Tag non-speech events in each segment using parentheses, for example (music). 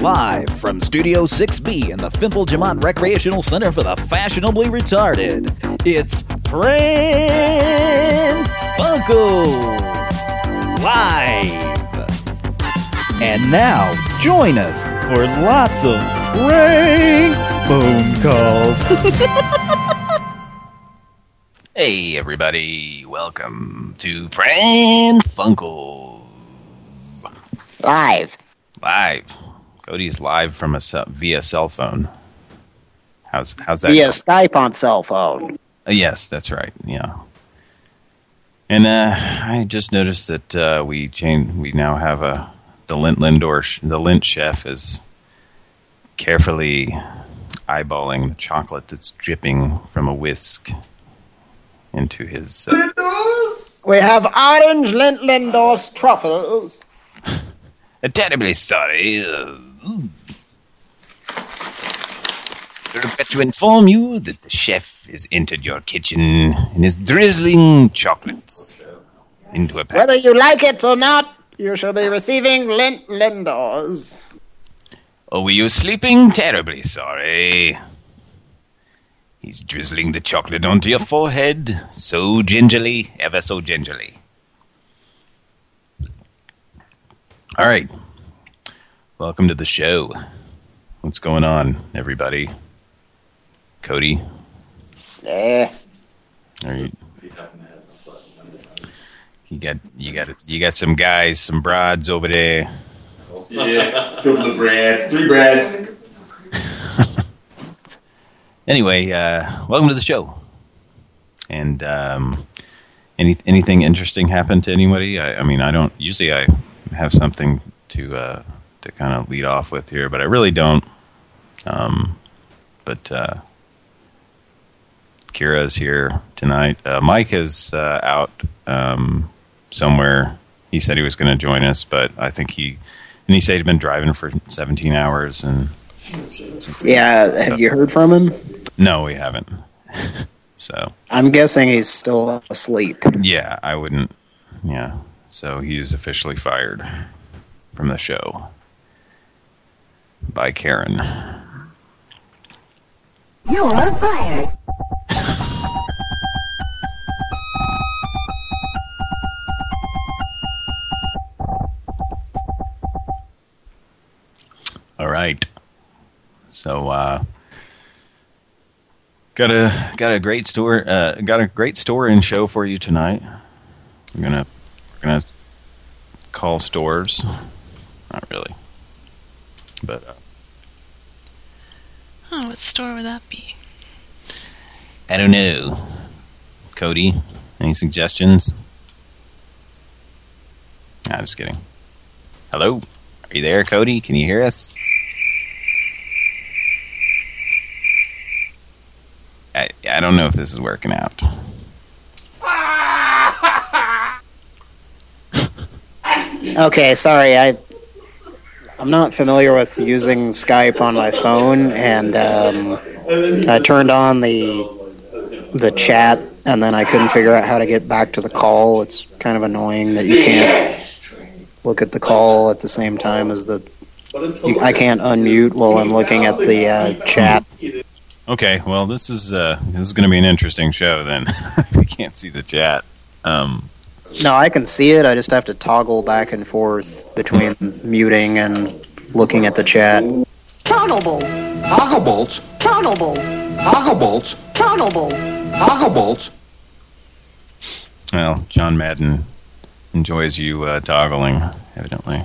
Live from Studio 6B in the Fimple Jamont Recreational Center for the Fashionably Retarded, it's Pran Funkels Live. And now, join us for lots of prank phone calls. (laughs) Hey everybody, welcome to Pran Funkels Live. live. Cody's live from a cell, via cell phone. How's how's that? Via going? Skype on cell phone. Uh, yes, that's right. Yeah. And uh, I just noticed that uh, we changed. We now have a the Lindt Lindor. sh- The Lindt chef is carefully eyeballing the chocolate that's dripping from a whisk into his. Uh, We have orange Lindt Lindor's truffles. (laughs) Uh, terribly sorry. Uh, regret to inform you that the chef has entered your kitchen and is drizzling chocolates into a pan. Whether you like it or not, you shall be receiving Lindt Lindor's. Oh, were you sleeping? Terribly sorry. He's drizzling the chocolate onto your forehead, so gingerly, ever so gingerly. All right. Welcome to the show. What's going on, everybody? Cody, Yeah. are you? You got you got you got some guys, some broads over there. Yeah, couple of brads, three brads. (laughs) Anyway, uh, welcome to the show. And um, any anything interesting happen to anybody? I, I mean, I don't usually. I have something to uh, to kind of lead off with here, but I really don't. Um, but uh, Kira's here tonight. Uh, Mike is uh, out um, somewhere. He said he was going to join us, but I think he and he said he's been driving for 17 hours and. Yeah, have you heard from him? no, we haven't. (laughs) so, I'm guessing he's still asleep. yeah, I wouldn't. Yeah. So he's officially fired from the show by Karen. You're fired. All right. So, uh, got a got a great store uh, got a great store and show for you tonight. We're gonna we're gonna call stores. Not really, but uh, Oh, what store would that be? I don't know. Cody, any suggestions? Nah, just kidding. Hello? Are you there, Cody? Can you hear us? I, I don't know if this is working out. (laughs) Okay, sorry, I I'm not familiar with using Skype on my phone, and um, I turned on the the chat, and then I couldn't figure out how to get back to the call. It's kind of annoying that you can't look at the call at the same time as the. You, I can't unmute while I'm looking at the uh, chat. Okay, well, this is uh, this is going to be an interesting show then. (laughs) we can't see the chat. Um, No, I can see it. I just have to toggle back and forth between muting and looking at the chat. Toggle bolts. Toggle bolts, Toggle bolts. toggle bolts, Toggle bolts. toggle bolts. well, John Madden enjoys you uh, toggling, evidently.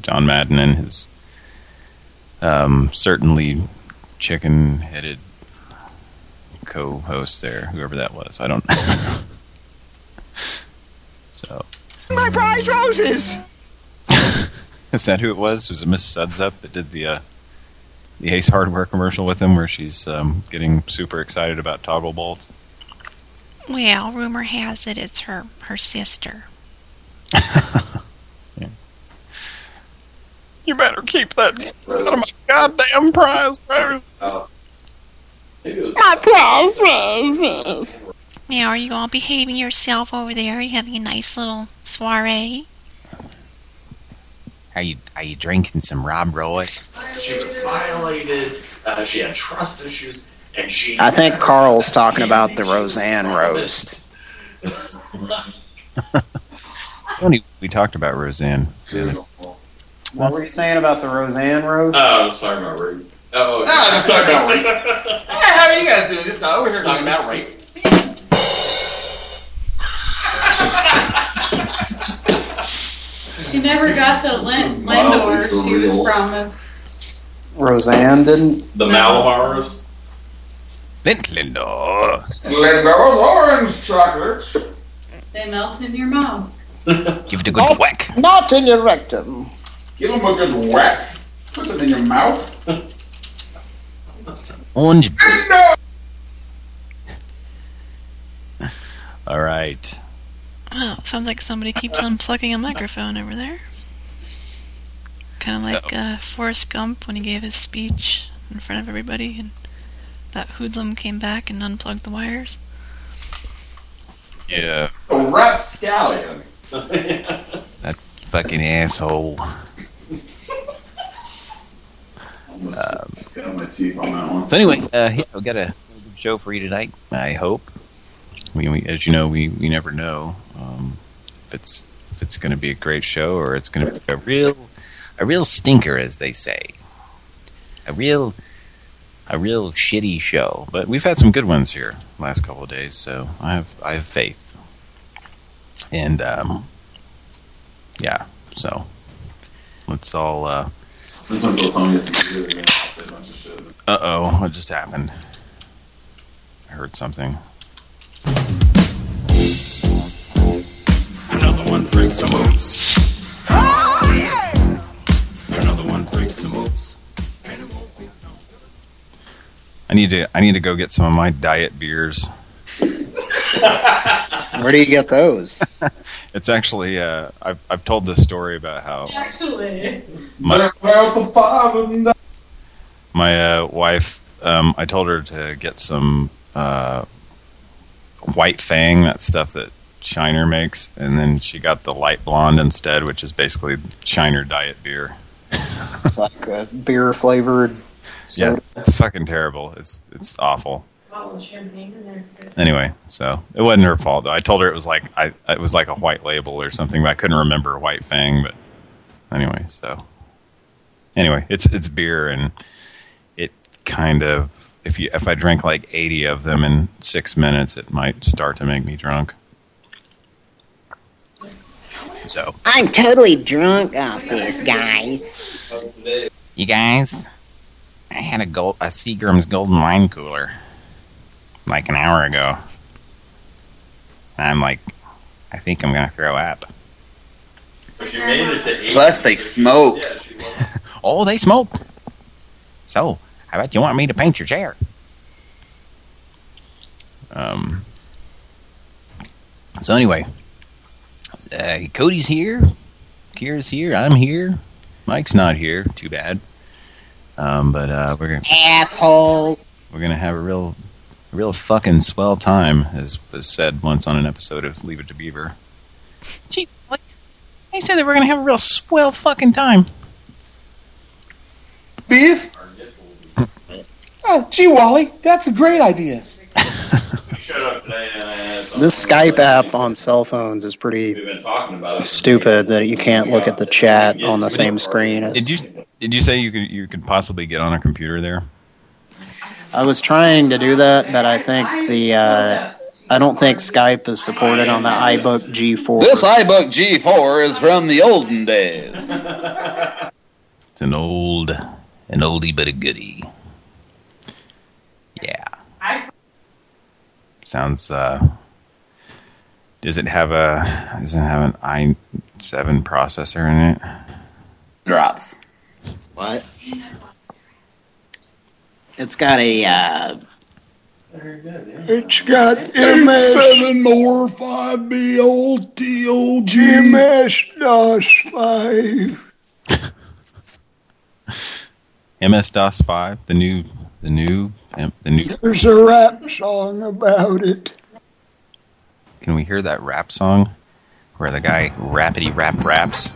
John Madden and his um, certainly chicken-headed co-host there, whoever that was. I don't know. (laughs) so, My prize roses. (laughs) is that who it was? It was it Miss Sudsup that did the uh, the Ace Hardware commercial with him, where she's um, getting super excited about toggle bolts? Well, rumor has it it's her her sister. (laughs) You better keep that out of my goddamn prize roses. My prize roses. Now, are you all behaving yourself over there? Are you having a nice little soiree? Are you are you drinking some Rob Roy? She was violated. Uh, she had trust issues, and she. I think Carl's talking about the Roseanne roast. (laughs) Only we talked about Roseanne. What were you saying about the Roseanne roast? Oh, I was talking about rape. Oh, No, I was just talking about rape. (laughs) Hey, how are you guys doing? Just over here talking about rape. She never got the Lin- Lindor she was promised. Roseanne didn't. The Malahars. Lindt Lindor. Lindo's orange chocolates. They melt in your mouth. (laughs) Give it a good whack. Not in your rectum. Give them a good whack. Put them in your mouth. Orange. All right. Well, it sounds like somebody keeps unplugging a microphone over there. Kind of like uh, Forrest Gump when he gave his speech in front of everybody, and that hoodlum came back and unplugged the wires. Yeah. A rapscallion. (laughs) That fucking asshole. Almost got my teeth on. So anyway, uh, yeah, we got a good show for you tonight. I hope. We, we as you know, we we never know um, if it's if it's going to be a great show or it's going to be a real a real stinker, as they say. A real a real shitty show. But we've had some good ones here last couple of days, so I have I have faith. And um, yeah, so let's all. Uh, Sometimes they'll tell me it's good again. I'll say a bunch of shit. uh oh, what just happened? I heard something. One drinks some moose. Another one drinks some moose. And it won't be I need to I need to go get some of my diet beers. Where do you get those? (laughs) It's actually uh, I've I've told this story about how Actually, my About the five of them. my uh, wife um, I told her to get some uh, white fang that stuff that Shiner makes, and then she got the light blonde instead, which is basically Shiner diet beer. It's like a beer flavored Yeah, it's fucking terrible. It's it's awful. Anyway, so it wasn't her fault. though. I told her it was like I it was like a white label or something, but I couldn't remember a White Fang. But anyway, so anyway, it's it's beer and it kind of if you if I drank like eighty of them in six minutes, it might start to make me drunk. So I'm totally drunk off this, guys. you guys, I had a gold a Seagram's Golden Wine Cooler like an hour ago. And I'm like, I think I'm gonna throw up. But she made it to eight. Plus, they smoke. Yeah, she was. (laughs) Oh, they smoke. So, how about you want me to paint your chair? Um. So anyway, uh, Cody's here. Kira's here. I'm here. Mike's not here. Too bad. Um, but uh, we're gonna Asshole. we're gonna have a real, real fucking swell time, as was said once on an episode of Leave It to Beaver. Gee, like, they said that we're gonna have a real swell fucking time. Beef? (laughs) Oh, gee, Wally, that's a great idea. (laughs) We showed up today and I had something This Skype app on cell phones is pretty We've been talking about it. stupid that you can't look at the chat on the same screen. Did you did you say you could you could possibly get on a computer there? I was trying to do that, but I think the uh, I don't think Skype is supported on the iBook G4. This iBook G4 is from the olden days. (laughs) It's an old an oldie but a goodie. Yeah. Sounds uh does it have a does it have an i7 processor in it? Drops. What? It's got a. Uh, it's got MS. Seven more five B old T O G. MS DOS five. MS DOS 5, the new the new the new There's a rap song about it. Can we hear that rap song where the guy rappity rap raps?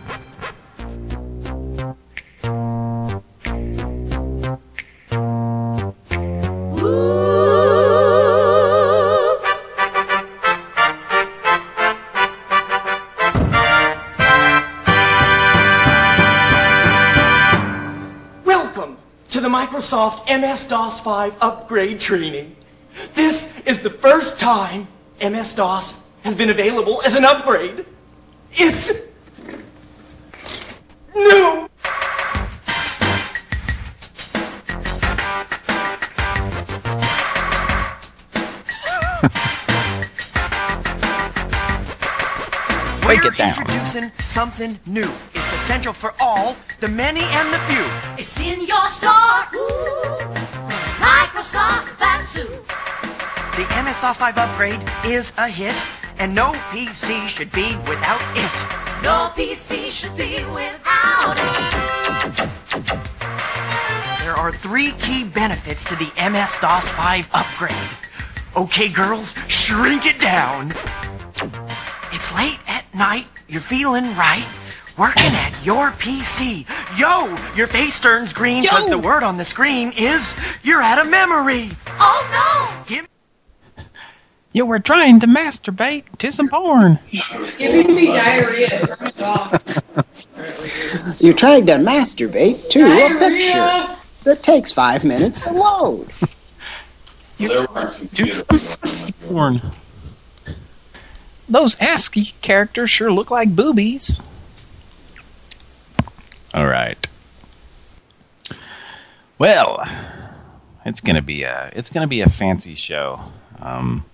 Microsoft MS-DOS 5 upgrade training. This is the first time MS-DOS has been available as an upgrade. It's new. (laughs) Break We're it down. introducing something new. It's essential for all, the many and the few. It's in your store. Ooh, Microsoft Fatsu. The MS-DOS 5 upgrade is a hit, and no PC should be without it. No PC should be without it. There are three key benefits to the MS-DOS 5 upgrade. Okay, girls, shrink it down. It's late at night, you're feeling right, working at your PC. Yo, your face turns green because the word on the screen is you're out of memory. Oh Give You were trying to masturbate to some porn. Giving me diarrhea. Turn it off. (laughs) You're trying to masturbate to a picture that takes five minutes to load. Porn. Those ASCII characters sure look like boobies. All right. Well, it's gonna be a it's gonna be a fancy show, um,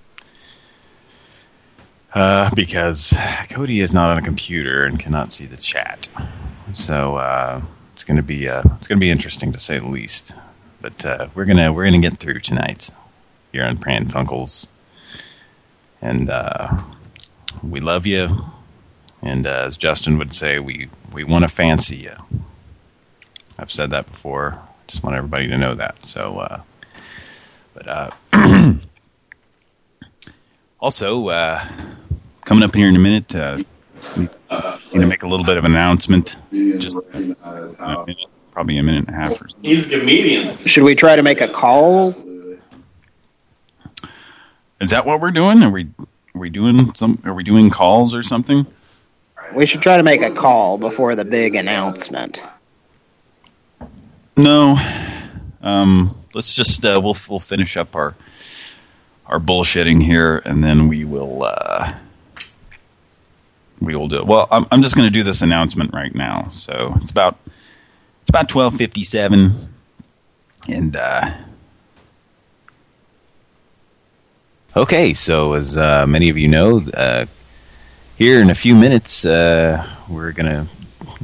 uh, because Cody is not on a computer and cannot see the chat, so uh, it's gonna be uh, it's gonna be interesting to say the least. But uh, we're gonna we're gonna get through tonight here on Pran Funkels, and uh, we love you. And uh, as Justin would say, we we want to fancy you. I've said that before. Just want everybody to know that. So, but (clears throat) also uh, coming up here in a minute, uh, we need to make a little bit of an announcement. Just a minute, probably a minute and a half or so. He's a comedian. Should we try to make a call? Is that what we're doing? Are we are we doing some? Are we doing calls or something? We should try to make a call before the big announcement. No. Um, let's just uh, we'll we'll finish up our our bullshitting here, and then we will uh, we will do it. Well, I'm I'm just going to do this announcement right now. So it's about it's about twelve fifty seven, and uh, okay. So as uh, many of you know, uh, here in a few minutes, uh, we're gonna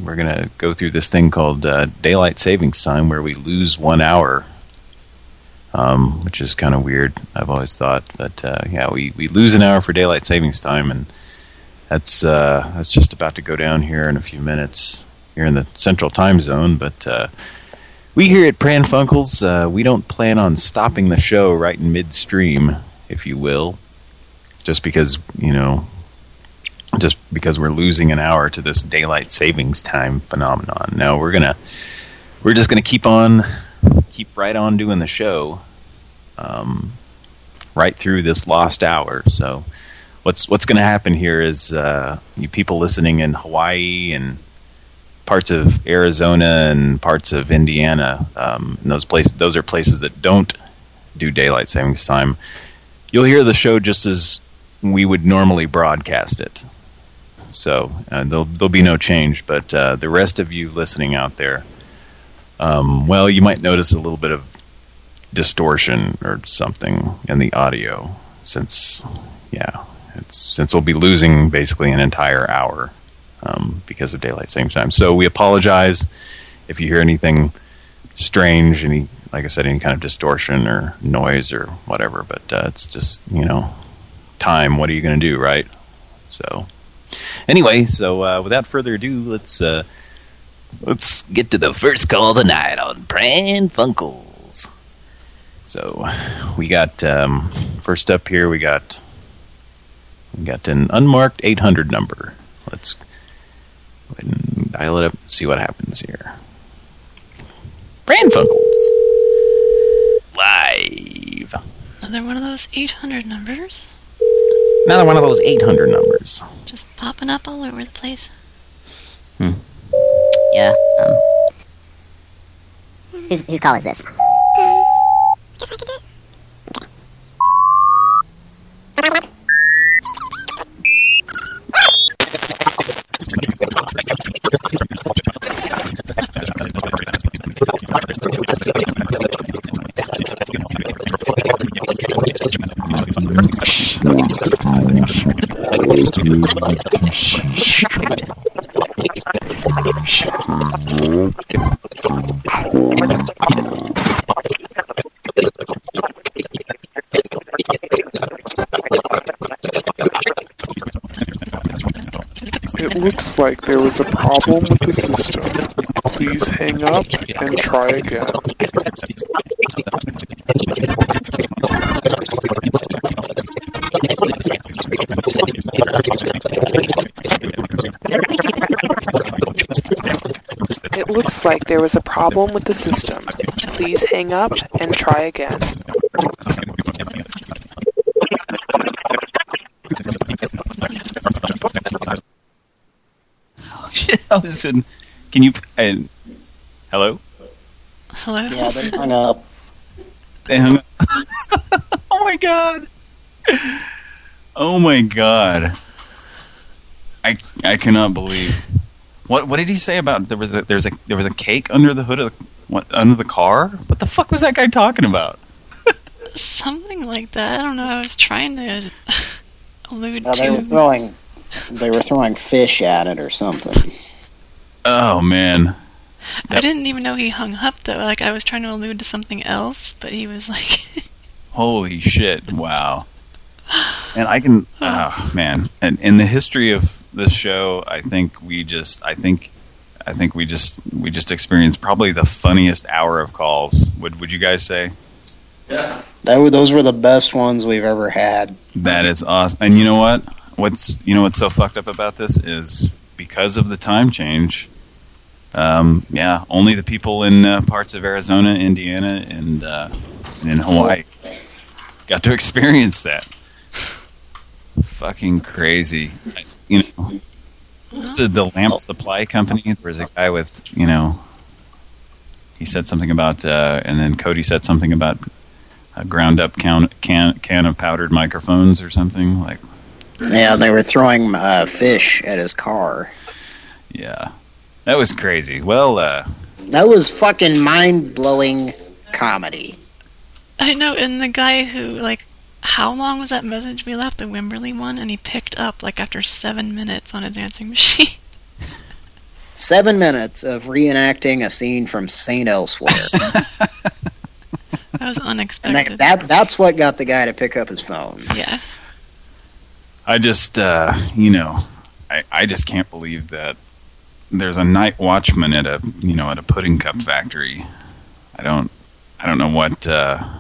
we're gonna go through this thing called uh, daylight savings time, where we lose one hour, um, which is kind of weird. I've always thought, but uh, yeah, we we lose an hour for daylight savings time, and that's uh, that's just about to go down here in a few minutes here in the central time zone. But uh, we here at Pran Funkels, uh, we don't plan on stopping the show right in midstream, if you will, just because you know just because we're losing an hour to this daylight savings time phenomenon. No, we're gonna we're just gonna keep on keep right on doing the show um, right through this lost hour. So what's what's gonna happen here is uh, you people listening in Hawaii and parts of Arizona and parts of Indiana, um, and those places those are places that don't do daylight savings time. You'll hear the show just as we would normally broadcast it. So uh, there'll there'll be no change. But uh, the rest of you listening out there, um, well, you might notice a little bit of distortion or something in the audio, since yeah, it's since we'll be losing basically an entire hour um, because of daylight savings time. So we apologize if you hear anything strange, any like I said, any kind of distortion or noise or whatever. But uh, it's just you know time. What are you going to do, right? So. Anyway, so uh, without further ado, let's uh, let's get to the first call of the night on Pran Funkels. So we got um, first up here. We got we got an unmarked 800 number. Let's go ahead and dial it up. And see what happens here. Pran Funkels live. Another one of those 800 numbers Another one of those 800 numbers. just popping up all over the place. Yeah. Um, Whose, whose call is this? It looks like there was a problem with the system. Please hang up and try again. There was a problem with the system. Please hang up and try again. (laughs) I was in. Can you? And hello. Hello. Yeah, they hung up. They hung up. (laughs) oh my god. Oh my god. I I cannot believe. What what did he say about there was a, there's a there was a cake under the hood of the, what under the car? What the fuck was that guy talking about? Something like that. I don't know. I was trying to (laughs) allude Well, they to. were throwing, they were throwing fish at it or something. Oh man. I didn't even know he hung up though. Like I was trying to allude to something else, but he was like, (laughs) Holy shit! Wow. (sighs) And I can, oh man, and in the history of this show, I think we just, I think, I think we just, we just experienced probably the funniest hour of calls. Would Would you guys say? Yeah. That those were the best ones we've ever had. That is awesome. And you know what? What's you know what's so fucked up about this is because of the time change. Um, yeah, only the people in uh, parts of Arizona, Indiana, and uh, and in Hawaii got to (laughs) experience that. Fucking crazy. I- You know, what's the the lamp supply company? There was a guy with you know. He said something about, uh, and then Cody said something about a ground up can can can of powdered microphones or something like. Yeah, they were throwing uh, fish at his car. Yeah, that was crazy. Well, uh, That was fucking mind-blowing comedy. I know. And the guy who like, how long was that message we left? The Wimberley one, and he picked up like after seven minutes on his answering (laughs) machine. Seven minutes of reenacting a scene from Saint Elsewhere. (laughs) That was and unexpected. that, that that's what got the guy to pick up his phone. yeah. I just, uh, you know, I I just can't believe that there's a night watchman at a you know at a pudding cup factory. I don't I don't know what. Uh, God,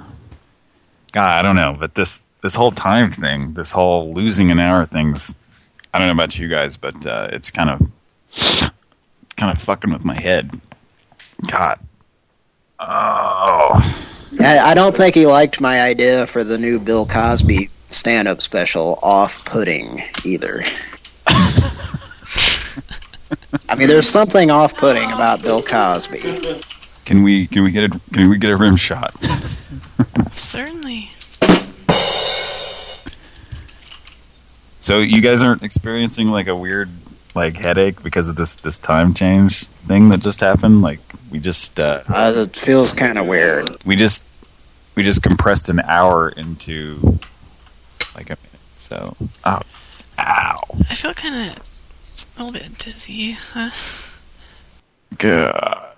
I don't know, but this this whole time thing, this whole losing an hour things. I don't know about you guys, but uh, it's kind of kind of fucking with my head. God. Oh. I, I don't think he liked my idea for the new Bill Cosby stand-up special, off-putting, either. (laughs) I mean, there's something off-putting about Bill Cosby. Can we can we get a can we get a rim shot? Certainly. So you guys aren't experiencing like a weird like headache because of this this time change thing that just happened? Like we just uh, Uh, it feels kind of weird. we just we just compressed an hour into like a minute. So oh, ow, I feel kind of a little bit dizzy. Huh? God.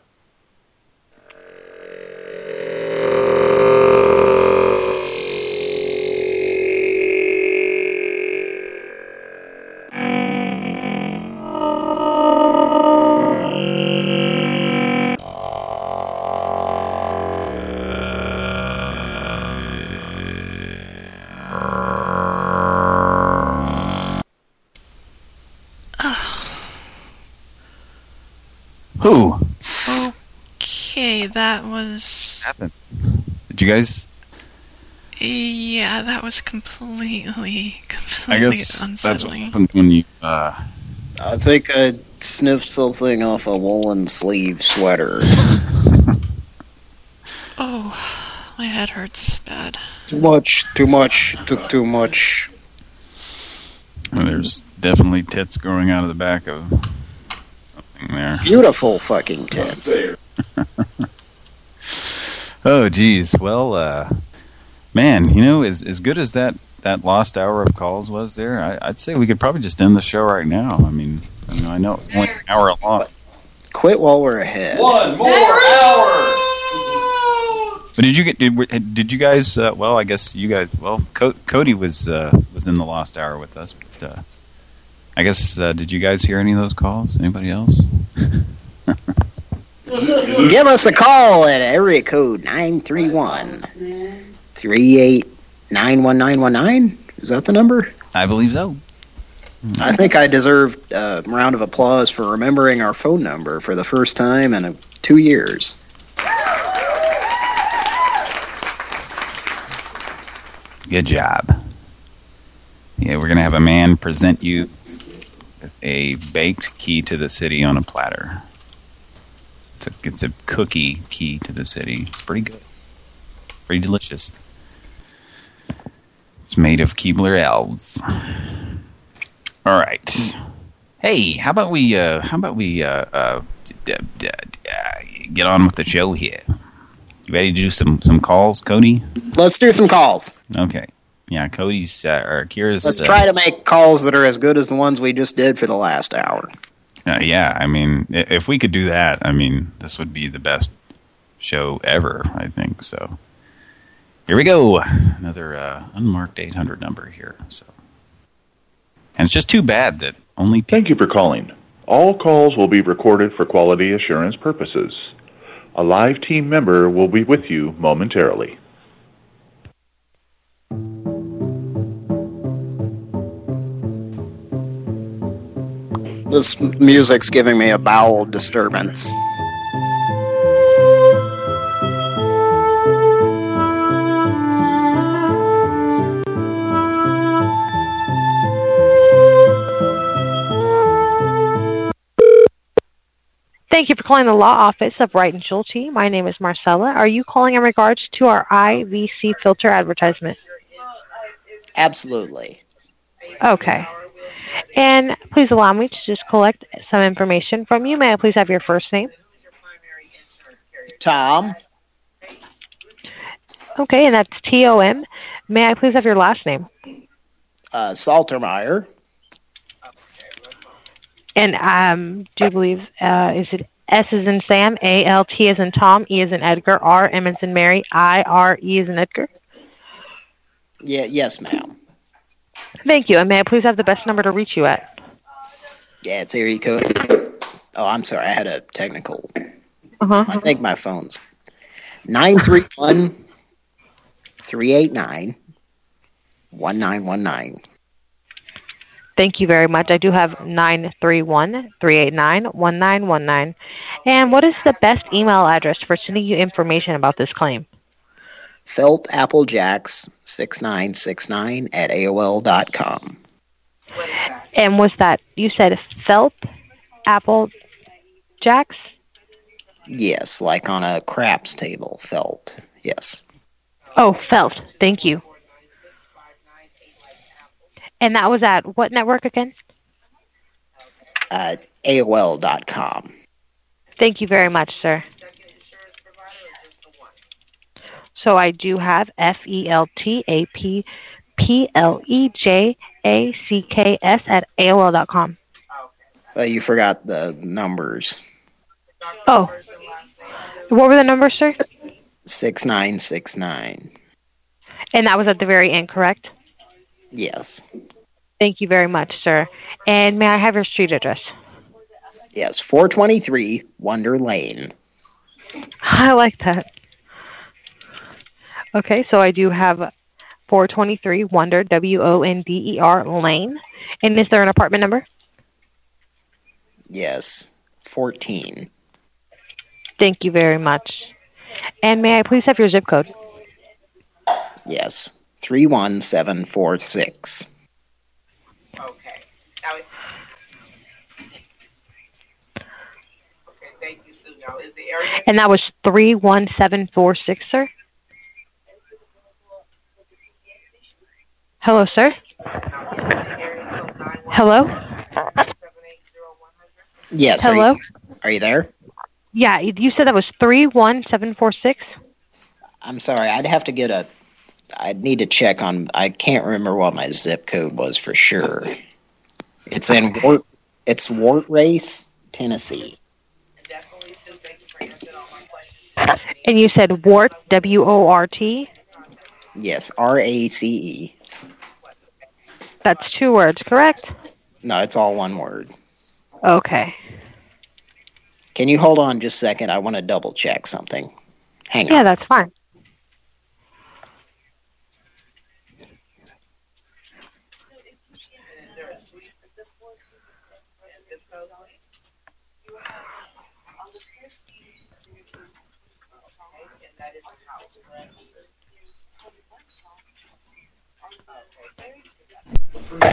That was. Happened? Did you guys? Yeah, that was completely, I completely guess that's what unsettling. happens when you. Uh, I think I sniffed something off a woolen sleeve sweater. (laughs) Oh, my head hurts bad. Too much, too much, took too much. Well, there's definitely tits growing out of the back of something there. Beautiful fucking tits. (laughs) Oh, geez. Well, uh, man, you know, as as good as that that lost hour of calls was there, I, I'd say we could probably just end the show right now. I mean, I, mean, I know it's only an hour long. Quit while we're ahead. One more hour. But did you get did did you guys? Uh, well, I guess you guys. Well, Co Cody was uh, was in the lost hour with us, but uh, I guess uh, did you guys hear any of those calls? Anybody else? (laughs) Give us a call at area code 931 3891 Is that the number? I believe so. I think I deserve a round of applause for remembering our phone number for the first time in two years. Good job. Yeah, we're gonna have a man present you with a baked key to the city on a platter. It's a it's a cookie key to the city. It's pretty good, pretty delicious. It's made of Keebler elves. All right. Hey, how about we uh, how about we uh, uh, d- get on with the show here? You ready to do some some calls, Cody? Let's do some calls. Okay. Yeah, Cody's uh, or Kira's. Let's uh, try to make calls that are as good as the ones we just did for the last hour. Uh, yeah, I mean, if we could do that, I mean, this would be the best show ever, I think. So here we go. Another uh, unmarked 800 number here. So, And it's just too bad that only Thank you for calling. All calls will be recorded for quality assurance purposes. A live team member will be with you momentarily. This music's giving me a bowel disturbance. Thank you for calling the law office of Wright and Schulte. My name is Marcella. Are you calling in regards to our IVC filter advertisement? Absolutely. Okay. And please allow me to just collect some information from you. May I please have your first name? Tom. Okay, and that's T O M. May I please have your last name? Uh, Saltermeyer. And um, do you believe uh, is it S is in Sam, A L T is in Tom, E is in Edgar, R M is in Mary, I R E is in Edgar. Yeah, yes, ma'am. Thank you. And may I please have the best number to reach you at? Yeah, it's area code. Oh, I'm sorry. I had a technical. Uh-huh. I think my phone's 931 389 1919. Thank you very much. I do have nine three one three eight nine one nine one nine. And what is the best email address for sending you information about this claim? Felt Applejacks 6969 at AOL dot com. And was that you said felt apple jacks? Yes, like on a craps table. Felt. Yes. Oh, felt. Thank you. And that was at what network again? Uh, AOL dot com. Thank you very much, sir. So I do have F E L T A P P L E J A C K S at AOL dot com. Uh, you forgot the numbers. Oh. What were the numbers, sir? 6969. And that was at the very end, correct? Yes. Thank you very much, sir. And may I have your street address? Yes, 423 Wonder Lane. (laughs) I like that. Okay, so I do have 423 Wonder, W O N D E R Lane. And is there an apartment number? Yes, 14. Thank you very much. And may I please have your zip code? Yes, 31746. And that was 31746, sir? Hello, sir. Hello. Yes. Hello? Are you, are you there? Yeah, you said that was three one seven four six. I'm sorry. I'd have to get a. I'd need to check on. I can't remember what my zip code was for sure. It's in Wart. It's Wartrace, Tennessee. And you said Wart, W O R T. Yes, R A C E. That's two words, correct? No, it's all one word. Okay. Can you hold on just a second? I want to double check something. Hang on. Yeah, that's fine.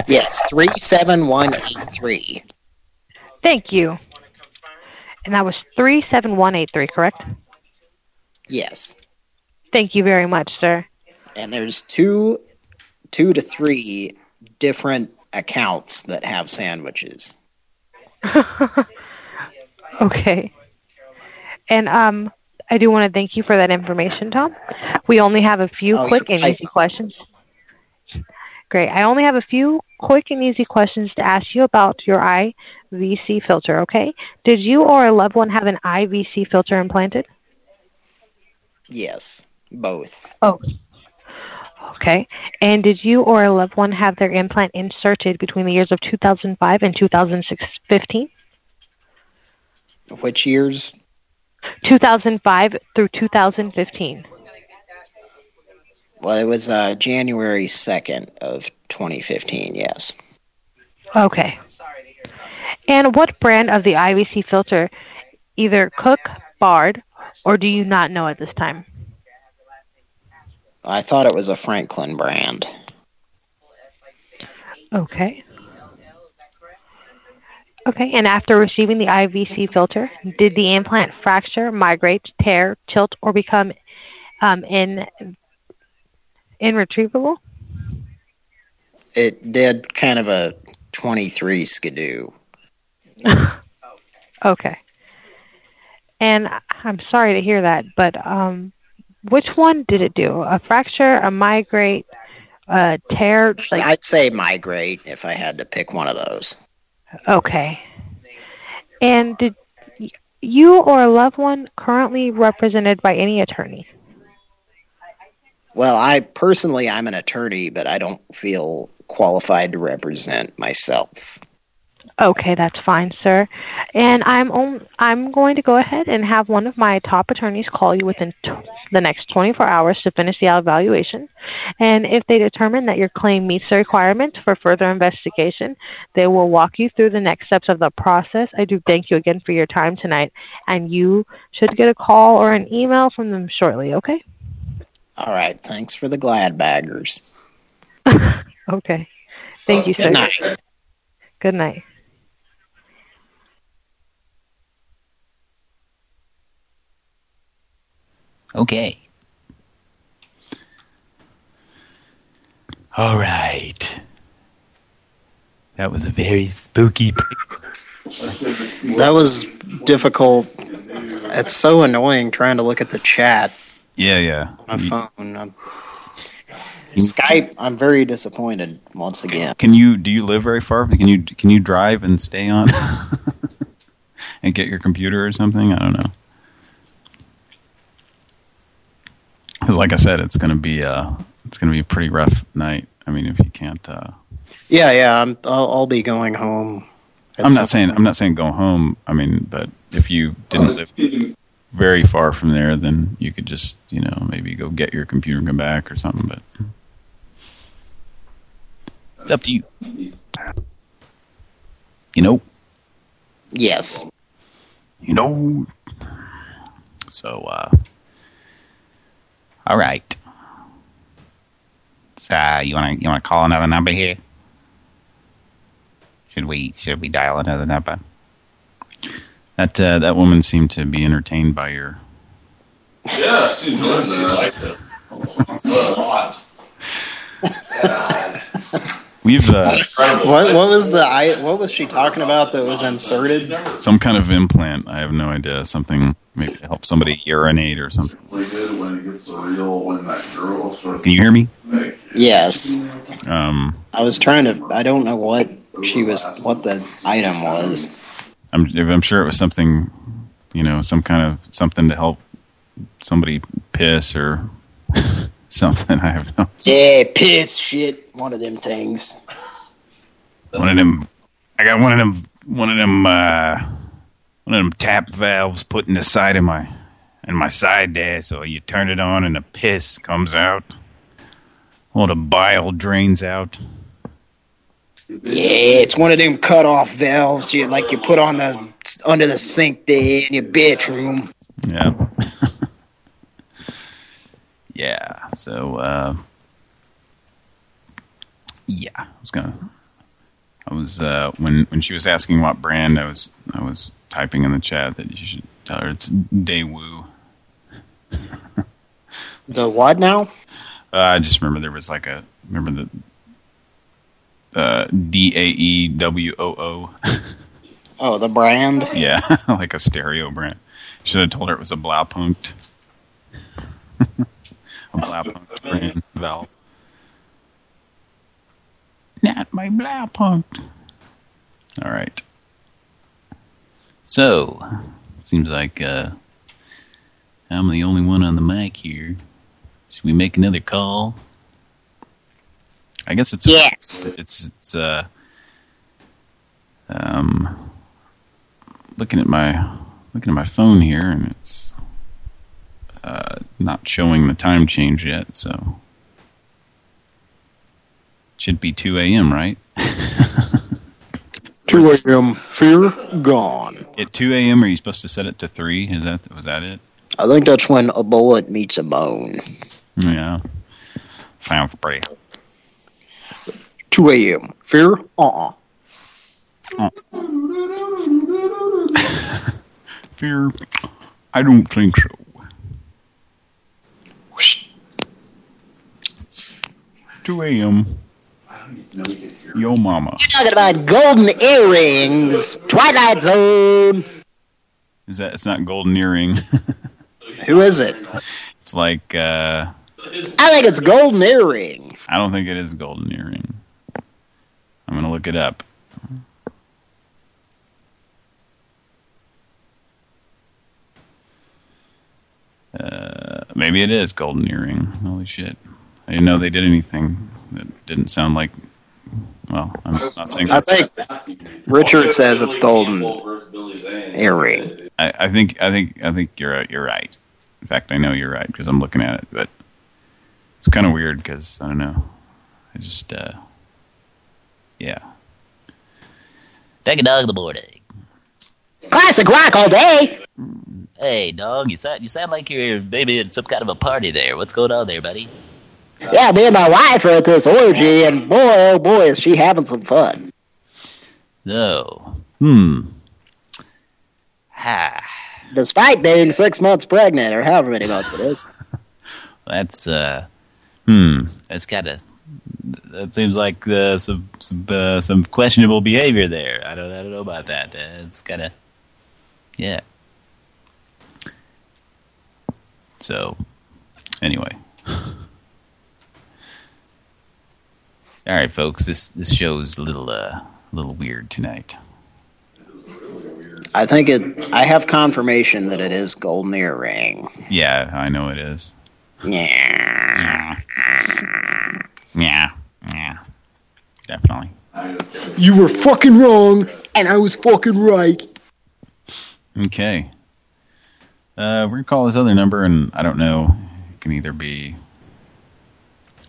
Yes, three seven one eight three. Thank you. And that was three seven one eight three, correct? Yes, Thank you very much, sir. and there's two, two to three different accounts that have sandwiches. (laughs) Okay. And um, I do want to thank you for that information, Tom. We only have a few Oh, quick and easy questions. Great. I only have a few quick and easy questions to ask you about your IVC filter, okay? Did you or a loved one have an IVC filter implanted? Yes, both. Oh. Okay. And did you or a loved one have their implant inserted between the years of 2005 and 2015? Which years? 2005 through 2015. Well, it was uh, January second of 2015. Yes. Okay. And what brand of the IVC filter, either Cook, Bard, or do you not know at this time? I thought it was a Franklin brand. Okay. Okay, and after receiving the IVC filter, did the implant fracture, migrate, tear, tilt, or become um, in irretrievable? It did kind of a 23 skidoo. (laughs) Okay. And I'm sorry to hear that, but um, which one did it do? A fracture, a migrate, a tear? Like, I'd say migrate if I had to pick one of those. okay. And did you or a loved one currently represented by any attorney? Well, I personally, I'm an attorney, but I don't feel qualified to represent myself. Okay, that's fine, sir. And I'm I'm going to go ahead and have one of my top attorneys call you within t- the next 24 hours to finish the evaluation. And if they determine that your claim meets the requirements for further investigation, they will walk you through the next steps of the process. I do thank you again for your time tonight, and you should get a call or an email from them shortly, okay? All right, thanks for the glad baggers. (laughs) Okay. Thank you, sir. Good night. Good night. Okay. All right. That was a very spooky. That was difficult. It's so annoying trying to look at the chat Yeah, yeah. on a phone. I'm, Skype, I'm very disappointed once again. Can you do you live very far? Can you can you drive and stay on (laughs) and get your computer or something? I don't know. Because like I said, it's gonna be uh it's gonna be a pretty rough night. I mean, if you can't. uh Yeah, yeah, I'm, I'll, I'll be going home. I'm not saying I'm not saying go home. I mean, but if you didn't live very far from there, then you could just you know maybe go get your computer and come back or something. But it's up to you. You know. Yes. You know. So, uh, all right. So, uh, you want to you want to call another number here? Should we should we dial another number? That uh, that woman seemed to be entertained by your. Yeah, she enjoys it. She liked it. That's a lot. We've uh, What what was the I what was she talking about that was inserted? some kind of implant. I have no idea. Something maybe to help somebody urinate or something. really good when it gets surreal when that girl starts. Can you hear me? Yes. Um, I was trying to I don't know what she was what the item was. I'm I'm sure it was something, you know, some kind of something to help somebody piss or (laughs) something. I have no (laughs) Yeah, piss shit. One of them things. one of them. I got one of them. One of them. Uh, one of them tap valves put in the side of my in my side there. So you turn it on and the piss comes out. All the bile drains out. Yeah, it's one of them cut off valves you like you put on the under the sink there in your bedroom. Yeah. (laughs) yeah. So, uh, yeah, I was gonna. I was uh, when when she was asking what brand, I was I was typing in the chat that you should tell her it's Daewoo. The what now? Uh, I just remember there was like a remember the uh, D A E W O O. (laughs) Oh, the brand. Yeah, (laughs) like a stereo brand. Should have told her it was a Blaupunkt. (laughs) a Blaupunkt brand valve. Not my Blaupunkt. All right. So, seems like uh, I'm the only one on the mic here. Should we make another call? I guess it's yes. It's it's uh um looking at my looking at my phone here and it's uh not showing the time change yet, so should be 2 a.m., right? (laughs) 2 a.m. Fear gone. At 2 a.m. are you supposed to set it to 3? Is that was that it? I think that's when a bullet meets a bone. Yeah. Sounds pretty. 2 a.m. Fear? Uh-uh. (laughs) Fear? I don't think so. Two a.m. Yo, mama. You're Talking about golden earrings. Twilight Zone. Is that? It's not golden earring. (laughs) Who is it? it's like. uh I think it's golden earring. I don't think it is golden earring. I'm gonna look it up. Uh, maybe it is golden earring. Holy shit! I didn't know they did anything that didn't sound like. Well, I'm not saying. I think Richard says it's golden earring. I, I think I think I think you're you're right. In fact, I know you're right because I'm looking at it, but it's kind of weird because I don't know. I just uh, yeah. Take a dog in the morning. Classic rock all day. Hey, dog, you sound you sound like you're maybe at some kind of a party there. What's going on there, buddy? Yeah, me and my wife are at this orgy, and boy, oh boy, is she having some fun. No. Hmm. Ha. Despite being six months pregnant, or however many months it is. (laughs) That's uh Hmm. that's kind of that seems like uh, some some uh, some questionable behavior there. I don't I don't know about that. Uh, it's kind of yeah. So, anyway. (laughs) All right, folks. This this show's a little uh, a little weird tonight. I think it. I have confirmation that it is golden earring. Yeah, I know it is. Yeah. Yeah. Yeah. Definitely. You were fucking wrong, and I was fucking right. Okay. Uh, we're gonna call this other number, and I don't know. It can either be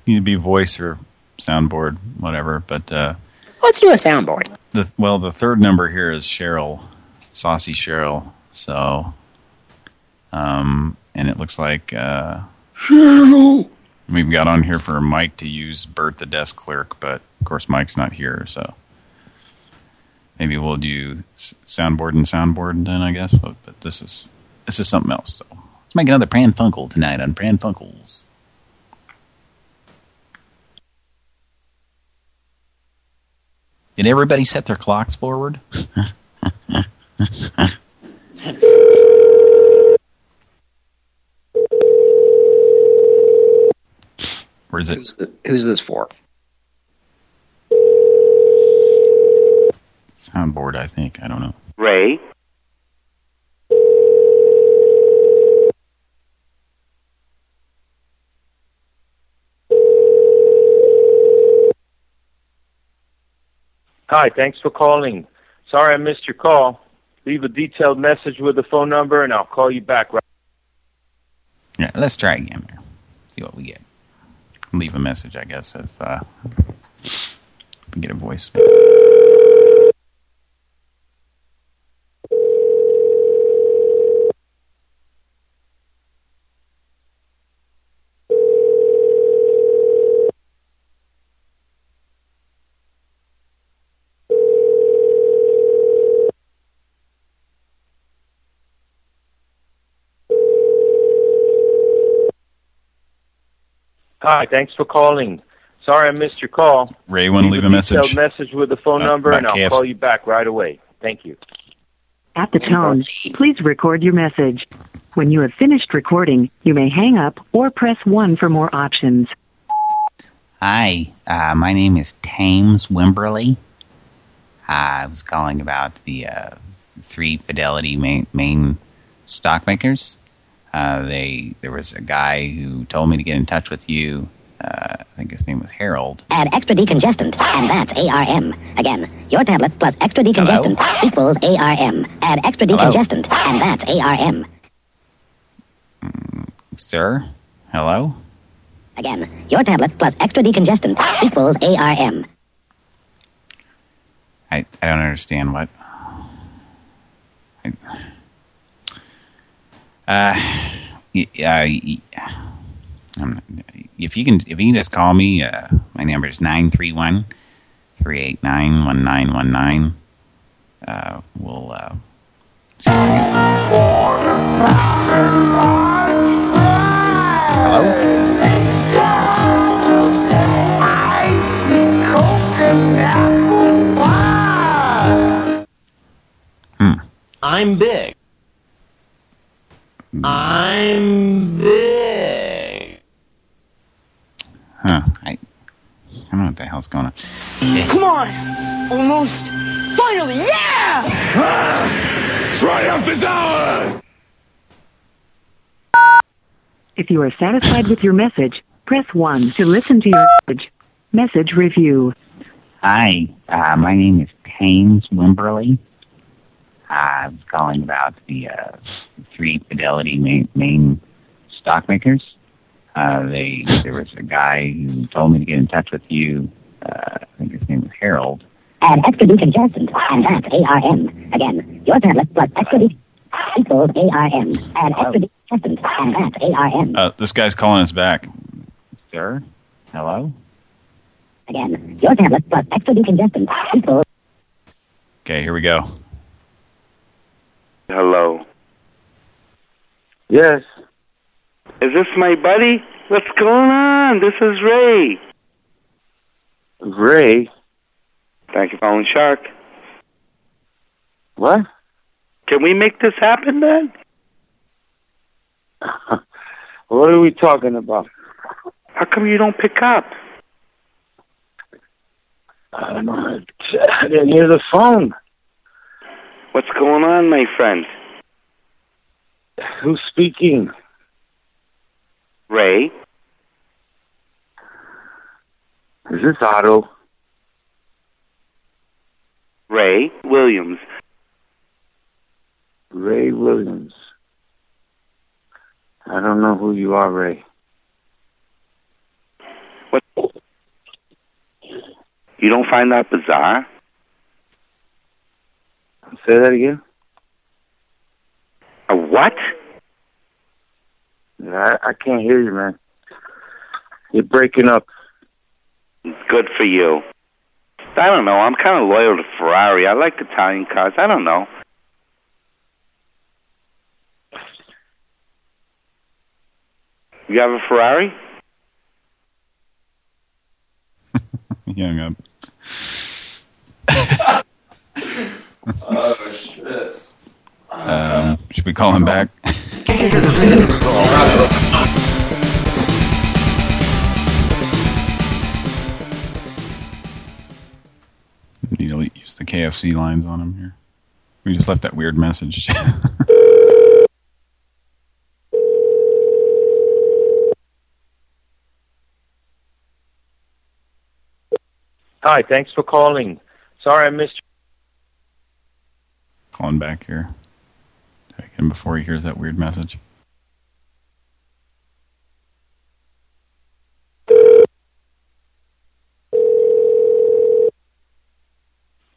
either be voice or soundboard, whatever. But uh, Let's do a soundboard. the well, the third number here is Cheryl, Saucy Cheryl. So, um, and it looks like uh, Cheryl. We've got on here for Mike to use Bert the desk clerk, but of course Mike's not here, so maybe we'll do soundboard and soundboard then, I guess. But, but this is this is something else. So let's make another Pran Funkel tonight on Pran Funkels. Did everybody set their clocks forward? (laughs) Where is it? Who's, the, who's this for? Soundboard, I think. I don't know. Ray. Hi, thanks for calling. Sorry I missed your call. Leave a detailed message with the phone number and I'll call you back right Yeah, let's try again. Here. See what we get. Leave a message, I guess, if, uh, get a voice. Hi, thanks for calling. Sorry I missed your call. Ray, want to leave a detailed message? message with the phone Uh, number and I'll KFC. call you back right away. Thank you. At the tone, please record your message. When you have finished recording, you may hang up or press 1 for more options. Hi, uh, my name is Thames Wimberly. Uh, I was calling about the uh, three Fidelity main, main stockmakers. Uh, they there was a guy who told me to get in touch with you. Uh, I think his name was Harold. Add extra decongestant, and that's ARM. Again, your tablet plus extra decongestant equals ARM. Add extra Hello? decongestant, and that's ARM. Sir, hello. Again, your tablet plus extra decongestant equals ARM. I I don't understand what. I, uh, y- uh, I'm if you can, if you can just call me, uh, my number is nine three one three eight nine one nine one nine. Uh, we'll uh, see if we I'm big. I'm big. Huh? I I don't know what the hell's going on. Eh, Come on! Almost! Finally, yeah! Triumph is ours! If you are satisfied with your message, press 1 to listen to your message. Message review. Hi, uh, my name is Thames Wimberly. I was calling about the uh, three Fidelity main, main stockmakers. Uh, they there was a guy who told me to get in touch with you. Uh, I think his name was Harold. Add extra decongestant, and that's ARM. Again, your tablet plus extra decongestant equals ARM. Add extra decongestant, and that's ARM. Uh, this guy's calling us back. Sir, hello. Again, your tablet plus extra decongestant equals Okay, here we go. Hello. Yes. Is this my buddy? What's going on? This is Ray. Ray? Thank you for calling Shark. What? Can we make this happen then? (laughs) What are we talking about? How come you don't pick up? I don't know. I didn't hear the phone. What's going on, my friend? Who's speaking? Ray? Is this Otto? Ray Williams. Ray Williams. I don't know who you are, Ray. What? You don't find that bizarre? Say that again. A what? I, I can't hear you, man. You're breaking up. Good for you. I don't know. I'm kind of loyal to Ferrari. I like Italian cars. I don't know. You have a Ferrari? (laughs) He hung up. Um, should we call him back? (laughs) Need to use the KFC lines on him here. We just left that weird message. (laughs) Hi, thanks for calling. Sorry I missed you. Calling back here. Take him before he hears that weird message.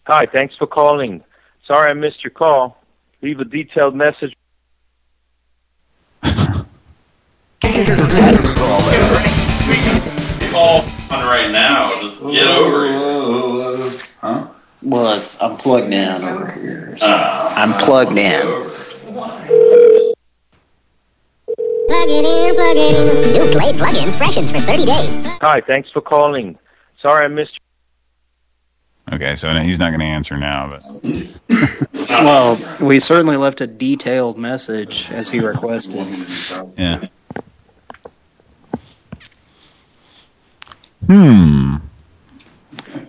Hi, thanks for calling. Sorry I missed your call. Leave a detailed message. Call on right now. Just get over it. Huh? Well, it's I'm plugged in over here. so- Uh, I'm plugged in. Plug it in, plug it in. New Glade plugins freshens for 30 days. Hi, thanks for calling. Sorry I missed you. Okay, so he's not going to answer now, but (laughs) Well, we certainly left a detailed message as he requested. yeah. Hmm.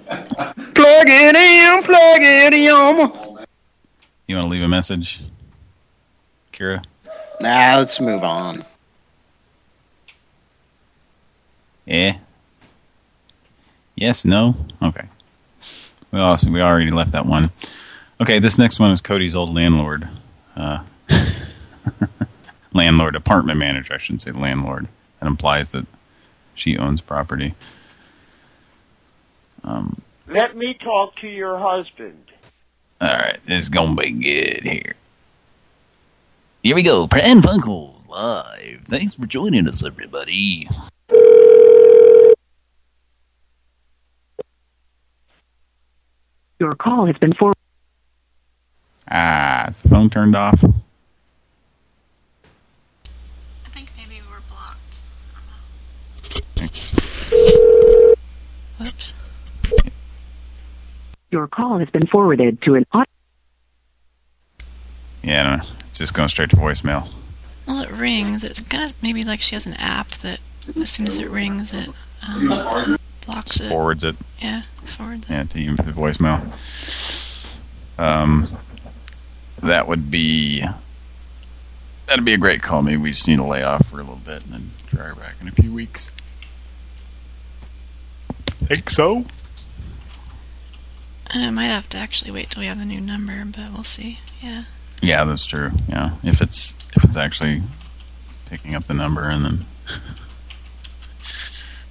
Plug it in, plug it in. You want to leave a message, Kira? Nah, let's move on. Yeah. Yes. No. Okay. We also we already left that one. Okay, this next one is Cody's old landlord. Uh, (laughs) landlord, apartment manager. I shouldn't say landlord. That implies that she owns property. Um. Let me talk to your husband. All right, this is gonna be good here. Here we go, Pran Funkels live. Thanks for joining us, everybody. Your call has been forwarded. Ah, is the phone turned off? I think maybe we're blocked. Whoops. Your call has been forwarded to an auto. Yeah, I don't know. It's just going straight to voicemail. Well, it rings. It's kind of maybe like she has an app that as soon as it rings, it um, blocks Just it. forwards it. Yeah, forwards it. Yeah, to you, the voicemail. Um, that would be that'd be a great call. Maybe we just need to lay off for a little bit and then try her back in a few weeks. Think so? I might have to actually wait till we have a new number, but we'll see. Yeah. Yeah, that's true. Yeah, if it's if it's actually picking up the number and then, (laughs)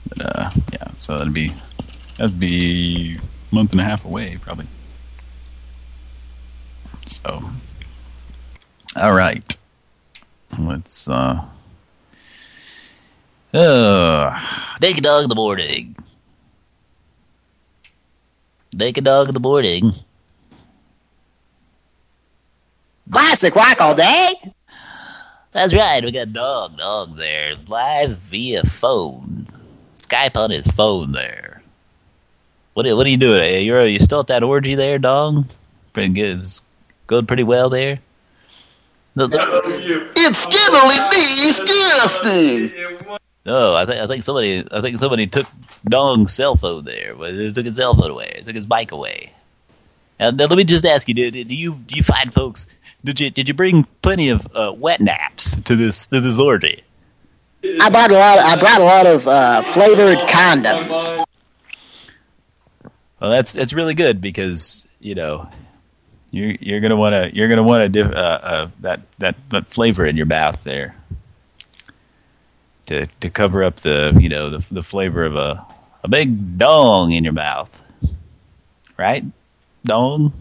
but uh, yeah. So that'd be that'd be a month and a half away probably. So, all right, let's uh, uh, Take a dog in the morning. Take a dog in the morning. Classic rock all day. That's right, we got dog, dog there, live via phone. Skype on his phone there. What are, what are you doing? You're you still at that orgy there, dog? Pretty good. It's going pretty well there. The- the- It's skittily disgusting. Oh, I think I think somebody I think somebody took Dong's cell phone there, but they took his cell phone away. They took his bike away. And now let me just ask you: Do, do you do you find folks? Did you did you bring plenty of uh, wet naps to this to this orgy? I brought a lot. I brought a lot of uh, flavored condoms. Well, that's that's really good because you know you're you're gonna want to you're gonna want to uh, uh, that that that flavor in your mouth there to to cover up the you know the the flavor of a a big dong in your mouth, right? Dong.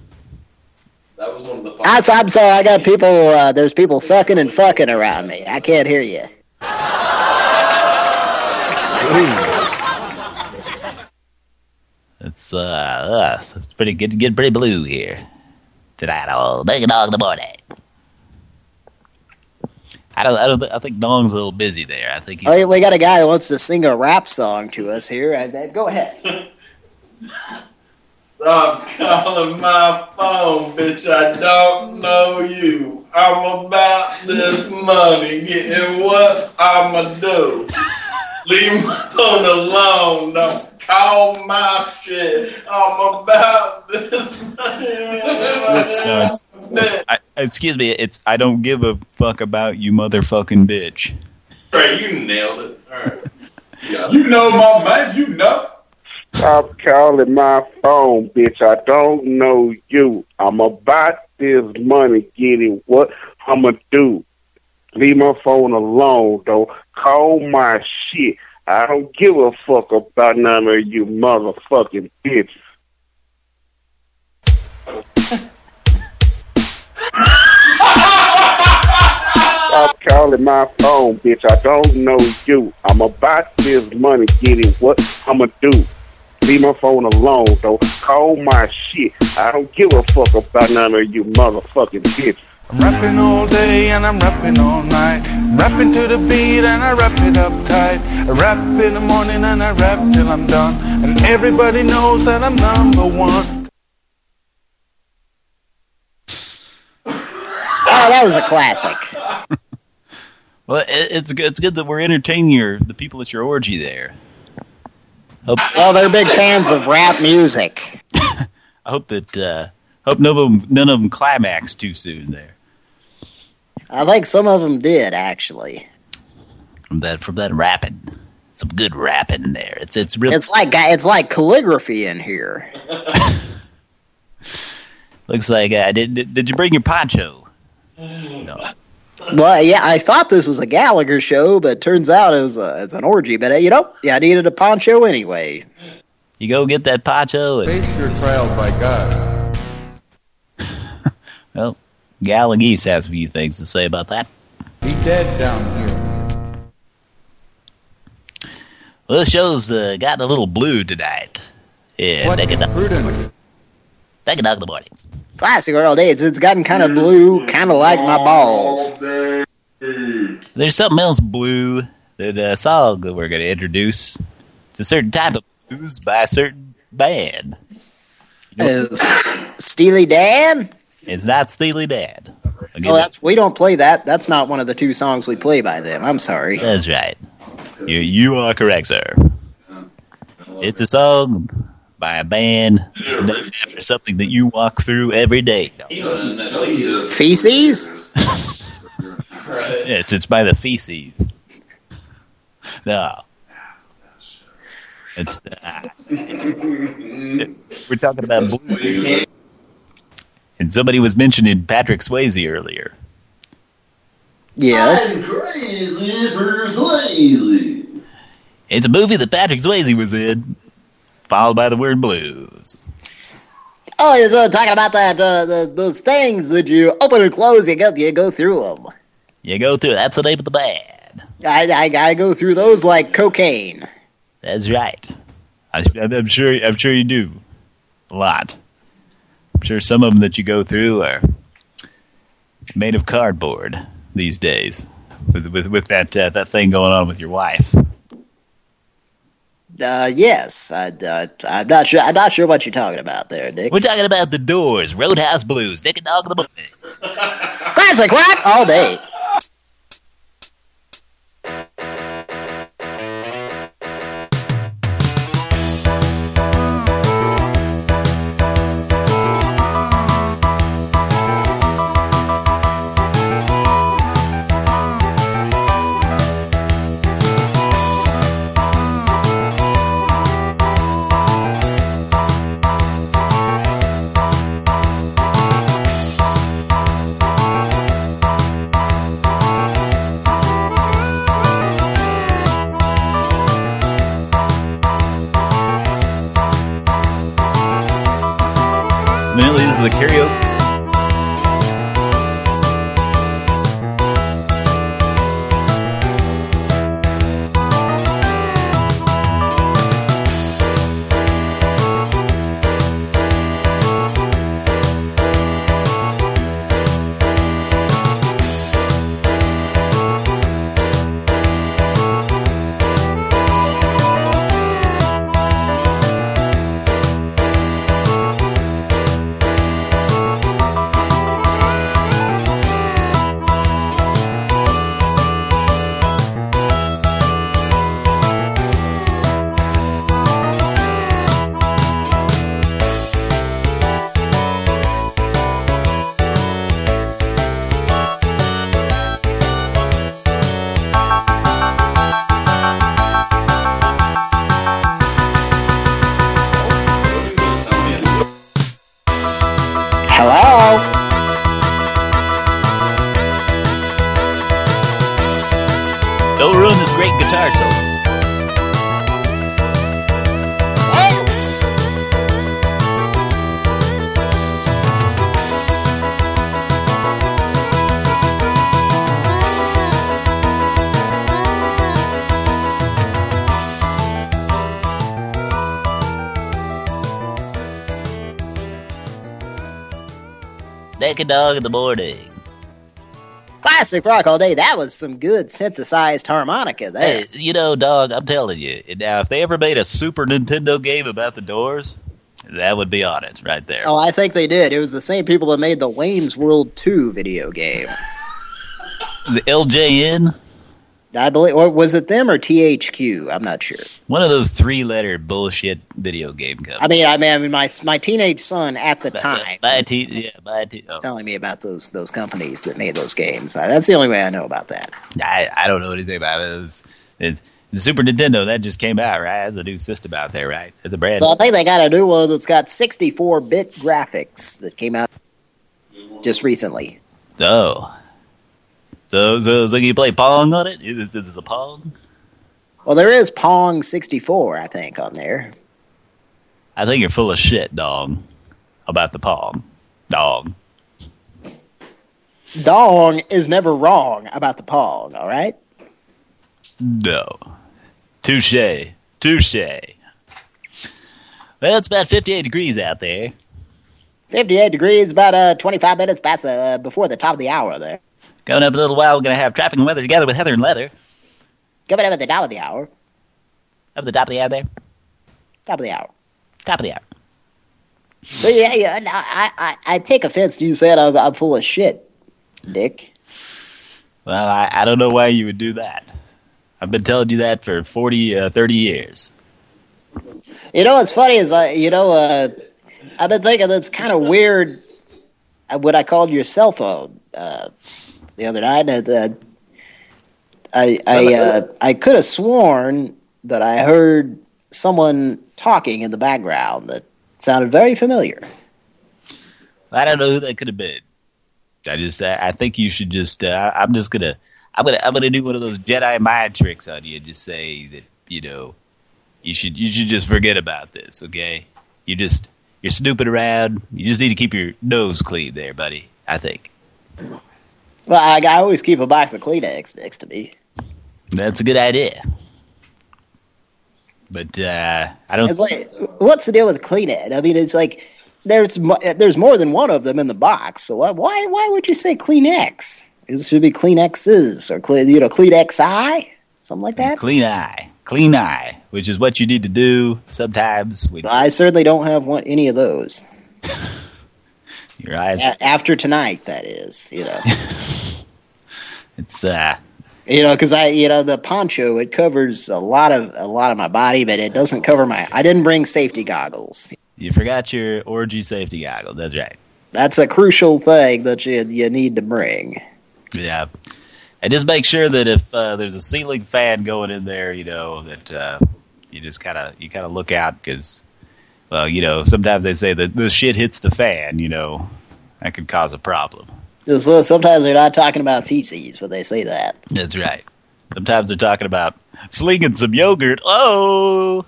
That was one of the I'm, I'm sorry. I got people. Uh, there's people sucking and fucking around me. I can't hear you. It's uh, uh it's pretty good, Get pretty blue here tonight. Oh, big dog in the morning. I don't, I don't, I think Dong's a little busy there. I think he's Oh, we got a guy who wants to sing a rap song to us here. Uh, Go ahead. (laughs) Stop calling my phone, bitch. I don't know you. I'm about this money. Getting what I'ma do. (laughs) Leave my phone alone. Don't call my shit. I'm about this money. It's, no, it's- it's- I, excuse me, it's I don't give a fuck about you motherfucking bitch. Right, you nailed it. All right. (laughs) You know my man, you know. Stop calling my phone, bitch. I don't know you. I'm about this money, getting what I'ma do. Leave my phone alone, though. Call my shit. I don't give a fuck about none of you motherfucking bitches. Stop calling my phone, bitch. I don't know you. I'm about this money, getting what I'ma do. Leave my phone alone, though. Call my shit. I don't give a fuck about none of you motherfucking bitches. I'm rapping all day and I'm rapping all night. Rapping to the beat and I rap it up tight. I rap in the morning and I rap till I'm done. And everybody knows that I'm number one. Oh, that was a classic. (laughs) Well, it, it's good. It's good that we're entertaining your the people at your orgy there. Hope, Well, they're big fans of rap music. (laughs) I hope that uh, hope none of them none of them climax too soon there I think some of them did, actually. from that from that rapping. Some good rapping there. It's it's really It's like it's like calligraphy in here. (laughs) looks like uh, did, did did you bring your poncho? No. Well, yeah, I thought this was a Gallagher show, but turns out it was a, it's an orgy. But uh, you know, yeah, I needed a poncho anyway. You go get that poncho and You're trialed by God. (laughs) well, Geese has a few things to say about that. He dead down here. Well, this show's uh, gotten a little blue tonight. Yeah, What back in the prudent. in the morning. Classic Earl Days. It's gotten kind of blue, kind of like my balls. There's something else blue that uh, song that we're going to introduce. It's a certain type of blues by a certain band. Is Steely Dan? It's not Steely Dan. I'll Oh, that's we don't play that. That's not one of the two songs we play by them. I'm sorry. That's right. You, you are correct, sir. It's a song by a band. It's named after something that you walk through every day. Feces? Yes, it's by the feces. No. It's uh, (laughs) we're talking about blue. And somebody was mentioning Patrick Swayze earlier. Yes. I'm Crazy for Swayze. It's a movie that Patrick Swayze was in, followed by the word blues. Oh, you're uh, talking about that uh, the, those things that you open and close. You go you go through them. You go through. That's the name of the band. I, I I go through those like cocaine. That's right. I, I'm sure. I'm sure you do a lot. I'm sure some of them that you go through are made of cardboard these days, with with with that uh, that thing going on with your wife. Uh, yes, I, uh, I'm not sure. I'm not sure what you're talking about there, Dick. We're talking about the Doors, Roadhouse Blues, Nick and Dog the Morning. Classic rock all day. Dog in the morning. Classic rock all day. That was some good synthesized harmonica there. Hey, you know, dog, I'm telling you. Now, if they ever made a Super Nintendo game about the Doors, that would be on it right there. Oh, I think they did. It was the same people that made the Wayne's World 2 video game. The LJN, I believe, or was it them or THQ? I'm not sure. one of those three-letter bullshit video game companies. I mean, I mean, I mean, my my teenage son at the time My te- yeah, te- was oh. telling me about those those companies that made those games. That's the only way I know about that. I, I don't know anything about it. It's, it's the Super Nintendo that just came out, right? There's a new system out there, right? It's a brand. Well, I think they got a new one that's got 64-bit graphics that came out just recently. Oh. So, so, so you play Pong on it? Is, is it the Pong? Well, there is Pong 64, I think, on there. I think you're full of shit, dog, about the Pong. Dog. Dong is never wrong about the Pong, all right? No. Touche. Touche. Well, it's about 58 degrees out there. 58 degrees, about uh, 25 minutes past uh, before the top of the hour there. Coming up in a little while, we're going to have traffic and weather together with Heather and Leather. Coming up at the top of the hour. Up at the top of the hour there. Top of the hour. Top of the hour. So yeah, yeah I, I, I take offense to you saying I'm, I'm full of shit, Dick. Well, I, I don't know why you would do that. I've been telling you that for 40, uh, 30 years. You know what's funny is, uh, you know, uh, I've been thinking that's kind of weird uh, what I called your cell phone uh, the other night. And, uh, I I uh, I could have sworn that I heard someone talking in the background that sounded very familiar. I don't know who that could have been. I just, I, I think you should just, uh, I'm just gonna, I'm gonna, I'm gonna do one of those Jedi mind tricks on you and just say that, you know, you should, you should just forget about this, okay? You just, you're snooping around. You just need to keep your nose clean there, buddy. I think. Well, I, I always keep a box of Kleenex next to me. That's a good idea. But uh, I don't. It's like, what's the deal with Kleenex? I mean, it's like there's there's more than one of them in the box. So why why, why would you say Kleenex? It should be Kleenexes or Cle- you know Kleenexi, something like that. Clean eye, clean eye, which is what you need to do sometimes. I certainly don't have one any of those. (laughs) your eyes, A- after tonight, that is, you know. (laughs) it's uh, You know, because I, you know, the poncho it covers a lot of a lot of my body, but it doesn't cover my. I didn't bring safety goggles. you forgot your orgy safety goggles. That's right. That's a crucial thing that you you need to bring. Yeah. And just make sure that if uh, there's a ceiling fan going in there, you know, that uh, you just kind of you kind of look out because, well, you know, sometimes they say that the shit hits the fan, you know, that could cause a problem. So sometimes they're not talking about feces when they say that. That's right. Sometimes they're talking about slinging some yogurt. Oh,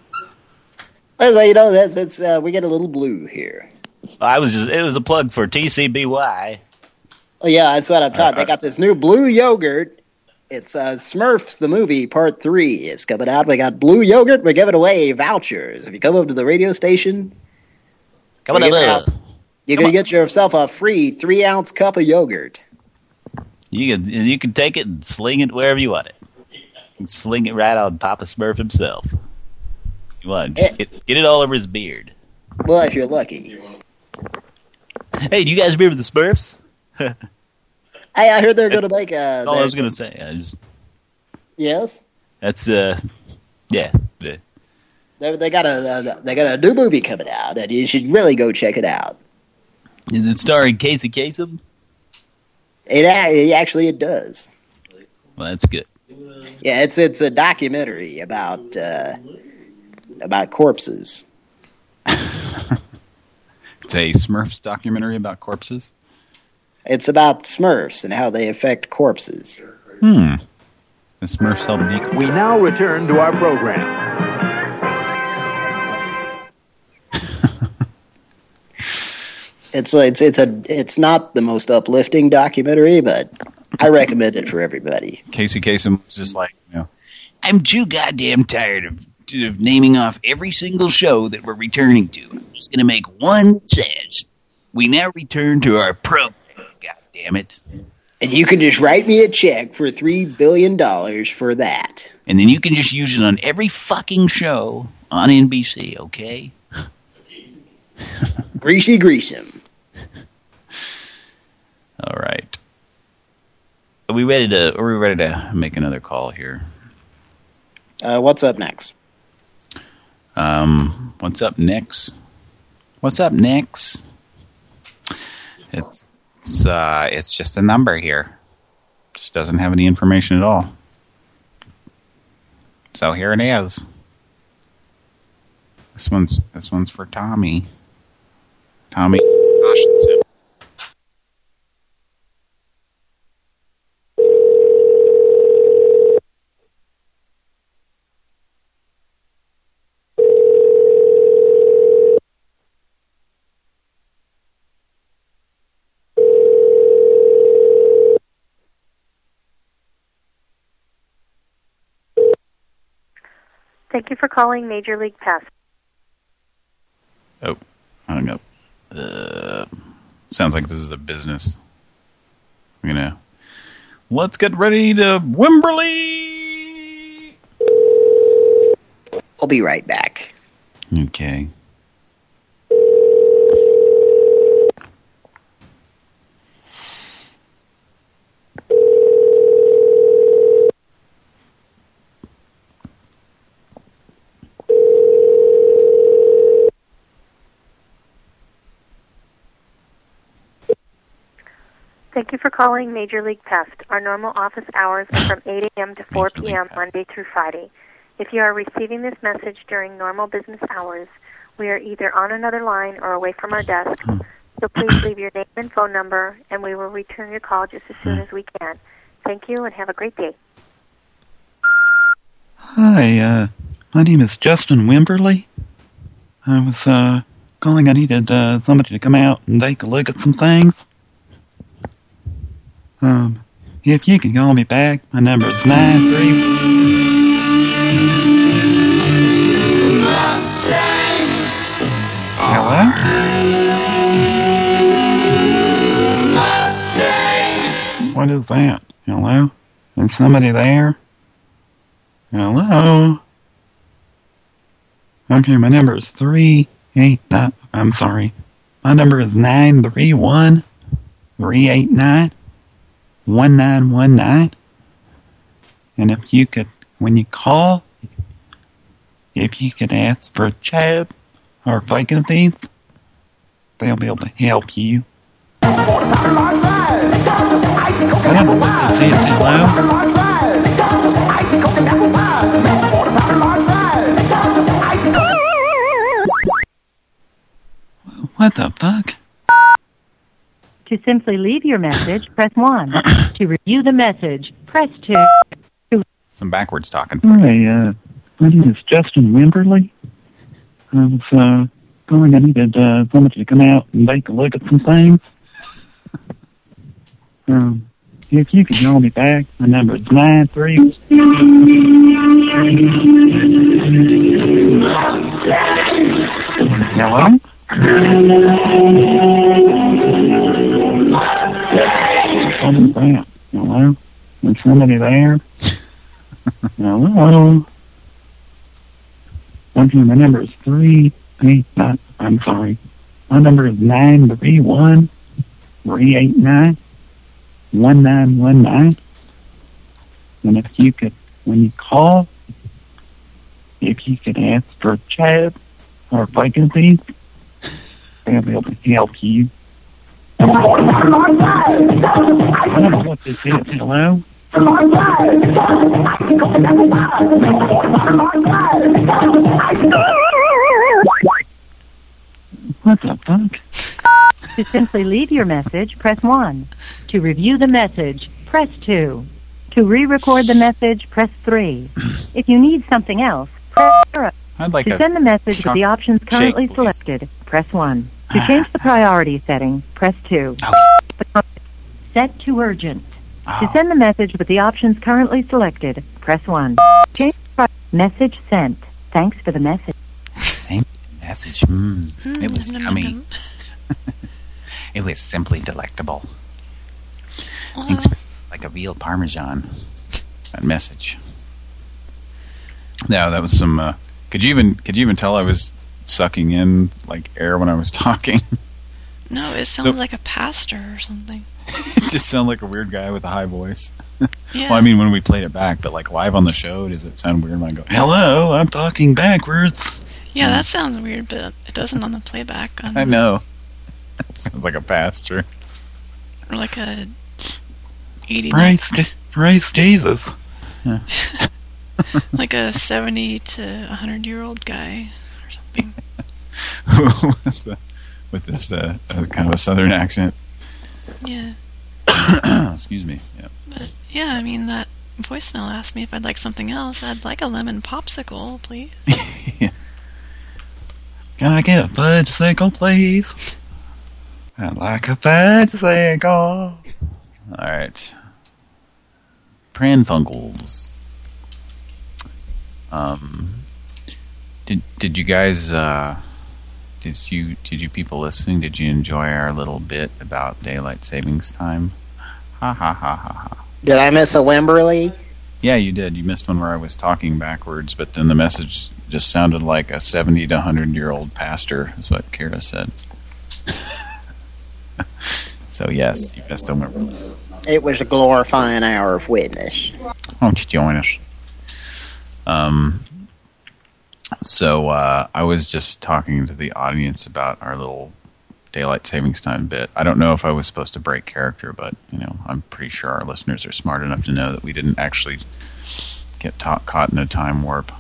Well, you know, that's it's uh, we get a little blue here. I was just it was a plug for TCBY. Oh, yeah, that's what I'm taught. They got this new blue yogurt. It's uh, Smurfs the movie part three. It's coming out. We got blue yogurt. We're giving away vouchers. If you come up to the radio station, Come on, uh, you can get yourself a free three ounce cup of yogurt. You can you can take it and sling it wherever you want it. You sling it right on Papa Smurf himself. You want just get, get it all over his beard. Well, if you're lucky. Hey, do you guys remember the Smurfs? (laughs) Hey, I heard they're going to make a. That's all I was gonna say. I just Yes, that's uh yeah. the- they, they got a uh, they got a new movie coming out, and you should really go check it out. Is it starring Casey Kasem? It, it actually it does. Well, that's good. Yeah, it's it's a documentary about uh, about corpses. (laughs) It's a Smurfs documentary about corpses. It's about Smurfs and how they affect corpses. Hmm. The Smurfs help decode. We now return to our program. It's it's it's a it's not the most uplifting documentary, but I recommend it for everybody. Casey Kasem was just like, you know, I'm too goddamn tired of, of naming off every single show that we're returning to. I'm just going to make one that says, we now return to our program. God damn it. And you can just write me a check for three billion dollars for that. And then you can just use it on every fucking show on NBC, okay? Greasy Greasem. All right. Are we ready to? Are we ready to make another call here? Uh, what's up next? Um, what's up next? What's up next? It's it's uh, it's just a number here. Just doesn't have any information at all. So here it is. This one's this one's for Tommy. Tommy Scoshenson. Thank you for calling Major League Pest. Oh, hung up. Uh, sounds like this is a business. You know. Let's get ready to Wimberly. I'll be right back. Okay. Thank you for calling Major League Pest. Our normal office hours are from 8 a.m. to 4 p.m. Monday through Friday. If you are receiving this message during normal business hours, we are either on another line or away from our desk. So please leave your name and phone number, and we will return your call just as soon as we can. Thank you, and have a great day. Hi, uh, my name is Justin Wimberly. I was, uh, calling. I needed, uh, somebody to come out and take a look at some things. Um, if you can call me back, my number is nine three. Hello? What is that? Hello? Is somebody there? Hello? Okay, my number is three eight nine. I'm sorry. My number is nine three one three eight nine one nine one nine. And if you could, when you call, if you could ask for Chad or vacancies, they'll be able to help you. I don't know what this is. Hello? What the fuck? To simply leave your message, press 1. to review the message, press 2. Some backwards talking. Hi, uh, my name is Justin Wimberly. I was, uh, calling. I needed, uh, somebody to come out and take a look at some things. (laughs) Um, if you could call me back, my number is nine three. Hello? What is that? Hello? Is somebody there? (laughs) Hello? Okay, my number is three eight nine. I'm sorry. My number is nine three one three eight nine one nine one nine. And if you could, when you call, if you could ask for Chad or vacancies, they'll be able to help you. I don't know what this is. Hello? What the fuck? To simply leave your message, press 1. To review the message, press 2. To re-record the message, press 3. If you need something else, press 0. I'd like to send the message with the options currently please. selected, press 1. To change the priority setting, press 2. Set to urgent. To send the message with the options currently selected, press 1. Change pri- message sent. Thanks for the message. Thank you. Message. Mm, it Mm, was num, yummy. num. it was simply delectable. Thanks for like a real Parmesan. That message. Yeah, that was some. Uh, could you even could you even tell I was sucking in like air when I was (laughs) talking? No, it sounded like a pastor or something. (laughs) it just sounded like a weird guy with a high voice. Yeah. (laughs) well, I mean, when we played it back, but like live on the show, does it sound weird when I go, "Hello, I'm talking backwards"? Yeah, that hmm. sounds weird, but it doesn't on the playback. On I know. It sounds like a pastor. Or like a 80 Praise, praise Jesus. Yeah. like a 70 to 100 year old guy. With, (laughs) the- with this uh, kind of a southern accent. Yeah. (coughs) Excuse me. Yeah. But yeah, I mean, that voicemail asked me if I'd like something else. I'd like a lemon popsicle, please. (laughs) Can I get a fudge sickle, please? I'd like a fudge sickle. All right. Pran Funkels. Um, did did you guys uh, did you did you people listening? Did you enjoy our little bit about daylight savings time? Ha ha ha ha ha. Did I miss a Wimberly? Yeah, you did. You missed one where I was talking backwards, but then the message just sounded like a 70 to 100 year old pastor, is what Kira said. (laughs) so yes, you missed a Wimberly. It was a glorifying hour of witness. Why don't you join us? Um, so uh, I was just talking to the audience about our little daylight savings time bit. I don't know if I was supposed to break character, but you know, I'm pretty sure our listeners are smart enough to know that we didn't actually get caught in a time warp.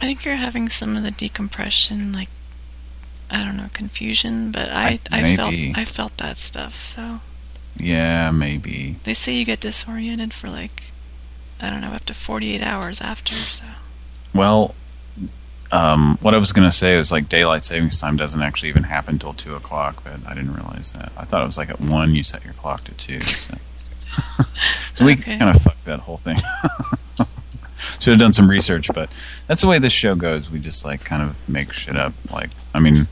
I think you're having some of the decompression, like, I don't know, confusion, but I, I- I, felt. I felt that stuff, so. Yeah, maybe. They say you get disoriented for like, I don't know, up to 48 hours after, so. Well, um, what I was going to say is like daylight savings time doesn't actually even happen till 2 o'clock, but I didn't realize that. I thought it was like at 1 you set your clock to 2. So, (laughs) so we Okay. kind of fucked that whole thing. (laughs) Should have done some research, but that's the way this show goes. We just like kind of make shit up. Like, I mean,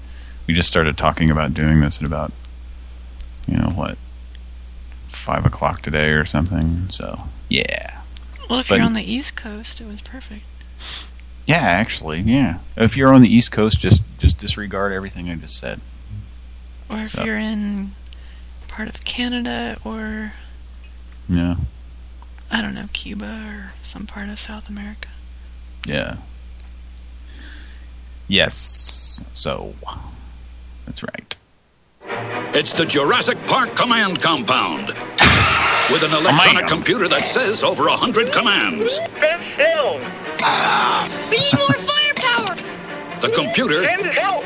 we just started talking about doing this at about, you know, what, 5 o'clock today or something. So, yeah. Well, if But- you're on the East Coast, it was perfect. Yeah, actually, yeah. If you're on the East Coast, just just disregard everything I just said. Or if So- you're in part of Canada or, Yeah, I don't know, Cuba or some part of South America. yeah. Yes. So, that's right. It's the Jurassic Park Command Compound. With an electronic computer that says over a hundred commands. We need more firepower. The computer and help.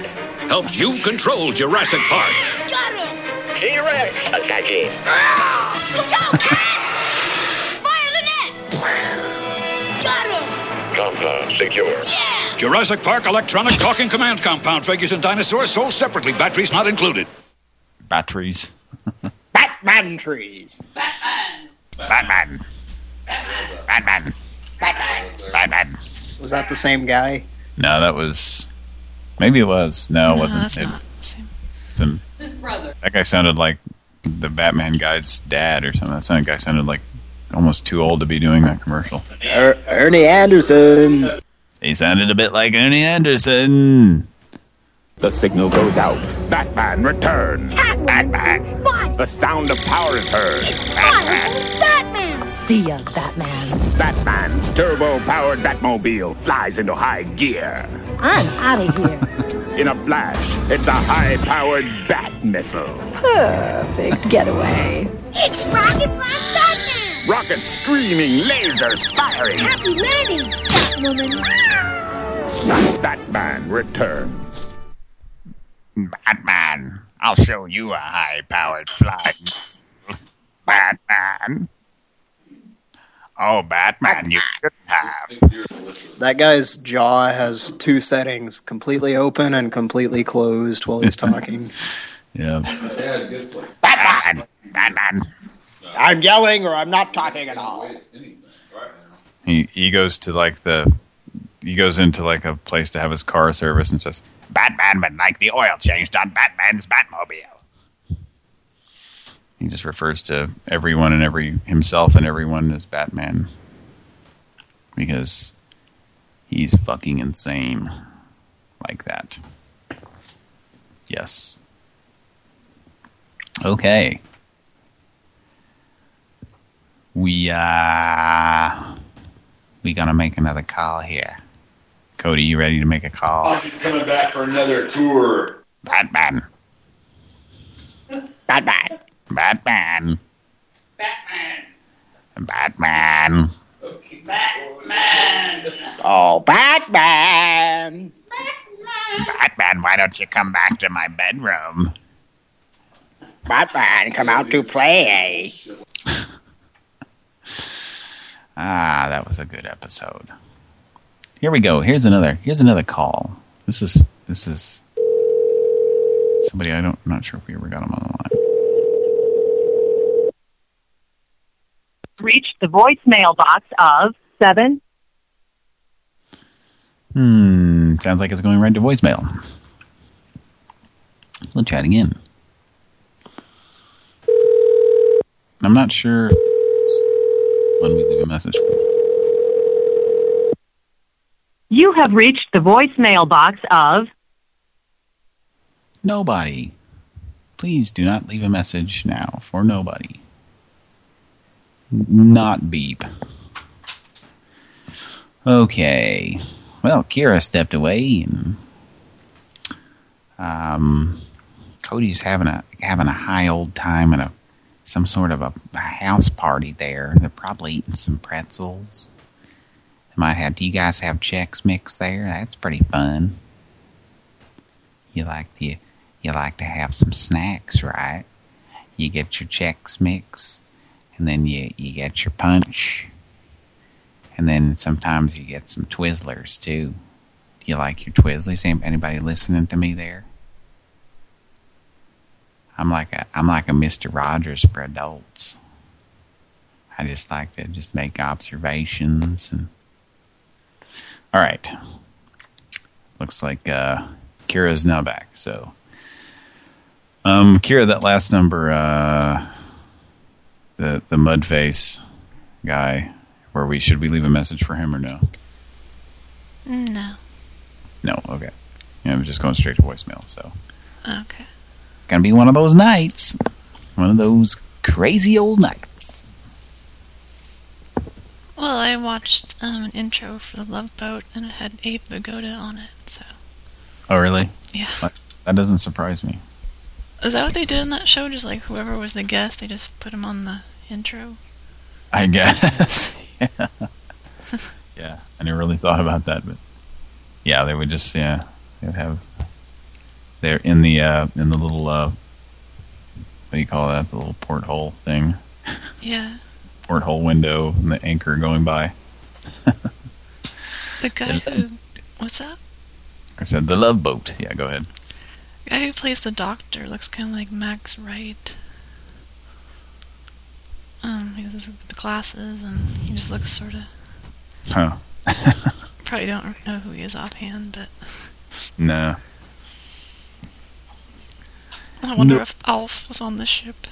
helps you control Jurassic Park. Got him. T-Rex attacking. Look out, Rex! Fire the net. Got him. Compound secure. Jurassic Park Electronic Talking Command Compound. Figures and dinosaurs sold separately. Batteries not included. Batteries. Batman trees. Batman. Batman. Batman. Was that the same guy? No, that was... Maybe it was. No, it No, wasn't. It- same. some- His brother. that guy sounded like the Batman guy's dad or something. That guy sounded like almost too old to be doing that commercial. Er- Ernie Anderson. He sounded a bit like Ernie Anderson. The signal goes out. Batman returns. Batman. The sound of power is heard. Batman. Batman. See ya, Batman. Batman's turbo-powered Batmobile flies into high gear. I'm out of here. (laughs) In a flash, it's a high-powered Bat missile. Perfect getaway. It's Rocket Blast Batman. Rocket screaming, lasers firing. Happy landings, Batwoman. Batman returns. Batman, I'll show you a high-powered flying. Batman. Oh, Batman, you shouldn't have. That guy's jaw has two settings, completely open and completely closed while he's talking. (laughs) Yeah. Batman! Batman! I'm yelling or I'm not talking at all. He he goes to like the he goes into like a place to have his car service and says, Batman would like the oil changed on Batman's Batmobile. He just refers to everyone and every himself and everyone as Batman. Because he's fucking insane. Like that. Yes. Okay. We, uh... We gonna make another call here. Cody, you ready to make a call? Oh, she's coming back for another tour. Batman. (laughs) Batman. Batman. Batman. Batman. Batman. Oh, Batman. Batman, why don't you come back to my bedroom? Batman, come out to play. (laughs) Ah, that was a good episode. Here we go. Here's another. Here's another call. This is this is somebody I don't. I'm not sure if we ever got him on the line. Reached the voicemail box of seven. Hmm. Sounds like it's going right to voicemail. We'll try it again. I'm not sure if this is when we leave a message for. You have reached the voicemail box of Nobody. Please do not leave a message now for nobody. Not beep. Okay. Well, Kira stepped away and um Cody's having a having a high old time at a some sort of a, a house party there. They're probably eating some pretzels. They might have do you guys have Chex Mix there? That's pretty fun. You like to you like to have some snacks, right? You get your Chex Mix, and then you you get your punch, and then sometimes you get some Twizzlers too. Do you like your Twizzlers? Anybody listening to me there? I'm like a I'm like a Mister Rogers for adults. I just like to just make observations and. All right. Looks like uh, Kira's now back. So, um, Kira, that last number, uh, the the mud face guy, where we should we leave a message for him or no? No. No. Okay. Yeah, I'm just going straight to voicemail. So. Okay. It's gonna be one of those nights. One of those crazy old nights. Well, I watched um, an intro for The Love Boat, and it had Abe Vigoda on it, so... Oh, really? Yeah. That doesn't surprise me. Is that what they did in that show? Just like whoever was the guest, they just put him on the intro? I guess. (laughs) yeah. yeah. I never really thought about that, but yeah, they would just yeah, they would have they're in the uh in the little uh what do you call that? The little porthole thing. Yeah. Porthole window and the anchor going by. The guy who... What's that? I said the love boat. Yeah, go ahead. The guy who plays the doctor looks kind of like Max Wright. Um, he has the glasses, and he just looks sort of... Huh. (laughs) Probably don't know who he is offhand, but... No. I wonder No. if Alf was on the ship.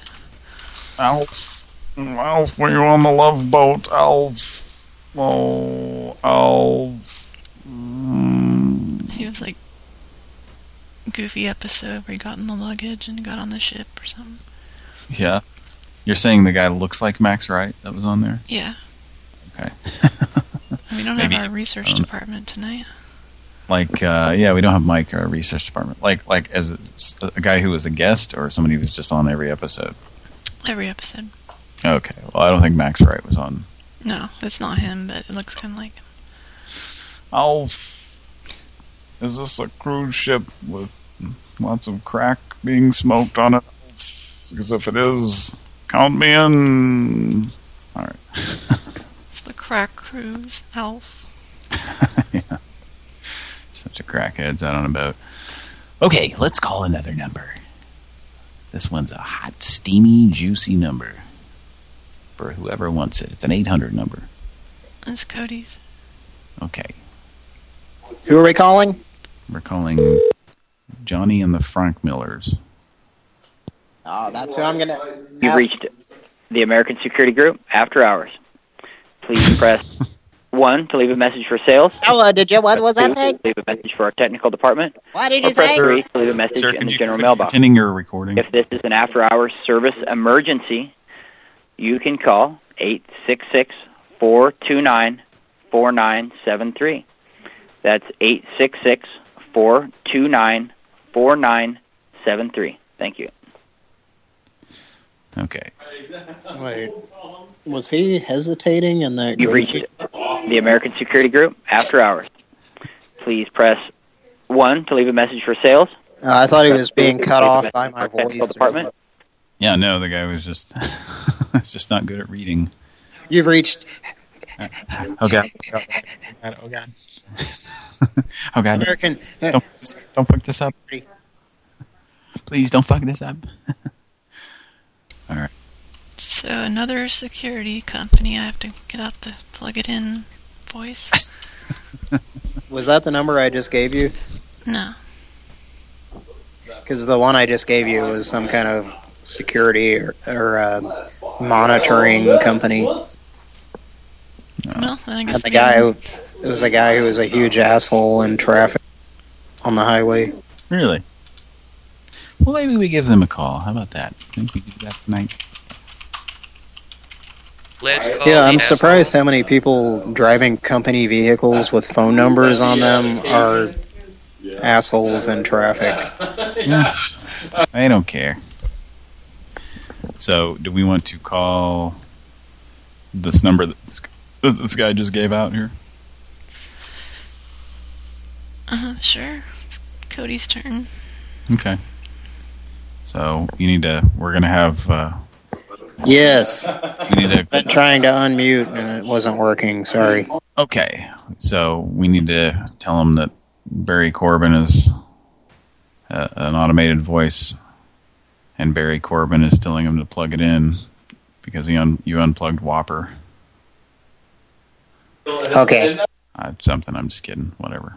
Alf. Alf, were you on the love boat? Alf. Oh, Alf. Mm. He was like... Goofy episode where he got in the luggage and got on the ship or something. Yeah. You're saying the guy looks like Max Wright that was on there? Yeah. Okay. (laughs) We don't Maybe. have our research know. department tonight. Like, uh, yeah, we don't have Mike, our research department. Like, like as a, a guy who was a guest or somebody who was just on every episode. Every episode. Okay. Well, I don't think Max Wright was on. No, it's not him, but it looks kind of like him. Alf. Is this a cruise ship with lots of crack being smoked on it? Because if it is, count me in. All right. It's the crack cruise, Alf. (laughs) Such a crackheads out on a boat. Okay, let's call another number. This one's a hot, steamy, juicy number. For whoever wants it. It's an 800 number. That's Cody's. Okay. Who are we calling? We're calling Johnny and the Frank Millers. Oh, that's who I'm gonna. You've ask. reached the American Security Group after hours. Please (laughs) press 1 to leave a message for sales. Oh, uh, did you? What was that thing? leave a message for our technical department. What did or you press say? 3 to leave a message Sir, in the you- general could you mailbox. Continuing your recording. If this is an after-hours service emergency, you can call 866-429-4973. That's 866-429-4973. Thank you. Okay. Wait, was he hesitating in the? You've reached the American Security Group after hours. Please press 1 to leave a message for sales. Uh, I thought he was being cut off by my our voice. Department. Yeah, no, the guy was just (laughs) it's just not good at reading. You've reached. God. Oh god. Oh god. (laughs) oh god. American. Don't, don't fuck this up. Please don't fuck this up. (laughs) All right. So another security company. I have to get out the plug it in voice. (laughs) Was that the number I just gave you? No. Because the one I just gave you was some kind of security or, or uh, monitoring company. Well, then I guess And the guy, can- it was a guy who was a huge asshole in traffic on the highway. Really? Well, maybe we give them a call. How about that? Think we do that tonight? Let's Yeah, I'm asshole. surprised how many people driving company vehicles with phone numbers on them are assholes in traffic. Hmm. Yeah. I don't care. So, do we want to call this number that this guy just gave out here? Uh, sure. It's Cody's turn. Okay. So, you need to, we're going to have, uh, Yes. we need to, Been trying to unmute and it wasn't working. Sorry. okay. So, we need to tell him that Barry Corbin is uh, an automated voice and Barry Corbin is telling him to plug it in because he un you unplugged Whopper. Okay. Uh, something, I'm just kidding. Whatever.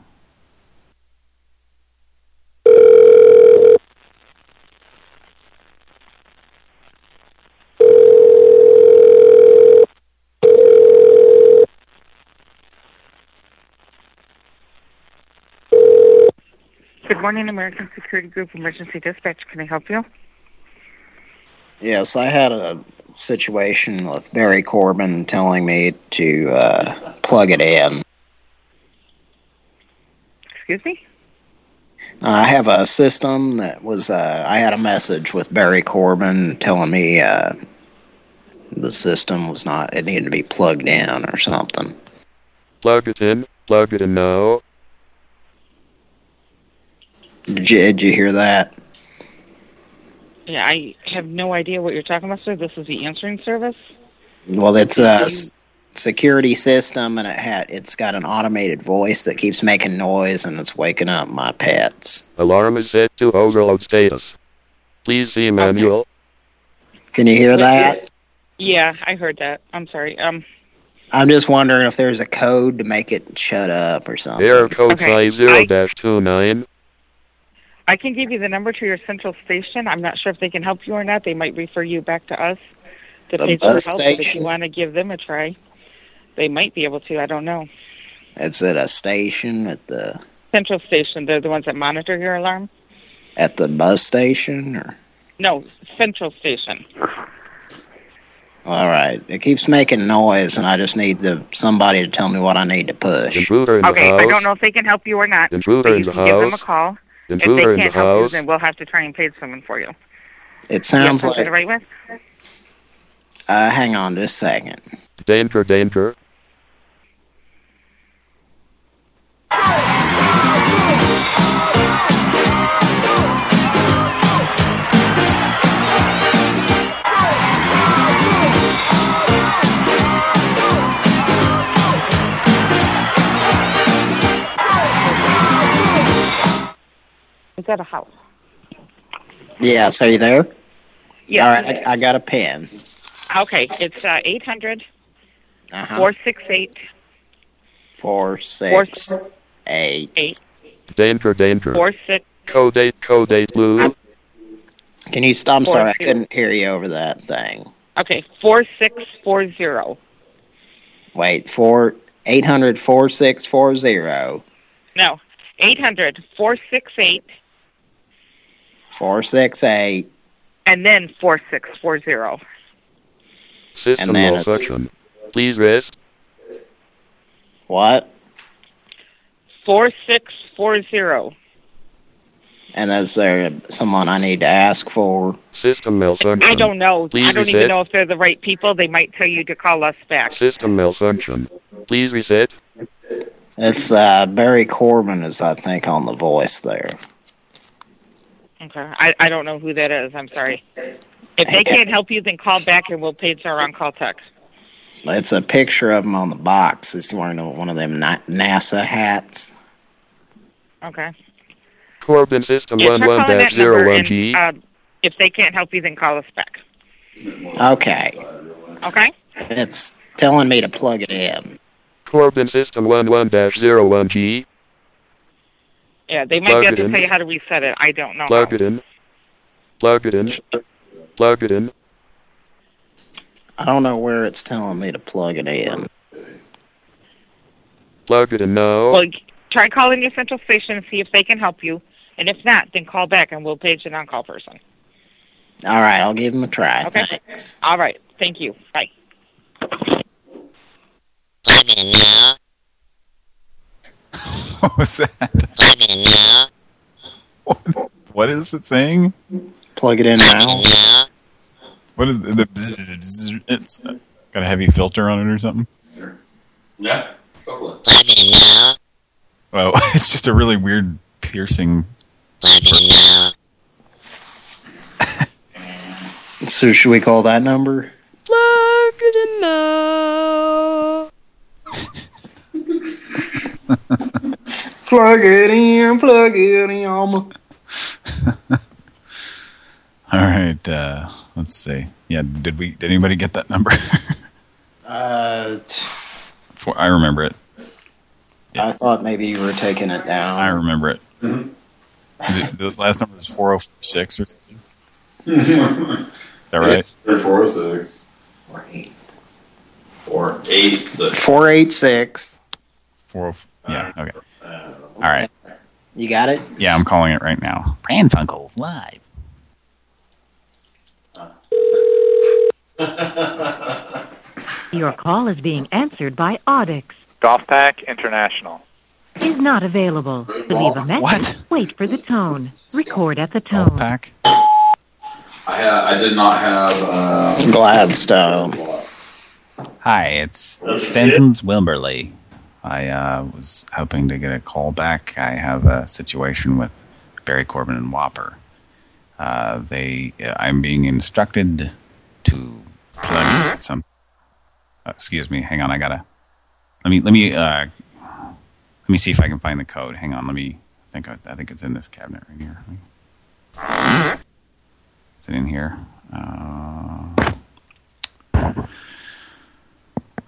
Good morning, American Security Group Emergency Dispatch. Can I help you? Yes, I had a situation with Barry Corbin telling me to uh, plug it in. Excuse me? I have a system that was, uh, I had a message with Barry Corbin telling me uh, the system was not, it needed to be plugged in or something. Plug it in. Plug it in now. Did you, hear that? Yeah, I have no idea what you're talking about, sir. This is the answering service. Well, it's a security system, and it had it's got an automated voice that keeps making noise, and it's waking up my pets. Alarm is set to overload status. Please see manual. Can you hear that? Yeah, I heard that. I'm sorry. Um, I'm just wondering if there's a code to make it shut up or something. Error code Okay, 50-29. I can give you the number to your central station. I'm not sure if they can help you or not. They might refer you back to us to The pay for help. But if you want to give them a try, they might be able to. I don't know. It's at a station at the Central station. They're the ones that monitor your alarm. at the bus station, or No, central station. all right. It keeps making noise, and I just need to somebody to tell me what I need to push. Intruder in Okay, the house. I don't know if they can help you or not. Intruder but in you the can give them a call. Intruder if they can't the help house. you, then we'll have to try and pay someone for you. It sounds yeah, like. right with. Uh, hang on just a second. Danger, danger. At a house. Yes, are you there? Yeah. All right, I, I got a pen. Okay, it's uh, 800 Uh-huh. 468 Four, six, eight. eight Danger, danger. four six. Code 8, code 8 blue. Can you stop? I'm Four, sorry, I couldn't hear you over that thing. Okay, 4640. Wait, four, eight hundred four six four zero No, 800 468 four six eight. and then 4640. System And then it's- malfunction. Please rest. What? 4640. And is there someone I need to ask for? System malfunction. I don't know. Please I don't reset. even know if they're the right people. They might tell you to call us back. System malfunction. Please reset. It's uh, Barry Corbin is, I think, on the voice there. Okay. I, I don't know who that is. I'm sorry. If they can't help you, then call back and we'll page our on-call text. It's a picture of him on the box. He's wearing one of them Na- NASA hats. Okay. Corbin System Yeah, try calling that number 11-01G. uh, if they can't help you, then call us back. Okay. Okay? It's telling me to plug it in. Corbin System 11-01G. Yeah, they might Plug be able to in. tell you how to reset it. I don't know. Plug how. it in. Plug it in. Plug it in. I don't know where it's telling me to plug it in. Plug it in now. Well, try calling your central station and see if they can help you. And if not, then call back and we'll page an on-call person. All right, I'll give him a try. Okay? Thanks. All right. Thank you. Bye. (laughs) What was that? What, (laughs) what is it saying? Plug it in now. What is the? the bzz, bzz, bzz, it's uh, got a heavy filter on it or something. Yeah, totally. Oh, (laughs) it's just a really weird piercing. So should we call that number? Plug it in now. (laughs) Plug it in, plug it in. (laughs) All right, uh, let's see. Yeah, did we? Did anybody get that number? (laughs) Uh, For, I remember it. I thought maybe you were taking it down. I remember it. Mm-hmm. Is it- The last number was four oh six or something. Is that right? They're 406. Or 86. 486. 486. Four. Yeah. Okay. All right. You got it? Yeah, I'm calling it right now. Pran Funkels live. (laughs) Your call is being answered by Audix. Golf Pack International. Is not available. To leave a message, What? wait for the tone. Record at the tone. Golf Pack. I, ha- I did not have. Uh, Gladstone. Hi, it's Stenson's Wimberly. I uh, was hoping to get a call back. I have a situation with Barry Corbin and Whopper. Uh, they, I'm being instructed to plug some. Uh, excuse me. Hang on. I gotta. Let me. Let me. Uh, let me see if I can find the code. Hang on. Let me. I think. I, think it's in this cabinet right here. Is it in here? Uh,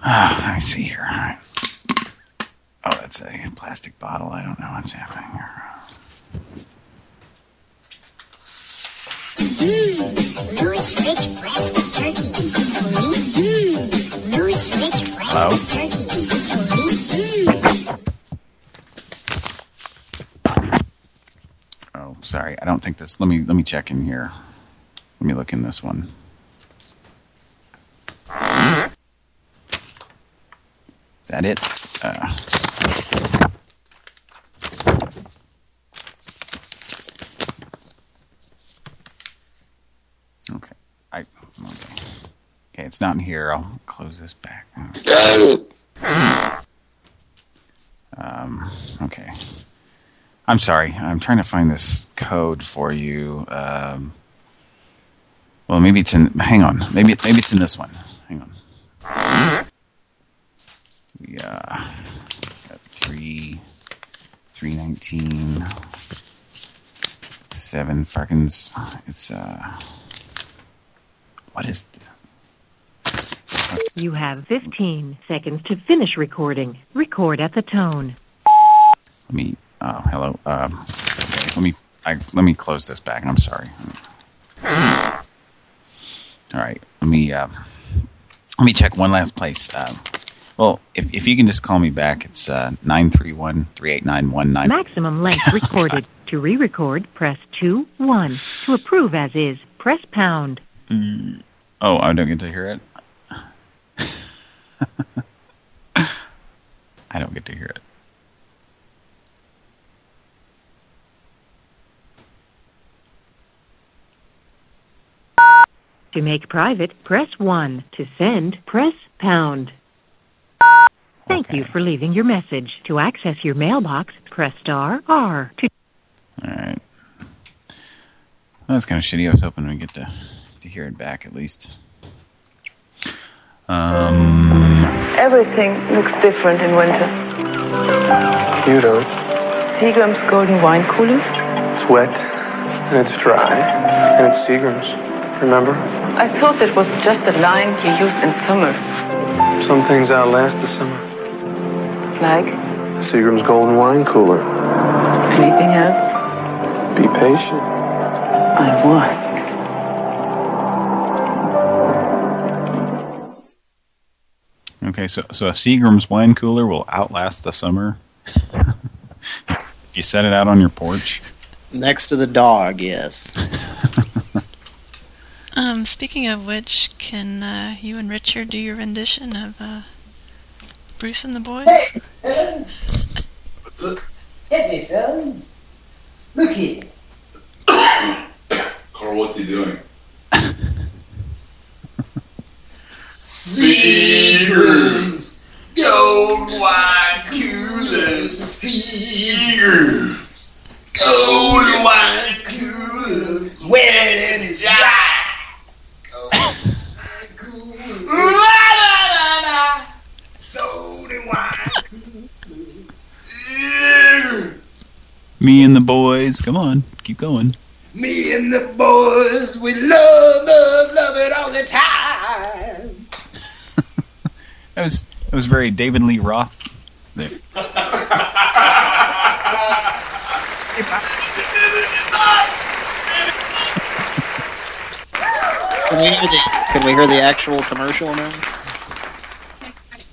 Ah, (sighs) I see here. Oh, that's a plastic bottle. I don't know what's happening here. Rich breast turkey. Sweet. Mmm, Louis Rich breast Hello? turkey. Sweet. Mmm. Oh, sorry. I don't think this. Let me let me check in here. Let me look in this one. Is that it? Uh, okay. I okay. Okay, it's not in here. I'll close this back. Um. Okay. I'm sorry. I'm trying to find this code for you. Um, well, maybe it's in. Hang on. Maybe maybe it's in this one. Hang on. Yeah. Three. Three nineteen. seven fuckings. It's uh, what is? You have 15 seconds to finish recording. Record at the tone. Let me. Oh, hello. Um, okay, let me. I let me close this back. I'm sorry. All right. Let me. Uh, let me check one last place. Um, well, if if you can just call me back, it's uh, nine three one three eight nine one nine. Maximum length recorded. (laughs) to re-record, press 2, 1. To approve as is, press pound. Mm. Oh, I don't get to hear it? (laughs) I don't get to hear it. To make private, press 1. To send, press pound. Thank you for leaving your message. To access your mailbox, press star R. To All right. Well, that's kind of shitty. I was hoping we get to to hear it back at least. Um, Everything looks different in winter. You don't. Seagram's golden wine coolers. It's wet, and it's dry, and it's Seagram's. Remember? I thought it was just a line you used in summer. Some things outlast the summer. Like Seagram's Golden Wine Cooler. anything else. Be patient. I was. okay, so so a Seagram's wine cooler will outlast the summer. if (laughs) you set it out on your porch. Next to the dog, yes. (laughs) Um, speaking of which, can uh, you and Richard do your rendition of uh, Bruce and the Boys? Hey, Hit me, fellas. Look here. (coughs) Carl, what's he doing? Seagram's Gold Wine Coolers. Seagram's Gold Wine Coolers. Wet and it's dry. Gold Wine Coolers. La la la la. Gold Wine Coolers. (clears throat) Me and the boys. Come on, keep going. Me and the boys, we love, love, love it all the time. (laughs) That was that was very David Lee Roth. There. Can we hear the Can we hear the actual commercial now?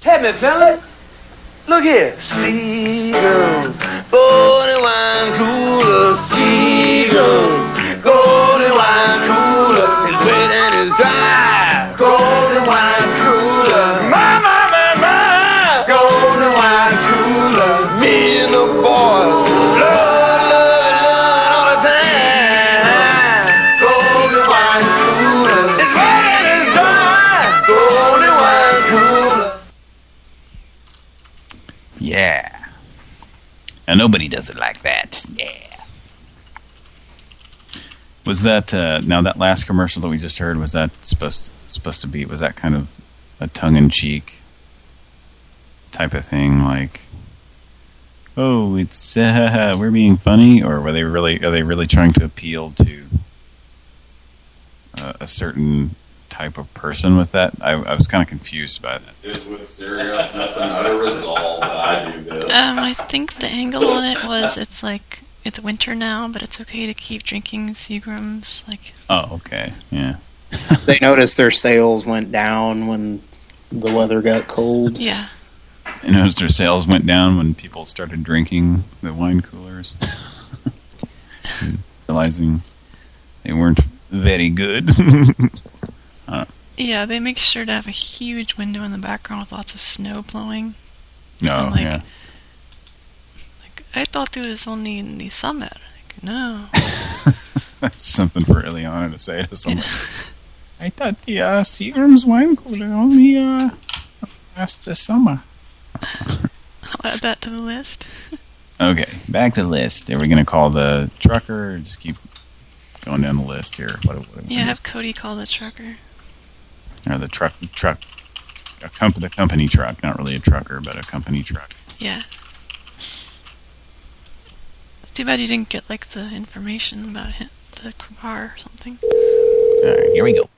Hey, me fellas. Look here. Seagram's, golden wine nobody does it like that. Yeah. Was that uh, now that last commercial that we just heard? Was that supposed supposed to be? Was that kind of a tongue in cheek type of thing? Like, oh, it's uh, (laughs) we're being funny, or were they really? Are they really trying to appeal to uh, a certain type of person with that? I, I was kind of confused by that. It's with seriousness and utter resolve that I do this. Um, I think the angle on it was it's like it's winter now, but it's okay to keep drinking Seagrams. Like, Oh, okay, yeah. (laughs) they noticed their sales went down when the weather got cold. yeah. You noticed their sales went down when people started drinking the wine coolers. (laughs) Realizing they weren't very good. (laughs) Uh, Yeah, they make sure to have a huge window in the background with lots of snow blowing. no, like, yeah. I thought it was only in the summer. Like, no. (laughs) That's something for Ileana to say to someone. (laughs) I thought the uh, Seagram's wine cooler only uh, lasts the summer. I'll add that to the list. Okay, back to the list. Are we going to call the trucker or just keep going down the list here? What, what, Yeah, have Cody call the trucker. Or the truck, truck, a company, the company truck, not really a trucker, but a company truck. Yeah. Too bad you didn't get like the information about him, the car or something. All right, here we go.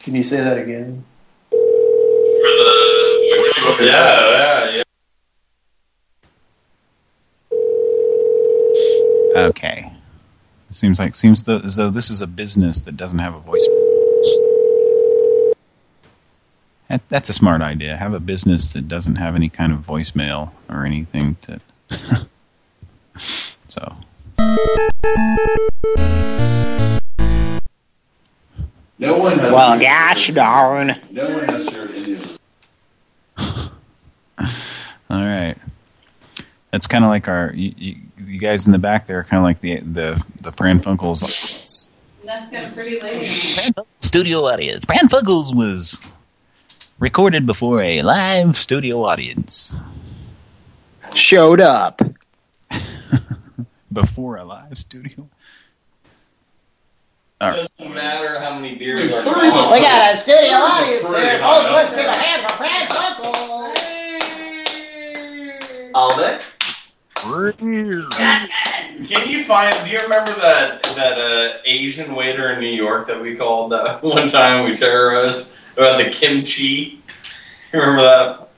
Can you say that again? For the Yeah, yeah, yeah. Okay. It seems like seems though, as though this is a business that doesn't have a voicemail. That, that's a smart idea. Have a business that doesn't have any kind of voicemail or anything to. (laughs) so. No one has. Well, gosh darn. No one has shared any of this. (laughs) All right. That's kind of like our you, you, you guys in the back there, kind of like the the the Pran Funkels That's getting pretty late. studio audience. Pranfunkels was recorded before a live studio audience. Showed up. (laughs) Before a live studio. All It right. doesn't matter how many beers are We got a studio audience Three, here. huh? Folks, let's give a hand for Pran Funkels. All day? Can you find? Do you remember that that uh, Asian waiter in New York that we called that (laughs) one time we terrorized about the kimchi? You remember that?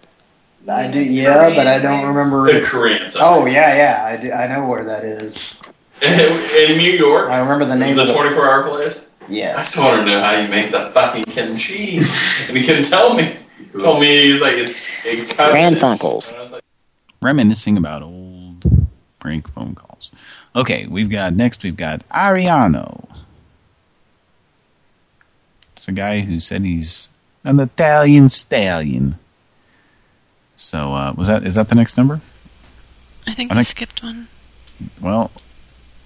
I do, yeah, but I don't remember. The Korean side. Oh yeah, yeah, I, do, I know where that is. (laughs) in New York. I remember the name the of the 24 hour place. Yes. I just want to know how you make the fucking kimchi, and he couldn't tell me. Told me he's like it's it cuts Pran it. Funkels. And I was like, Reminiscing about old prank phone calls. Okay, we've got next. We've got Ariano. It's a guy who said he's an Italian stallion. So uh, was that is that the next number? I think I you think- skipped one. Well,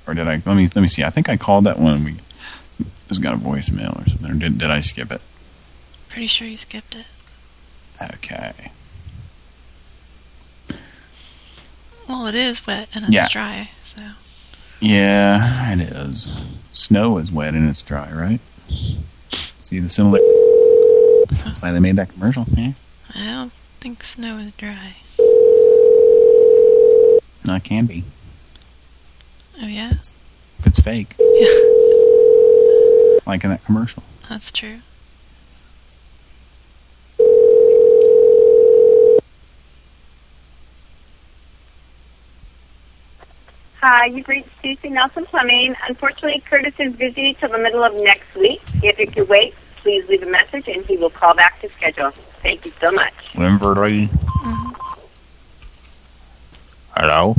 or did I? Let me let me see. I think I called that one. and We just got a voicemail or something. Or did did I skip it? Pretty sure you skipped it. Okay. Well, it is wet and it's Yeah. dry, so Yeah, it is. Snow is wet and it's dry, right? See the similar. That's why they made that commercial. Yeah. I don't think snow is dry. No, it can be. Oh yeah, If it's fake. yeah, Like in that commercial. that's true. Hi, you've reached Susie Nelson Plumbing. Unfortunately, Curtis is busy till the middle of next week. If you could wait, please leave a message and he will call back to schedule. Thank you so much. Wimberly. Mm-hmm. Hello?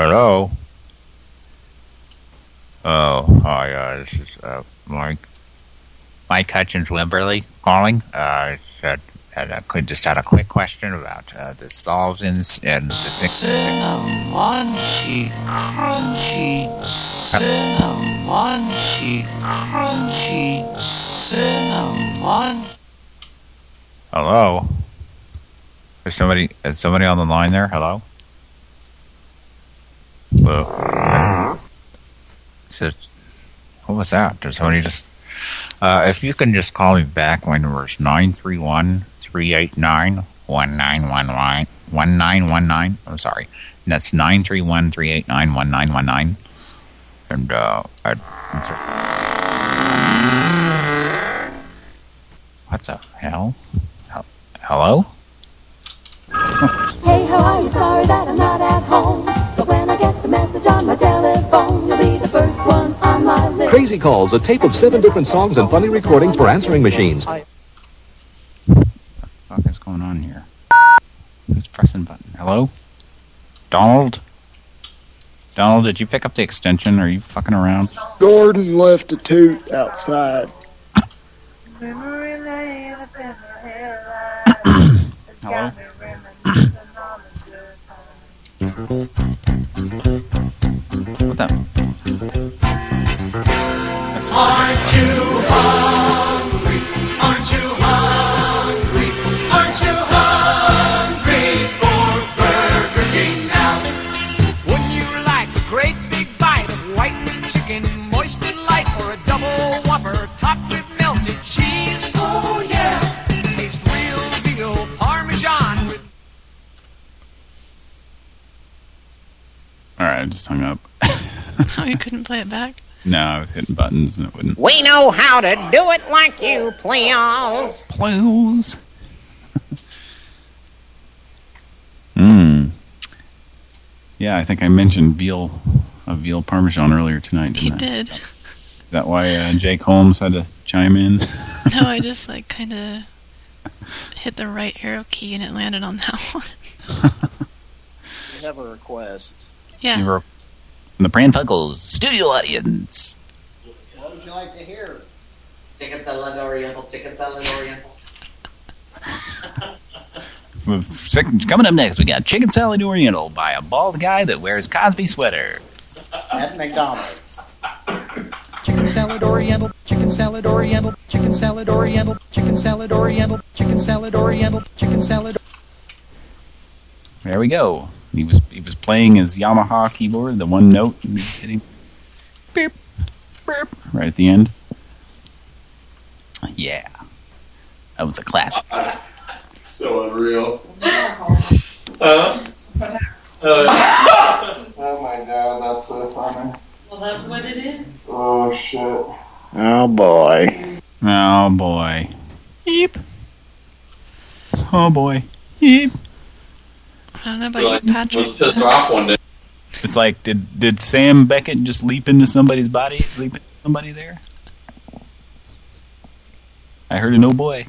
Hello? Oh, hi, uh, this is, uh, Mike. Mike Hutchins Wimberly calling. Uh, said, and I could just had a quick question about, uh, the solvents and the thing. Monkey, crunchy, monkey, crunchy, cinnamon. Hello? Is somebody, is somebody on the line there? Hello? Hello? Says, what was that? Did somebody just... Uh, if you can just call me back, my number is 931-389-1919. I'm sorry. And that's 931-389-1919. And, uh, I'd... What the hell? Hello? Hey, how are you? Sorry that I'm not at home. Crazy Calls, a tape of seven different songs and funny recordings for answering machines. What The fuck is going on here? Who's pressing button? Hello? Donald? Donald, did you pick up the extension? Are you fucking around? Gordon left a toot outside. (coughs) Hello? (coughs) (coughs) Aren't you hungry? Aren't you hungry? Aren't you hungry for Burger King now? Wouldn't you like a great big bite of white meat chicken, moist and light, or a double whopper topped with melted cheese? Oh yeah! Taste real deal Parmesan with. All right, I just hung up. (laughs) oh, you couldn't play it back. No, I was hitting buttons and it wouldn't. We know how to do it like you, please. Please. (laughs) Hmm. Yeah, I think I mentioned veal, a veal parmesan earlier tonight. He didn't I? did. Is that why uh, Jake Holmes had to chime in? (laughs) no, I (laughs) just like kind of hit the right arrow key and it landed on that one. You have a request. Yeah. You From the Pran Funkels studio audience. What would you like to hear? Chicken salad oriental, chicken salad oriental. (laughs) F- Coming up next, we got Chicken Salad Oriental by a bald guy that wears Cosby sweater. At McDonald's. Chicken salad oriental, chicken salad oriental, chicken salad oriental, chicken salad oriental, chicken salad oriental, chicken salad. There we go. He was he was playing his Yamaha keyboard, the one note, and he was hitting beep, beep, right at the end. Yeah. That was a classic. (laughs) So unreal. Huh? Uh, (laughs) oh my god, that's so funny. Well, that's what it is. Oh shit. Oh boy. Oh boy. Eep. Oh boy. Eep. I don't know about Really you, Patrick. was pissed off one day. It's like did did Sam Beckett just leap into somebody's body? Leap into somebody there? I heard an oh boy.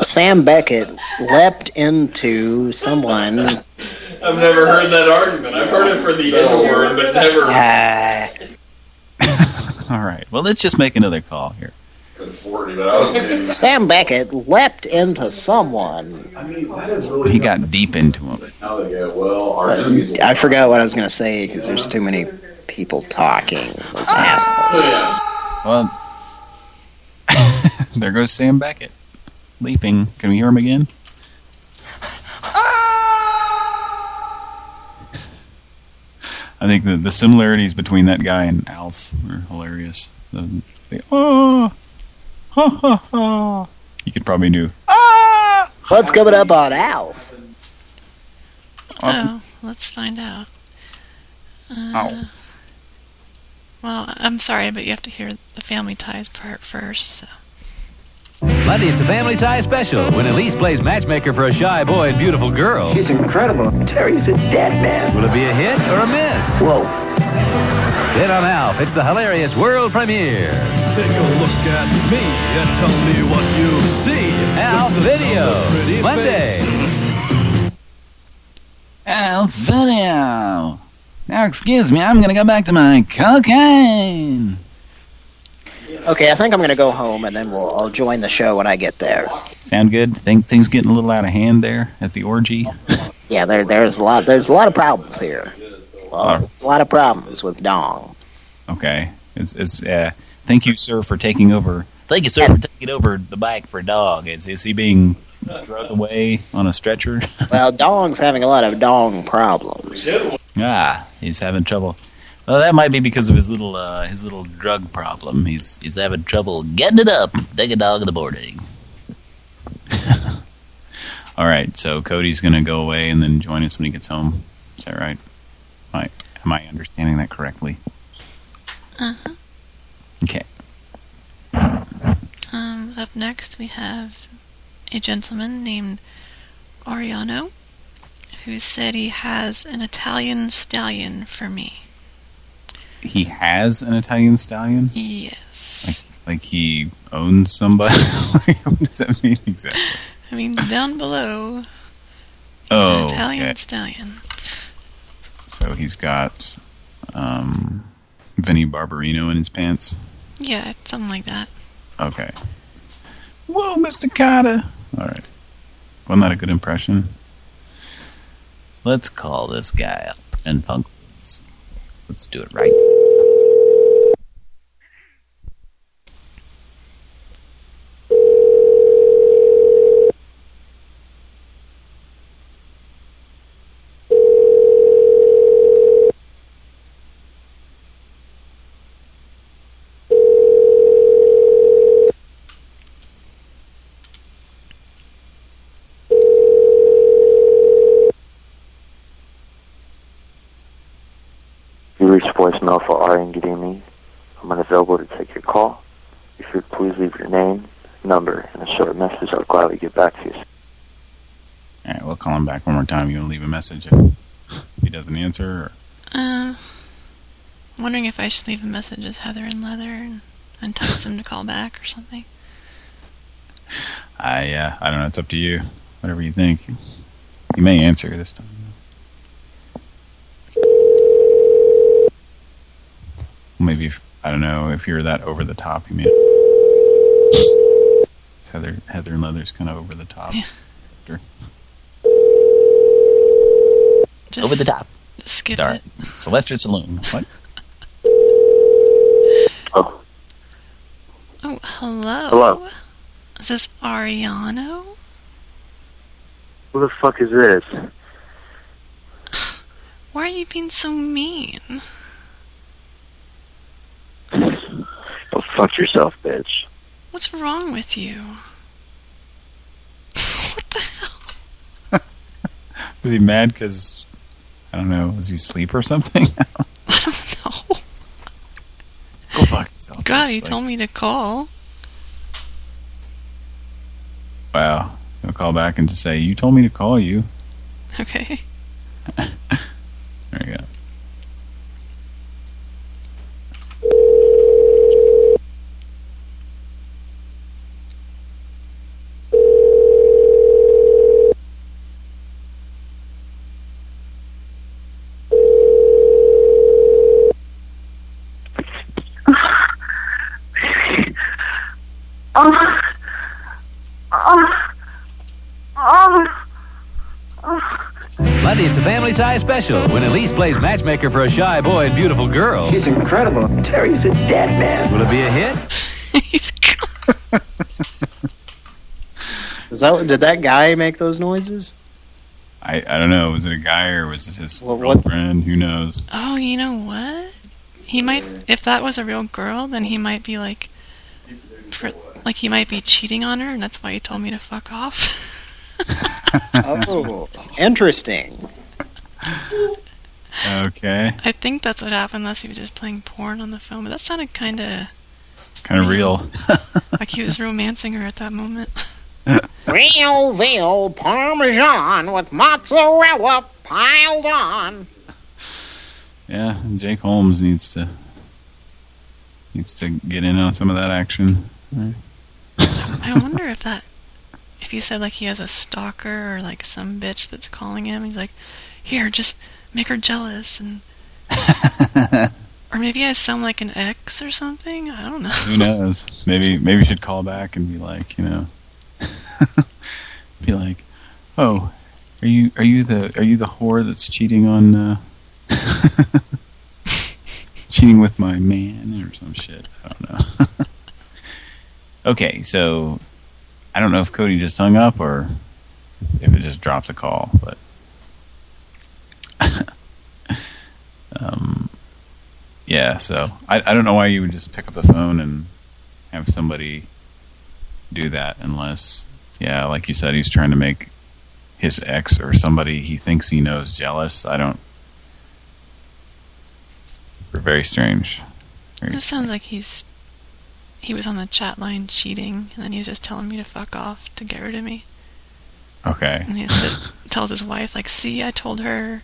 Sam Beckett leapt into someone. I've never heard that argument. I've heard it for the N word, but never. Ah, (laughs) All right. Well, let's just make another call here. Said 40, but I was getting. (laughs) Sam Beckett leapt into someone. I mean, that is really. He got deep into him. Now they well. Our I forgot what I was going to say because there's too many people talking. Those assholes. Oh, well, (laughs) there goes Sam Beckett. Leaping. Can we hear him again? I think the, the similarities between that guy and Alf are hilarious. The, the oh, ha ha ha. You could probably do. What's coming up on Alf? Oh, let's find out. Uh, Alf. Well, I'm sorry, but you have to hear the family ties part first. So. Monday, it's a Family Tie special when Elyse plays matchmaker for a shy boy and beautiful girl. She's incredible. Terry's a dead man. Will it be a hit or a miss? Whoa. Then on Alf, it's the hilarious world premiere. Take a look at me and tell me what you see. Alf Video, Monday. Alf video. Now, excuse me, I'm going to go back to my cocaine. Okay, I think I'm going to go home and then we'll I'll join the show when I get there. Sound good? Think things getting a little out of hand there at the orgy? Yeah, there there's a lot there's a lot of problems here. Well, a lot of problems with Dong. Okay. It's, it's, uh, thank you, sir, for taking over. Thank you, sir, for taking over the bike for a dog. Is, is he being drugged away on a stretcher? (laughs) Well, Dong's having a lot of Dong problems. ah, he's having trouble. Well, that might be because of his little uh, his little drug problem. He's He's having trouble getting it up. Take a dog in the morning. (laughs) all right. So Cody's going to go away and then join us when he gets home. Is that right? Am I, am I understanding that correctly? Uh-huh. Okay. Um, up next, we have a gentleman named Ariano who said he has an Italian stallion for me. He has an Italian stallion. Yes. Like, like he owns somebody. (laughs) what does that mean exactly? I mean, down below, Oh, an Italian okay. stallion. So he's got um, Vinnie Barbarino in his pants. Yeah, something like that. Okay. Whoa, Mr. Kotter. All right. Wasn't that a good impression? Let's call this guy up and Funkels. Let's do it right. Reached voicemail for Arian Gadimi. I'm unavailable to take your call. If you would please leave your name, number, and a short message, I'll gladly get back to you. All right, we'll call him back one more time. You want to leave a message if he doesn't answer? Or... Uh, wondering if I should leave a message as Heather and Leather and, and text him to call back or something. I uh, I don't know. It's up to you. Whatever you think. You may answer this time. Maybe if I don't know if you're that over the top, you may. Heather Heather and Leather's kind of over the top. Yeah. Just, over the top. Just skip Star. it. Sylvester Saloon. What? Oh. Oh, hello. Hello. Is this Ariano? Who the fuck is this? Why are you being so mean? Go fuck yourself, bitch. What's wrong with you? (laughs) What the hell? (laughs) was he mad because I don't know? Was he asleep or something? (laughs) I don't know. Go fuck yourself. God, bitch. he Like, told me to call. Wow. He'll call back and just say, "You told me to call you." Okay. There you go. Tie special when Elyse plays matchmaker for a shy boy and beautiful girl. She's incredible. Terry's a dead man. Will it be a hit? (laughs) Is that did that guy make those noises? I I don't know. Was it a guy or was it his Well, what- girlfriend? Who knows? Oh, you know what? He might, if that was a real girl, then he might be like, for, like he might be cheating on her, and that's why he told me to fuck off. (laughs) Oh, interesting. Okay. I think that's what happened, unless he was just playing porn on the phone. But that sounded kind of Kind of real. (laughs) like he was romancing her at that moment. (laughs) Real veal parmesan with mozzarella piled on. yeah, Jake Holmes needs to needs to get in on some of that action. Right. I wonder if that, if he said like he has a stalker or like some bitch that's calling him, he's like, here, just make her jealous, and (laughs) or maybe I sound like an ex or something. I don't know. Who knows? Maybe maybe should call back and be like, you know, (laughs) be like, oh, are you are you the are you the whore that's cheating on uh, (laughs) cheating with my man or some shit? I don't know. okay, so I don't know if Cody just hung up or if it just dropped the call, but (laughs) um, yeah. So I I don't know why you would just pick up the phone and have somebody do that unless, yeah, like you said, he's trying to make his ex or somebody he thinks he knows jealous. I don't. We're Very strange. Very This sounds like he's he was on the chat line cheating, and then he was just telling me to fuck off to get rid of me. Okay. And he said, tells his wife, like, see, I told her.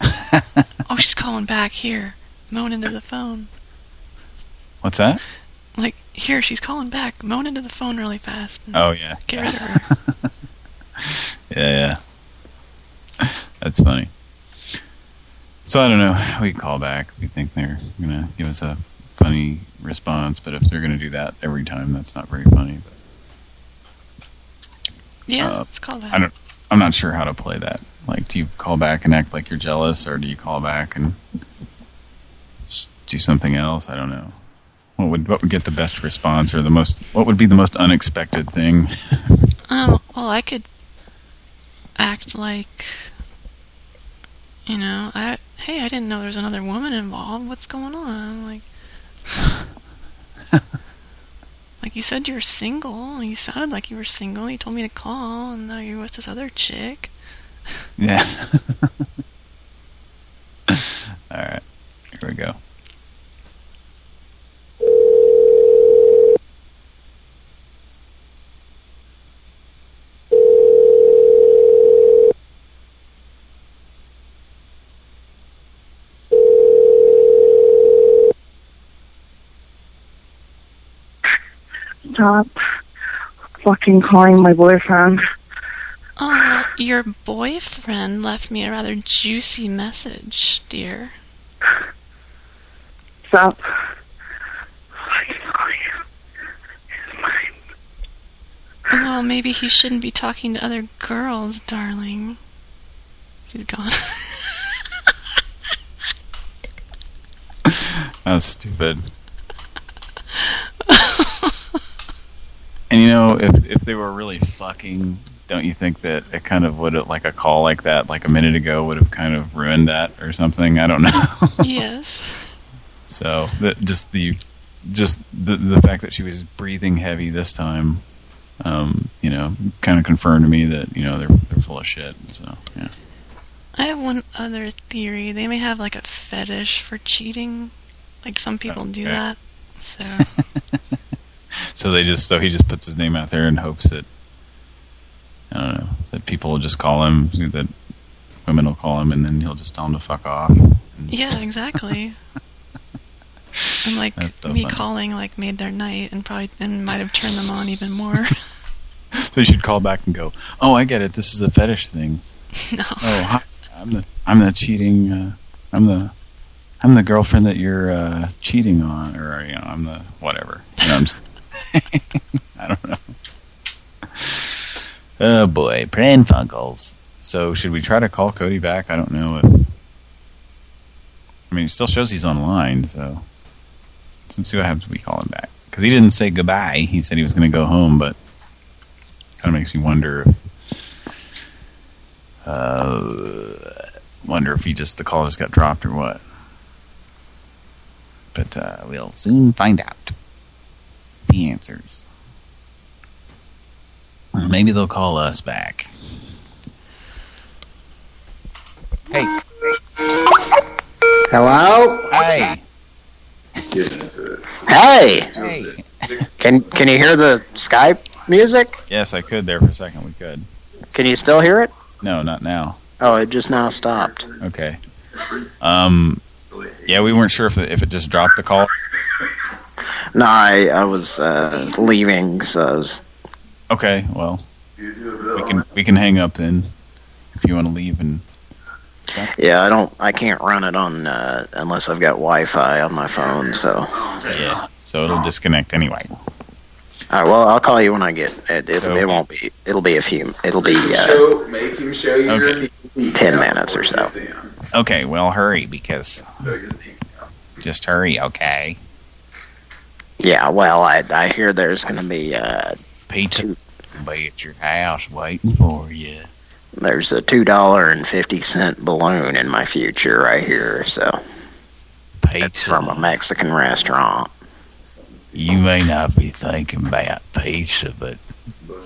(laughs) oh, she's calling back here, moan into the phone. What's that? Like, here, she's calling back, moan into the phone really fast. Oh yeah. Get rid of her. (laughs) Yeah, yeah. That's funny. So I don't know. We call back. We think they're gonna give us a funny response, but if they're gonna do that every time, that's not very funny. Yeah, Uh, let's call back. I don't. I'm not sure how to play that. Like, do you call back and act like you're jealous, or do you call back and do something else? I don't know. What would what would get the best response, or the most? What would be the most unexpected thing? (laughs) Um, well, I could act like, you know, I hey, I didn't know there was another woman involved. What's going on? Like, (laughs) like you said you're single. You sounded like you were single. You told me to call, and now you're with this other chick. Yeah. (laughs) All right. Here we we go. Stop fucking calling my boyfriend. Your boyfriend left me a rather juicy message, dear. Stop. Well, maybe he shouldn't be talking to other girls, darling. She's gone. (laughs) That's stupid. and you know, if if they were really fucking, don't you think that it kind of would have, like a call like that, like a minute ago, would have kind of ruined that or something? I don't know. (laughs) yes. So just the just the the fact that she was breathing heavy this time, um, you know, kind of confirmed to me that you know they're they're full of shit. So yeah. I have one other theory. They may have like a fetish for cheating. Like some people do that. So (laughs) So they just so he just puts his name out there in hopes that I don't know that people will just call him that women will call him and then he'll just tell them to fuck off. yeah, exactly. (laughs) and like so me funny. calling like made their night and probably and might have turned them on even more. (laughs) (laughs) So you should call back and go, "Oh, I get it. This is a fetish thing." no. Oh, hi, I'm the I'm the cheating. Uh, I'm the I'm the girlfriend that you're uh, cheating on, or you know, I'm the whatever. You know, I'm I don't know. Oh boy, Pran Funkels. So should we try to call Cody back? I don't know if. I mean, it still shows he's online, so let's see what happens if we call him back. Because he didn't say goodbye. He said he was going to go home, but kind of makes me wonder if. Uh, wonder if he just the call just got dropped or what. But uh, we'll soon find out. The answers. Or Maybe they'll call us back. Hey. Hello? Hi. Hey! Hey. Can can you hear the Skype music? Yes, I could there for a second. We could. Can you still hear it? No, not now. Oh, it just now stopped. Okay. Um. Yeah, we weren't sure if it, if it just dropped the call. No, I, I was uh, leaving, so I was... Okay. Well, we can we can hang up then if you want to leave and. Yeah, I don't. I can't run it on uh, unless I've got Wi-Fi on my phone. So. Yeah. So it'll disconnect anyway. All right. Well, I'll call you when I get it. It, So- it won't be. It'll be a few. It'll be uh, Show, make him show you Okay. ten minutes or so. Okay. Well, hurry because. Just hurry, okay? Yeah. Well, I I hear there's going to be uh, Pizza will be at your house waiting mm-hmm. for you. there's a two dollar and fifty cent balloon in my future right here. So. It's from a Mexican restaurant. You may not be thinking about pizza, but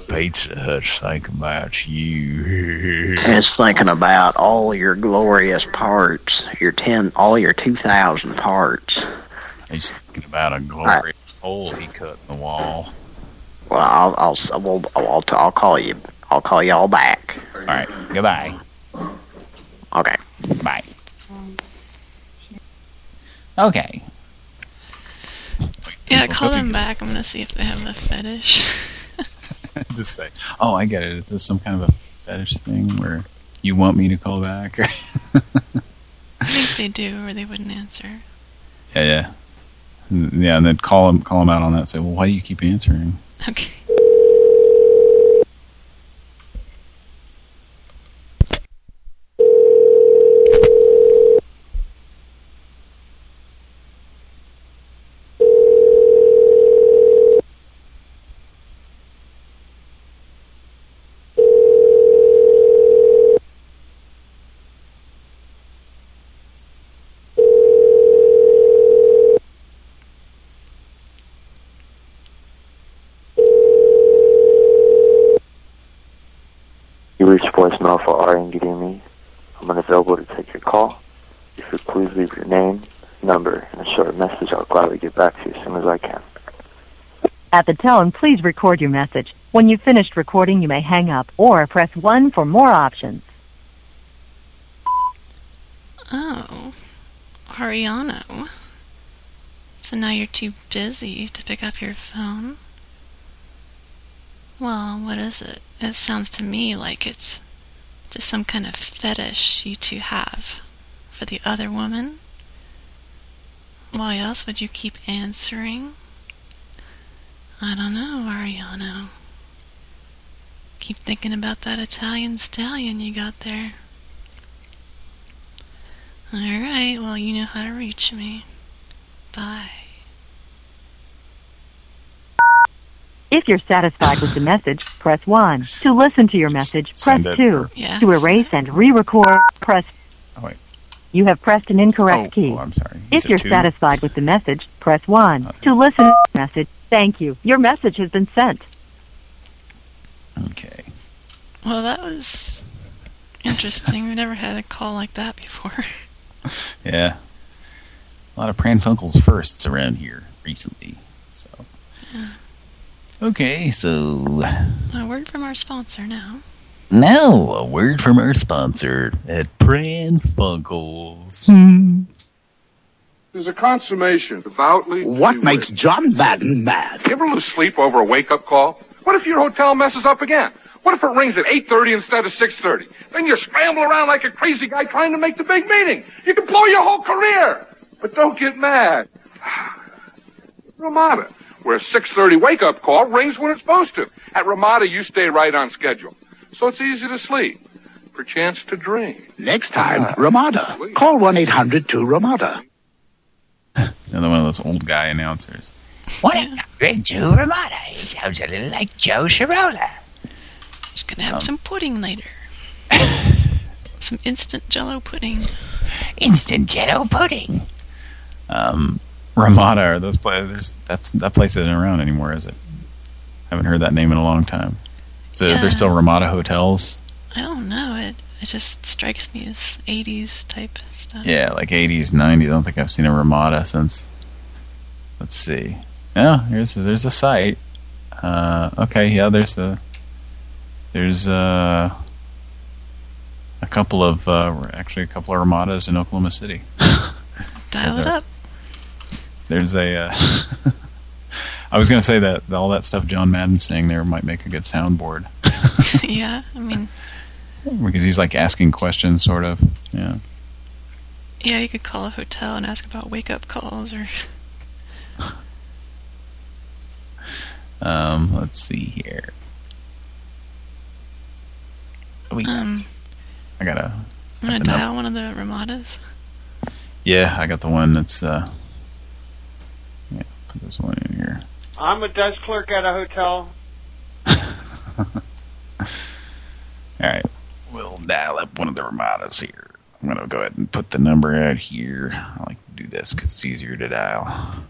Pizza Hut's thinking about you. (laughs) It's thinking about all your glorious parts, your ten, all your two thousand parts. He's thinking about a glorious hole he cut in the wall. Well, I'll, I'll, I'll, I'll, I'll call you. I'll call you all back. All right. Goodbye. Okay. Bye. Okay. Yeah, call them back. I'm gonna see if they have the fetish. (laughs) Just say, oh, I get it. Is this some kind of a fetish thing where you want me to call back? (laughs) I think they do, or they wouldn't answer. yeah, yeah. Yeah, and then call them, call him out on that. Say, well, why do you keep answering? Okay. You reached voicemail for Ari and Gidimi. I'm unavailable to take your call. If you could please leave your name, number, and a short message. I'll gladly get back to you as soon as I can. At the tone, please record your message. When you've finished recording, you may hang up or press 1 for more options. Oh, Ariano. So now you're too busy to pick up your phone? Well, what is it? It sounds to me like it's just some kind of fetish you two have for the other woman. Why else would you keep answering? I don't know, Ariano. Keep thinking about that Italian stallion you got there. Alright, well, you know how to reach me. Bye. If you're satisfied with the message, press 1. To listen to your message, press Send it 2. Yeah. To erase and re-record, press... Oh, wait. You have pressed an incorrect Oh, key. oh, I'm sorry. If Is it you're two? satisfied with the message, press 1. To listen to the message, thank you. Your message has been sent. Okay. Well, that was interesting. We've never had a call like that before. (laughs) Yeah. A lot of Pran Funkels firsts around here recently. So. Hmm. Okay, so A word from our sponsor now. now a word from our sponsor at Pran Funkels. (laughs) There's a consummation devoutly. What makes John Madden mad? You ever lose sleep over a wake-up call? What if your hotel messes up again? What if it rings at 8.30 instead of 6.30? Then you scramble around like a crazy guy trying to make the big meeting. You can blow your whole career. But don't get mad. (sighs) Ramada, where a 6.30 wake-up call rings when it's supposed to. At Ramada, you stay right on schedule. So it's easy to sleep. For chance to dream. Next time, ah. Ramada. Call 1-800-2-RAMADA. (laughs) Another one of those old guy announcers. What a Joe Ramada. He sounds a little like Joe Shirola. Just gonna have some pudding later. (laughs) some instant jello pudding. Instant jello pudding. Um, Ramada are those places? That's that place isn't around anymore, is it? Haven't heard that name in a long time. So Yeah. there's still Ramada hotels. I don't know. It it just strikes me as 80s type stuff. Yeah, like 80s, 90s. I don't think I've seen a Ramada since. Let's see. Yeah, here's there's a site. Uh, okay, yeah, there's a there's a a couple of uh, actually a couple of Ramadas in Oklahoma City. (laughs) Dial it there- up. There's a. Uh, (laughs) I was gonna say that all that stuff John Madden's saying there might make a good soundboard (laughs) yeah, I mean, because he's like asking questions, sort of. Yeah. Yeah, you could call a hotel and ask about wake up calls or. (laughs) Um, let's see here. We got? Um, I gotta. I'm gonna got the num- dial one of the Ramadas. Yeah, I got the one that's. uh Yeah, put this one in here. I'm a desk clerk at a hotel. (laughs) All right, we'll dial up one of the Ramadas here. I'm gonna go ahead and put the number out here. I like to do this because it's easier to dial.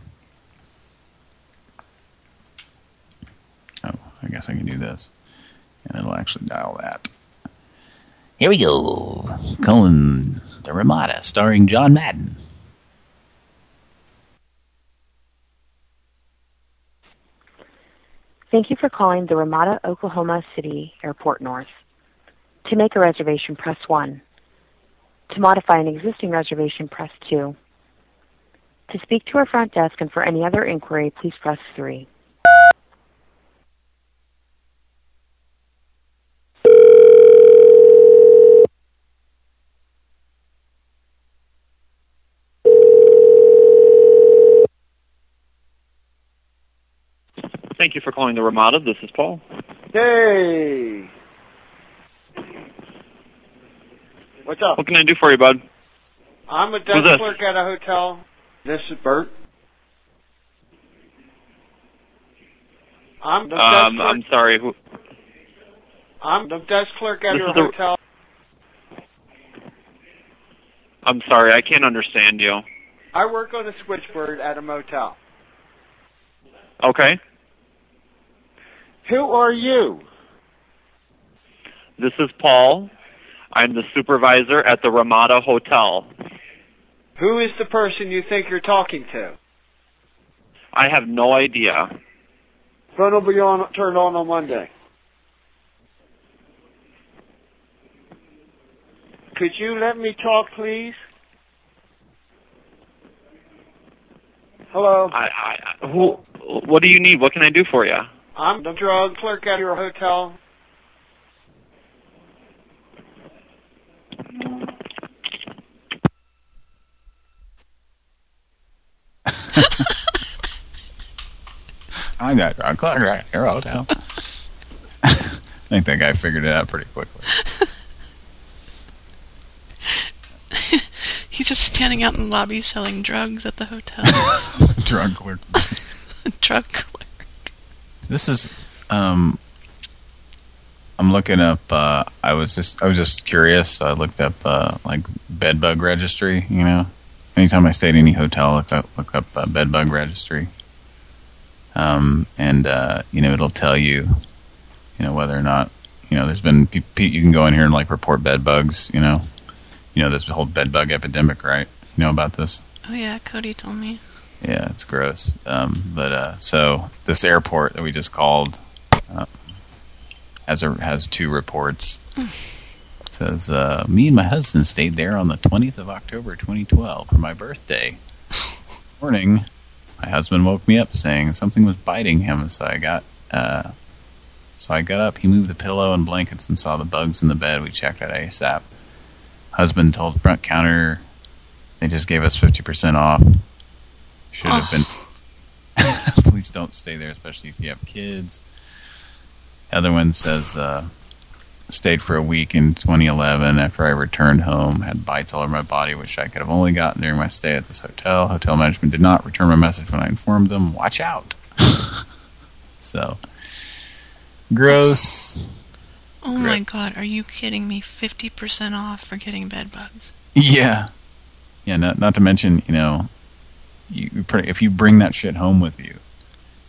Oh, I guess I can do this, and it'll actually dial that. Here we go. Calling the Ramada, starring John Madden. Thank you for calling the Ramada, Oklahoma City Airport North. To make a reservation, press 1. To modify an existing reservation, press 2. To speak to our front desk and for any other inquiry, please press 3. Thank you for calling the Ramada. This is Paul. Hey. What's up? What can I do for you, bud? I'm a Who's desk this? clerk at a hotel. This is Bert. I'm the desk Um, clerk. I'm sorry. Who, I'm the desk clerk at This your is the- hotel. I'm sorry. I can't understand you. I work on a switchboard at a motel. Okay. Who are you? This is Paul. I'm the supervisor at the Ramada Hotel. Who is the person you think you're talking to? I have no idea. Phone will be on, turned on on Monday. Could you let me talk, please? Hello. I, I, who, what do you need? What can I do for you? I'm the drug clerk at your hotel. (laughs) I got drunk clock right here, hotel. (laughs) I think that guy figured it out pretty quickly. (laughs) He's just standing out in the lobby selling drugs at the hotel. Drug clerk. Drug clerk. This is um I'm looking up uh I was just I was just curious, so I looked up uh like bed bug registry, you know. Anytime I stay at any hotel, look up look up uh, bed bug registry. Um and uh you know it'll tell you you know whether or not you know there's been you can go in here and like report bed bugs, you know. You know this whole bed bug epidemic, right? You know about this? Oh yeah, Cody told me. Yeah, it's gross. Um, but uh, so this airport that we just called uh, has a, has two reports. It says uh, me and my husband stayed there on the 20th of October 2012 for my birthday. Morning, my husband woke me up saying something was biting him, so I got uh, so I got up. He moved the pillow and blankets and saw the bugs in the bed. We checked it ASAP. Husband told front counter they just gave us 50% off. Should have been. (laughs) Please don't stay there, especially if you have kids. Other one says, uh, stayed for a week in 2011 after I returned home. Had bites all over my body, which I could have only gotten during my stay at this hotel. Hotel management did not return my message when I informed them. Watch out. (laughs) so, gross. Oh my god, are you kidding me? 50% off for getting bed bugs. Yeah. Yeah, not, not to mention, you know, you you pretty, if you bring that shit home with you,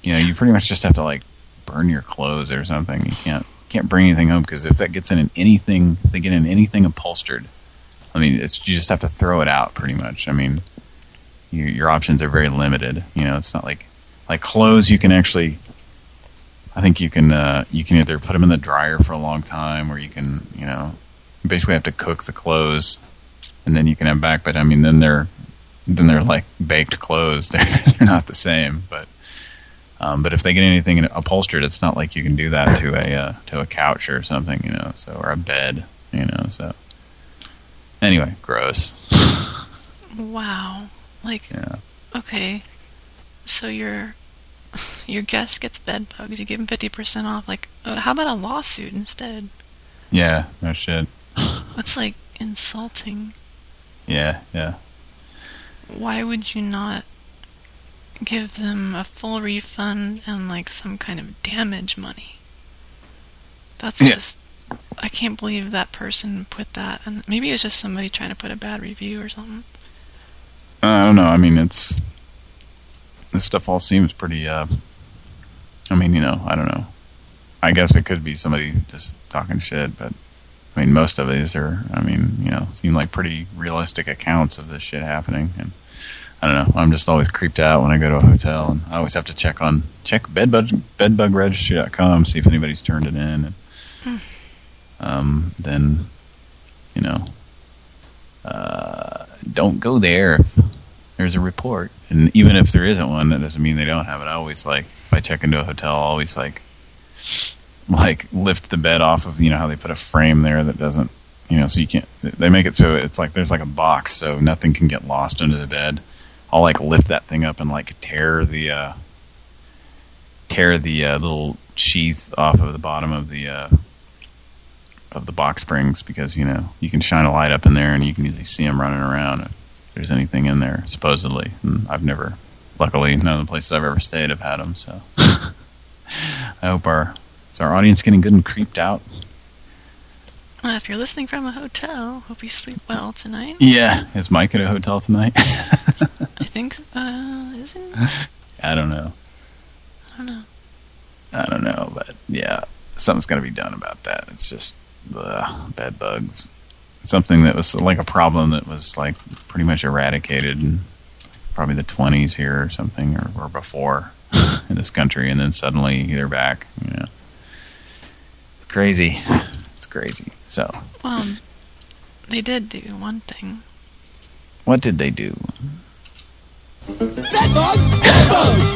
you know, you pretty much just have to like burn your clothes or something. You can't can't bring anything home because if that gets in anything, if they get in anything upholstered, I mean, it's you just have to throw it out pretty much. I mean, your your options are very limited. You know, it's not like like clothes you can actually. I think you can uh, you can either put them in the dryer for a long time, or you can you know basically have to cook the clothes, and then you can have back. But I mean, then they're then they're like baked clothes. (laughs) They're they're not the same. But um, but if they get anything upholstered, it's not like you can do that to a uh, to a couch or something, you know. So or a bed, you know. So anyway, gross. Wow. Like, Yeah. okay. So your (laughs) your guest gets bed bugs. You give him 50% off. Like, uh, how about a lawsuit instead? Yeah, no shit. (laughs) That's like insulting. Yeah, yeah. Why would you not give them a full refund and like some kind of damage money? That's Yeah. just I can't believe that person put that and maybe it's just somebody trying to put a bad review or something. I don't know. I mean, it's this stuff all seems pretty. uh I mean, you know, I don't know. I guess it could be somebody just talking shit, but I mean, most of these are. I mean, you know, seem like pretty realistic accounts of this shit happening, and I don't know. I'm just always creeped out when I go to a hotel, and I always have to check on check bedbug bedbugregistry.com see if anybody's turned it in, and Hmm. um, then you know, uh, don't go there if there's a report. And even if there isn't one, that doesn't mean they don't have it. I always like, if I check into a hotel, I always like, like lift the bed off of, you know, how they put a frame there that doesn't, you know, so you can't, they make it so it's like there's like a box so nothing can get lost under the bed. I'll like lift that thing up and like tear the, uh, tear the uh, little sheath off of the bottom of the, uh, of the box springs because, you know, you can shine a light up in there and you can usually see them running around if there's anything in there, supposedly. And I've never, luckily, none of the places I've ever stayed have had them, so. (laughs) I hope our, is our audience getting good and creeped out? Well, if you're listening from a hotel, hope you sleep well tonight. Yeah. Is Mike at a hotel tonight? I think, uh, isn't? (laughs) I don't know. I don't know. I don't know, but yeah, something's going to be done about that. It's just ugh, bed bugs. something that was like a problem that was like pretty much eradicated in probably the 20s here or something or, or before (laughs) in this country, and then suddenly they're back. You know, it's crazy. It's crazy. So, Um, they did do one thing. what did they do? Bed bugs! Bed bugs!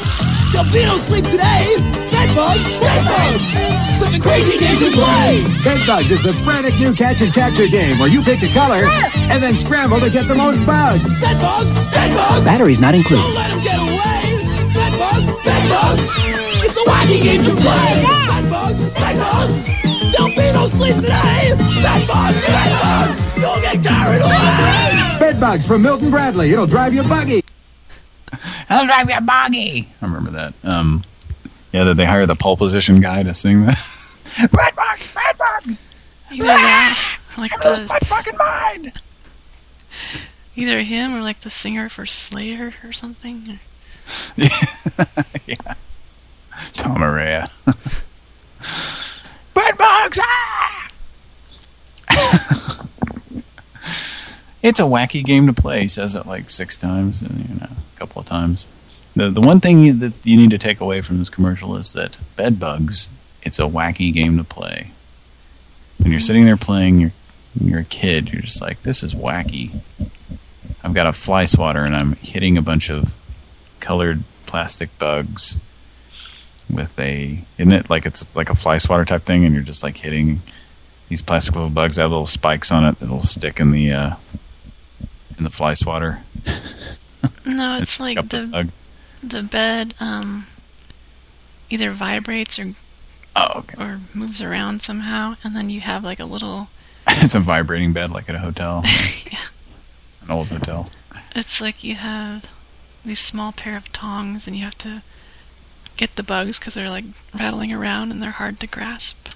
Your Beatles sleep today! Bed bugs! Bed bugs! Something crazy game to play! Bed Bugs is the frantic new catch and capture game where you pick a color and then scramble to get the most bugs. Bed bugs! Bed bugs! Batteries not included. Don't let them get away! Bed bugs! Bed bugs! It's a wacky game to play! Bed bugs! Bed bugs! There'll be no sleep today! Bed bugs! You'll get carried away! Bed Bugs from Milton Bradley. It'll drive you buggy. I'll drive you buggy. I remember that. Um, yeah, did they hire the pole position guy to sing that? (laughs) Red bugs, red bugs. Either that, like I lost the my fucking mind. either him or like the singer for Slayer or something. (laughs) yeah. Tom Araya. (laughs) Red bugs. Ah! (laughs) it's a wacky game to play. He says it like six times, and you know, a couple of times. The the one thing that you need to take away from this commercial is that bed bugs. It's a wacky game to play. When you're sitting there playing, you're you're a kid. You're just like, this is wacky. I've got a fly swatter and I'm hitting a bunch of colored plastic bugs with a isn't it like it's like a fly swatter type thing and you're just like hitting these plastic little bugs that have little spikes on it that'll stick in the uh in the fly swatter (laughs) No, it's like the the bug. the bed um either vibrates or oh okay. or moves around somehow, and then you have like a little. (laughs) it's a vibrating bed like at a hotel (laughs) yeah. an old hotel It's like you have these small pair of tongs, and you have to get the bugs because they're like rattling around and they're hard to grasp.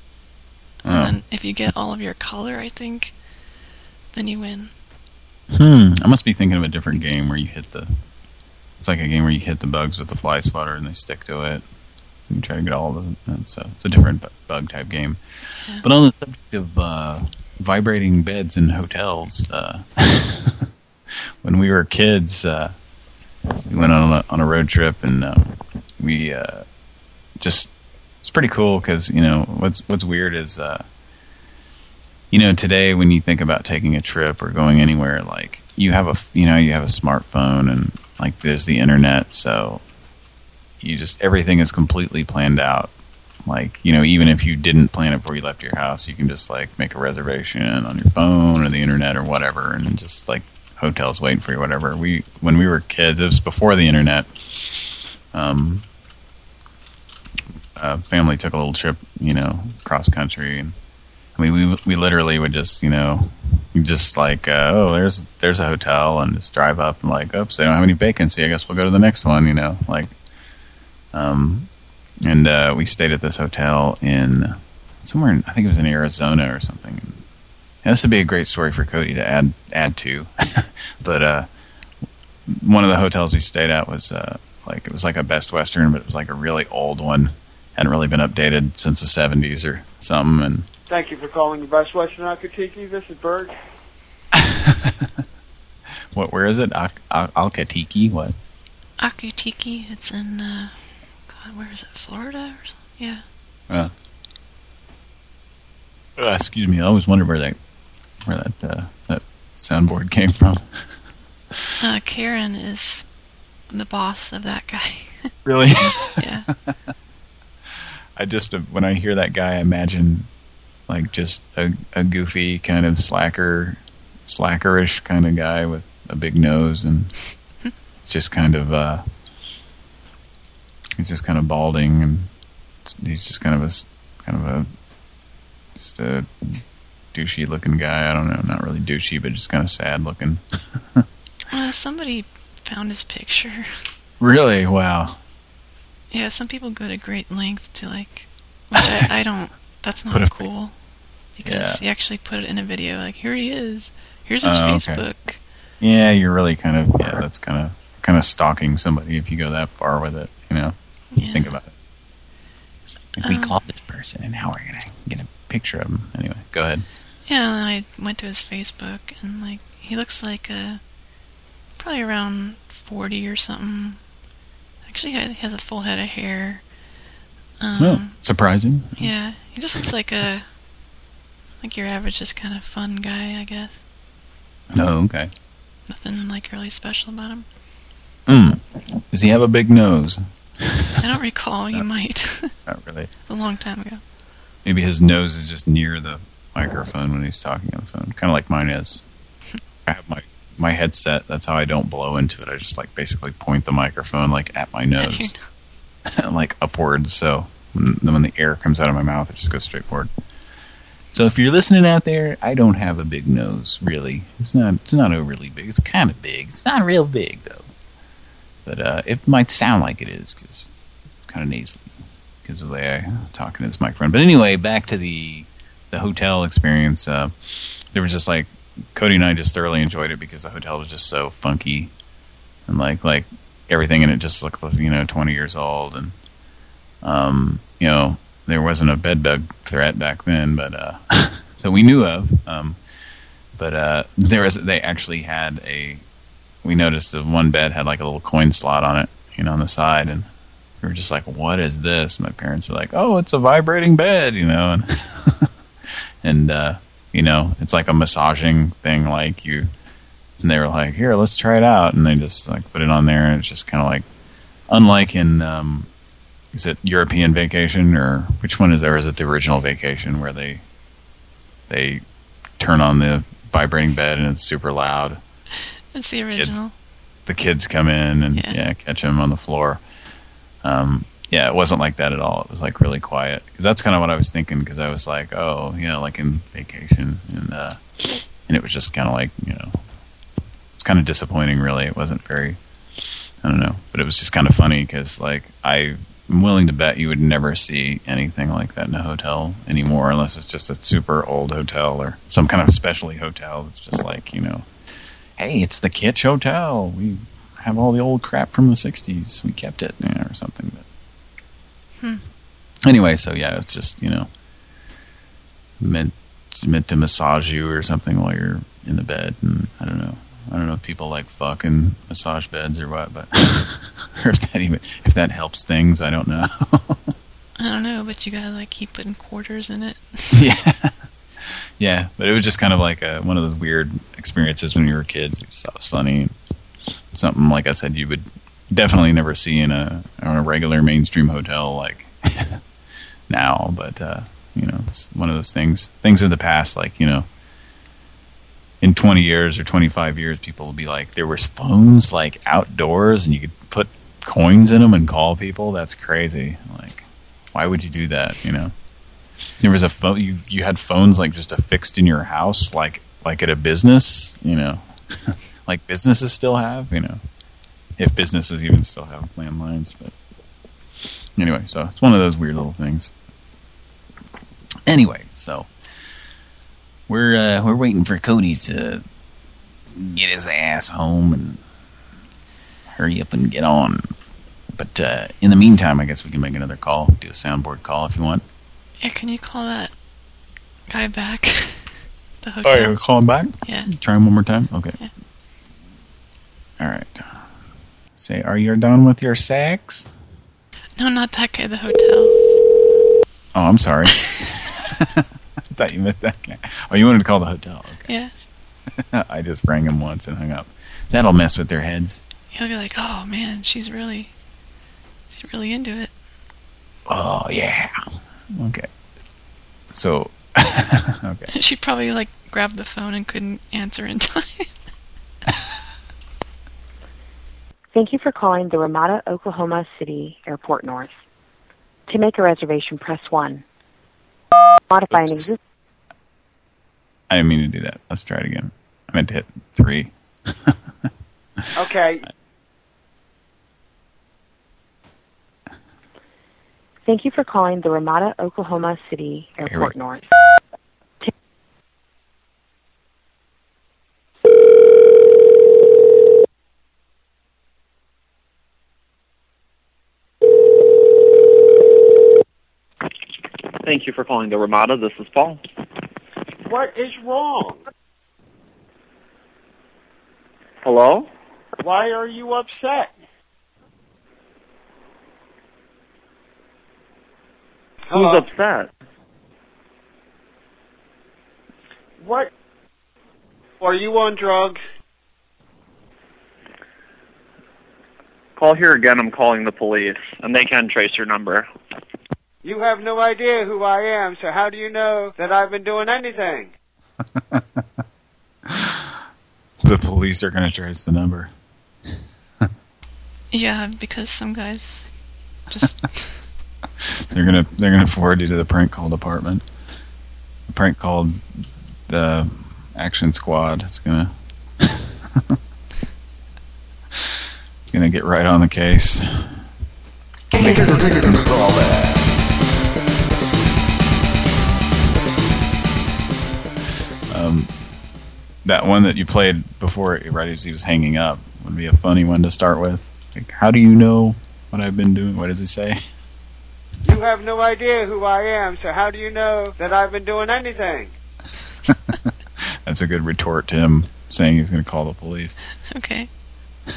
Oh. And then if you get all of your color, I think, then you win. Hmm. I must be thinking of a different game where you hit the. It's like a game where you hit the bugs with the fly swatter and they stick to it. You try to get all of the. So it's a different bug type game. But on the subject of uh, vibrating beds in hotels, uh, (laughs) when we were kids, uh, we went on a, on a road trip and um, we uh, just. It's pretty cool because you know what's what's weird is. Uh, you know, today when you think about taking a trip or going anywhere, like you have a, you know, you have a smartphone and like there's the internet, so you just everything is completely planned out. Like you know, even if you didn't plan it before you left your house, you can just like make a reservation on your phone or the internet or whatever, and just like hotels waiting for you, whatever. We when we were kids, it was before the internet. Um, uh, family took a little trip, you know, cross country. I mean, we we literally would just, you know, just like, uh, oh, there's there's a hotel, and just drive up and like, oops, they don't have any vacancy. I guess we'll go to the next one, you know, like, um, and uh, we stayed at this hotel in somewhere, in, I think it was in Arizona or something. And this would be a great story for Cody to add add to, (laughs) but uh, one of the hotels we stayed at was uh, like it was like a Best Western, but it was like a really old one, hadn't really been updated since the '70s or something, and. Thank you for calling the Best Western Aku Tiki. This is Bert. (laughs) What? Where is it? Al Al Alcatiki? What? Akutiki, it's in, uh, God, where is it? Florida or something? Yeah. Uh, uh, excuse me. I always wondered where that where that uh, that soundboard came from. (laughs) Uh, Karen is the boss of that guy. (laughs) Really? yeah. (laughs) I just uh, when I hear that guy, I imagine like just a, a goofy kind of slacker, slackerish kind of guy with a big nose and (laughs) just kind of uh, he's just kind of balding and he's just kind of a kind of a just a douchey looking guy. I don't know, not really douchey, but just kind of sad looking. Uh, somebody found his picture. really? Wow. Yeah, some people go to great length to like, which I, I don't. That's not (laughs) Put a- cool because Yeah. he actually put it in a video. Like, here he is. Here's his okay. Facebook. Yeah, you're really kind of yeah. That's kind of kind of stalking somebody if you go that far with it. You know, think about it. Like, we Um, called this person, and now we're gonna get a picture of him. Anyway, go ahead. Yeah, and I went to his Facebook, and like he looks like a probably around forty or something. Actually, he has a full head of hair. Um, oh, surprising. Yeah, he just looks like a like your average, just kind of fun guy, I guess. Oh, okay. Nothing like really special about him. Hmm. Does he have a big nose? I don't recall. He (laughs) might. Not really. (laughs) a long time ago. Maybe his nose is just near the microphone when he's talking on the phone, kind of like mine is. (laughs) I have my my headset. That's how I don't blow into it. I just like basically point the microphone like at my nose, (laughs) like upwards. So when, when the air comes out of my mouth, it just goes straight forward. So if you're listening out there, I don't have a big nose, really. It's not it's not overly big. It's kind of big. It's not real big, though. But uh, it might sound like it is, because kind of nasally, because of the way I talk in this microphone. But anyway, back to the the hotel experience. Uh, there was just like, Cody and I just thoroughly enjoyed it because the hotel was just so funky. And like, like everything in it just looked, like you know, 20 years old. And, um, you know, there wasn't a bed bug threat back then, but uh, (laughs) that we knew of. Um, but uh, there was they actually had a. We noticed that one bed had like a little coin slot on it, you know, on the side, and we were just like, "What is this?" My parents were like, "Oh, it's a vibrating bed," you know, and (laughs) and uh, you know, it's like a massaging thing, like you. And they were like, "Here, let's try it out," and they just like put it on there, and it's just kind of like, unlike in. Um, is it European Vacation or which one is there? Is it the original Vacation where they they turn on the vibrating bed and it's super loud? It's the original. Kid, the kids come in and yeah, yeah catch them on the floor. Um, yeah, it wasn't like that at all. It was like really quiet because that's kind of what I was thinking. Because I was like, oh, you know, like in Vacation, and uh, and it was just kind of like you know, it's kind of disappointing. Really, it wasn't very. I don't know, but it was just kind of funny because like I I'm willing to bet you would never see anything like that in a hotel anymore unless it's just a super old hotel or some kind of specialty hotel that's just like, you know, hey, it's the Kitsch Hotel. We have all the old crap from the 60s. We kept it, you know, or something. But Hmm. Anyway, so yeah, it's just, you know, meant meant to massage you or something while you're in the bed. And I don't know. I don't know if people like fucking massage beds or what, but (laughs) or if that even if that helps things, I don't know. I don't know, but you gotta like keep putting quarters in it. (laughs) yeah, yeah, but it was just kind of like a, one of those weird experiences when you were kids. I just thought it was funny. Something like I said, you would definitely never see in a in a regular mainstream hotel like (laughs) now. But uh, you know, it's one of those things. Things of the past, like you know in 20 years or 25 years, people will be like, there was phones like outdoors and you could put coins in them and call people. That's crazy. Like, why would you do that? You know, there was a phone, you, you had phones like just affixed in your house, like, like at a business, you know, (laughs) like businesses still have, you know, if businesses even still have landlines, but anyway, so it's one of those weird little things. Anyway, so we're uh, we're waiting for Cody to get his ass home and hurry up and get on. But uh, in the meantime, I guess we can make another call, do a soundboard call if you want. Yeah, can you call that guy back? (laughs) the hotel. Oh, you call him back? Yeah. Try him one more time? Okay. Yeah. All right. Say, are you done with your sex? No, not that guy. The hotel. Oh, I'm sorry. (laughs) I thought you meant that guy. Oh, you wanted to call the hotel. Okay. Yeah. (laughs) I just rang him once and hung up. That'll mess with their heads. He'll be like, "Oh man, she's really, she's really into it." Oh, yeah. Okay. So, (laughs) okay. She probably like grabbed the phone and couldn't answer in time. Thank you for calling the Ramada, Oklahoma City Airport North. To make a reservation, press 1. Modify an existing I didn't mean to do that. Let's try it again. I meant to hit three. (laughs) Okay. Thank you for calling the Ramada, Oklahoma City Airport North. Thank you for calling the Ramada. This is Paul. What is wrong? Hello? Why are you upset? Who's upset? What? Are you on drugs? Call here again. I'm calling the police, and they can trace your number. You have no idea who I am, so how do you know that I've been doing anything? (laughs) The police are going to trace the number. (laughs) Yeah, because some guys just (laughs) They're gonna they're gonna forward you to the prank call department. The prank called the action squad is gonna gonna get right on the case. Um, that one that you played before, right as he was hanging up, would be a funny one to start with. Like, how do you know what I've been doing? What does he say? You have no idea who I am, so how do you know that I've been doing anything? (laughs) That's a good retort to him saying he's going to call the police. okay. (laughs)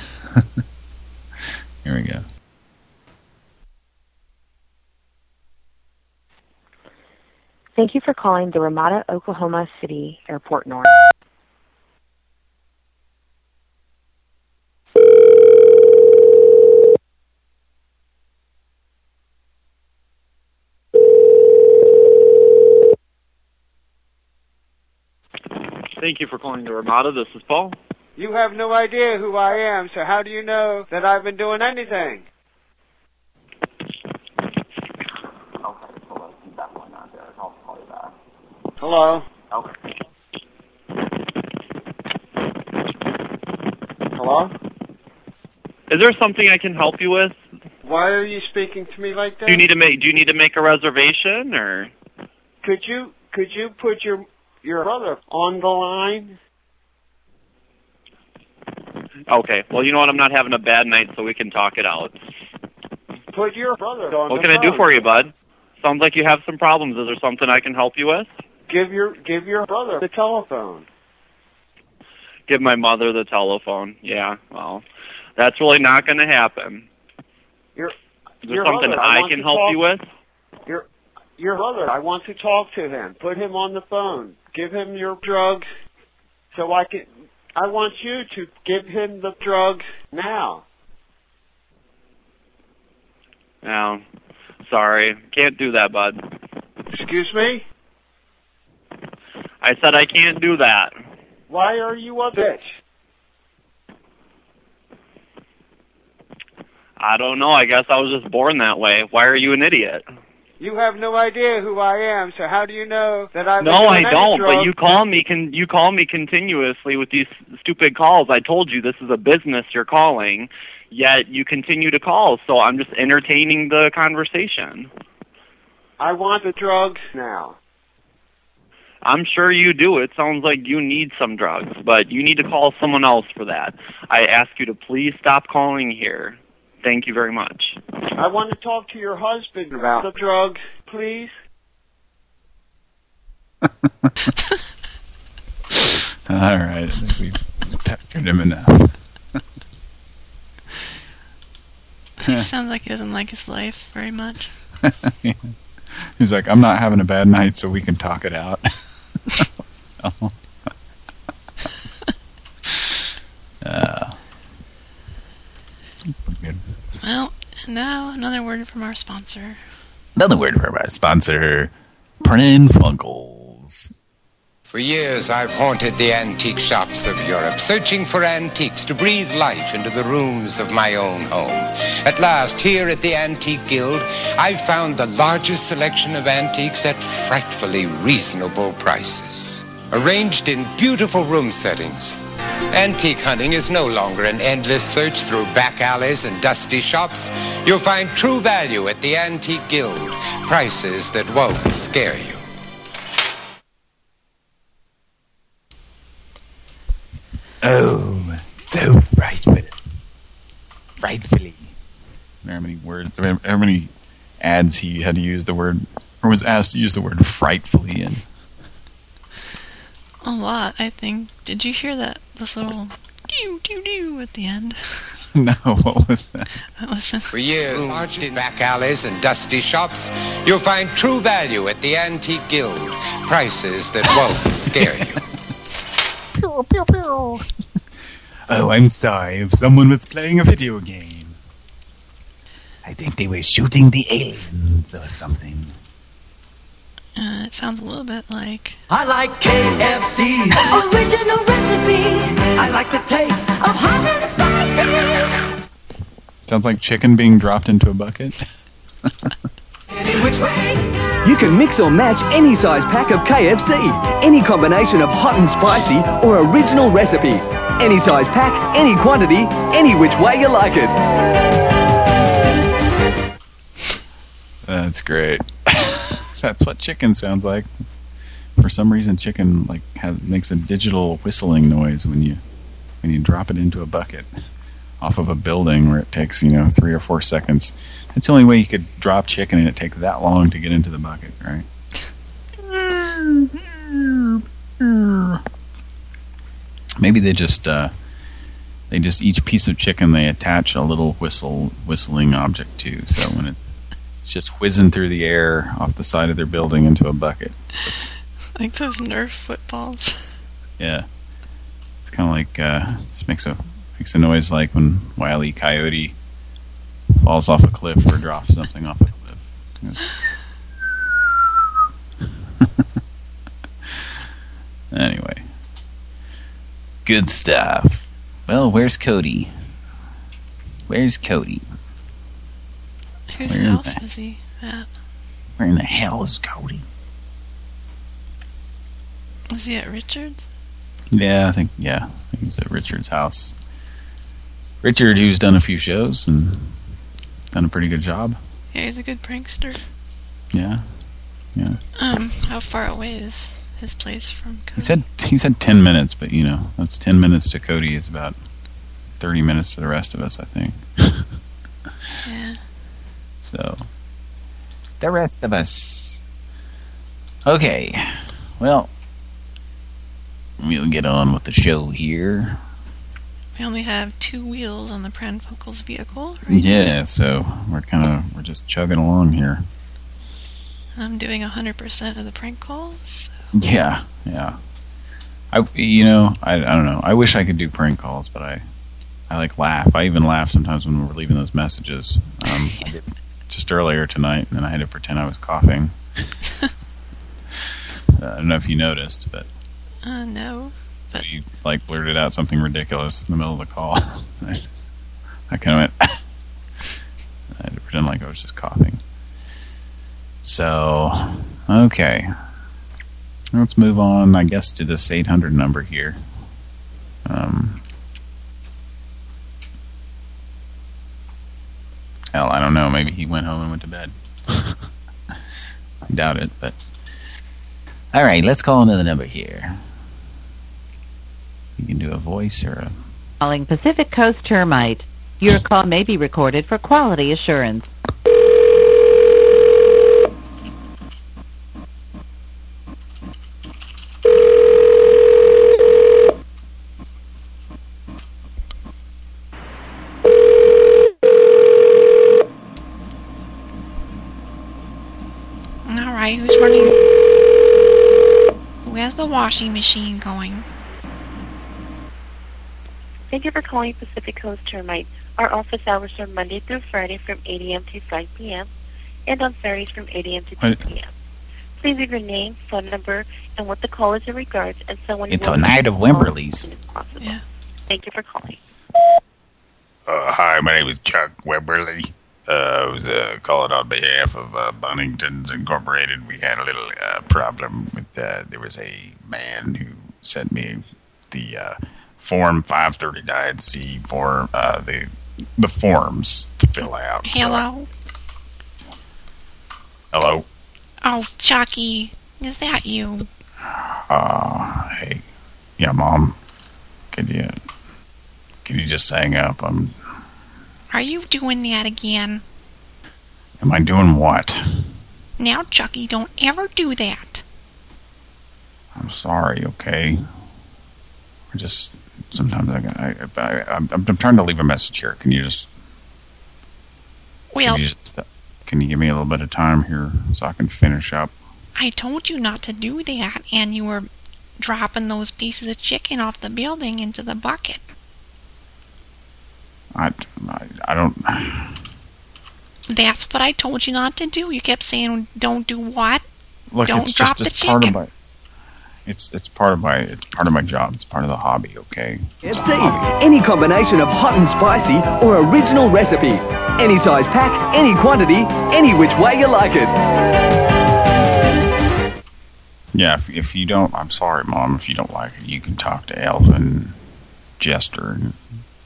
Here we go. Thank you for calling the Ramada, Oklahoma City Airport North. Thank you for calling the Ramada. This is Paul. You have no idea who I am, so how do you know that I've been doing anything? Hello? Hello? Is there something I can help you with? Why are you speaking to me like that? Do you need to make Do you need to make a reservation or? Could you could you put your your brother on the line? Okay. Well, you know what? I'm not having a bad night, so we can talk it out. Put your brother on What can I do for you, bud? Sounds like you have some problems. Is there something I can help you with? Give your give your brother the telephone. Give my mother the telephone. Yeah. Well, that's really not going to happen. Your Is there your something brother, I want can help talk- you with? Your your brother. I want to talk to him. Put him on the phone. Give him your drugs, so I can. I want you to give him the drugs now. No. Sorry. Can't do that, bud. Excuse me. I said I can't do that. Why are you a bitch? I don't know. I guess I was just born that way. Why are you an idiot? You have no idea who I am, so how do you know that I'm? No, I don't. But you call me can you call me continuously with these stupid calls. I told you this is a business you're calling, yet you continue to call. So I'm just entertaining the conversation. I want the drugs now. I'm sure you do. It sounds like you need some drugs, but you need to call someone else for that. I ask you to please stop calling here. Thank you very much. I want to talk to your husband about the drugs, please. (laughs) All right, I think we pestered him enough. (laughs) He sounds like he doesn't like his life very much. (laughs) He's like, I'm not having a bad night, so we can talk it out. Oh. uh, that's pretty good. Well, now another word from our sponsor. Another word from our sponsor, Pran Funkels. For years, I've haunted the antique shops of Europe, searching for antiques to breathe life into the rooms of my own home. At last, here at the Antique Guild, I've found the largest selection of antiques at frightfully reasonable prices, arranged in beautiful room settings. Antique hunting is no longer an endless search through back alleys and dusty shops. You'll find true value at the Antique Guild, prices that won't scare you. Oh, so frightful. Frightfully. How many words, how many ads he had to use the word, or was asked to use the word frightfully in. A lot, I think. Did you hear that? This little doo doo doo at the end. (laughs) no, what was that? Listen. For years, arched in back alleys and dusty shops, you'll find true value at the Antique Guild. Prices that won't scare you. Pew, pew, pew. (laughs) Oh, I'm sorry if someone was playing a video game. I think they were shooting the aliens or something. Uh, it sounds a little bit like. I like KFC's original recipe. I like the taste of hot and spicy. Sounds like chicken being dropped into a bucket. (laughs) You can mix or match any size pack of KFC, any combination of hot and spicy or original recipe. Any size pack, any quantity, any which way you like it. That's great. (laughs) That's what chicken sounds like. For some reason, chicken like has, makes a digital whistling noise when you when you drop it into a bucket (laughs) off of a building where it takes you know three or four seconds. It's the only way you could drop chicken and it take that long to get into the bucket, right? Maybe they just uh, they just each piece of chicken they attach a little whistle whistling object to, so when it it's just whizzing through the air off the side of their building into a bucket. Like those Nerf footballs. Yeah, it's kind of like uh, just makes a makes a noise like when Wile E. Coyote falls off a cliff or drops something off a cliff. (laughs) Anyway, good stuff. Well, where's Cody? Where's Cody? Whose Where in house the- was he at? Where in the hell is Cody? Was he at Richard's? Yeah, I think yeah, I think he was at Richard's house. Richard, who's done a few shows and done a pretty good job. Yeah, he's a good prankster. Yeah, yeah. Um, how far away is his place from He said he said ten minutes, but you know that's ten minutes to Cody is about thirty minutes to the rest of us, I think. (laughs) Yeah. So the rest of us. Okay, well, we'll get on with the show here. We only have two wheels on the Pranfuckles vehicle. Yeah, so we're kind of we're just chugging along here. I'm doing 100% of the prank calls. Yeah, yeah. I you know I I don't know. I wish I could do prank calls, but I I like laugh. I even laugh sometimes when we're leaving those messages. Um, (laughs) just earlier tonight, and then I had to pretend I was coughing. (laughs) uh, I don't know if you noticed, but Uh, no. You like blurted out something ridiculous in the middle of the call. (laughs) I, just, I kind of went. (laughs) I had to pretend like I was just coughing. So, okay. Let's move on, I guess, to this 800 number here. Um, hell, I don't know. Maybe he went home and went to bed. (laughs) I doubt it, but... All right, let's call another number here. You can do a voice or a... Calling Pacific Coast Termite. Your call may be recorded for quality assurance. All right, who's running? Who has the washing machine going? Thank you for calling Pacific Coast Termite. Our office hours are Monday through Friday from 8 a.m. to 5 p.m. and on Saturdays from 8 a.m. to 2 p.m. Please leave your name, phone number, and what the call is in regards, and someone It's a night of Wimberlys. Yeah. Thank you for calling. Uh, hi, my name is Chuck Wimberly. Uh, I was uh, calling on behalf of uh, Bunnington's Incorporated. We had a little uh, problem with, uh, there was a man who sent me the Form 539C for uh, the the forms to fill out. So- Hello? hello? Oh, Chucky, is that you? Uh, hey, yeah, Mom, could you, could you just hang up? I'm, Are you doing that again? am I doing what? Now, Chucky, don't ever do that. I'm sorry, okay? I just sometimes I, I, I I'm, I'm trying to leave a message here. Can you just Well, can you, just, uh, can you give me a little bit of time here so I can finish up? I told you not to do that, and you were dropping those pieces of chicken off the building into the bucket. I, I, I don't. That's what I told you not to do. You kept saying, "Don't do what? Look, Don't it's drop just it's the part of chicken." my. It's it's part of my it's part of my job. It's part of the hobby. Okay. KFC. Any combination of hot and spicy or original recipe. Any size pack, any quantity, any which way you like it. Yeah. If if you don't, I'm sorry, mom. If you don't like it, you can talk to Elvin, Jester, and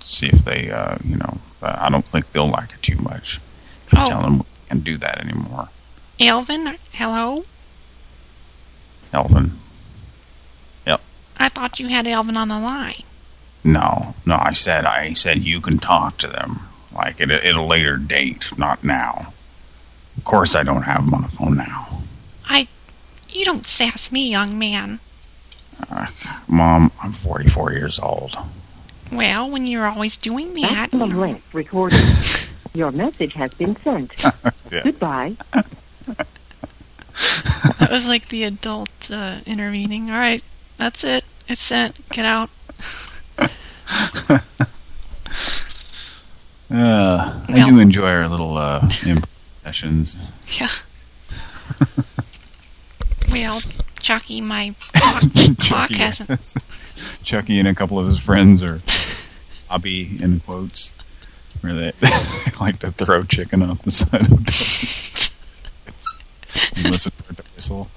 see if they, uh, you know. I don't think they'll like it too much. If you Oh. tell them we can't do that anymore, Elvin, hello. Elvin. Yep. I thought you had Elvin on the line. No, no. I said I said you can talk to them like at a, at a later date, not now. Of course, I don't have them on the phone now. I, you don't sass me, young man. Mom, I'm 44 years old. Well, when you're always doing that, Maximum length recorded. Your message has been sent. (laughs) Yeah. Goodbye. that was like the adult uh, intervening. All right, that's it. It's sent. Get out. (laughs) Uh, I do enjoy our little uh, improv sessions. Yeah. (laughs) well, Chucky, my clock, clock Chucky, hasn't. (laughs) Chucky and a couple of his friends are hobby in quotes, where they like to throw chicken off the side of the building. And listen for to whistle.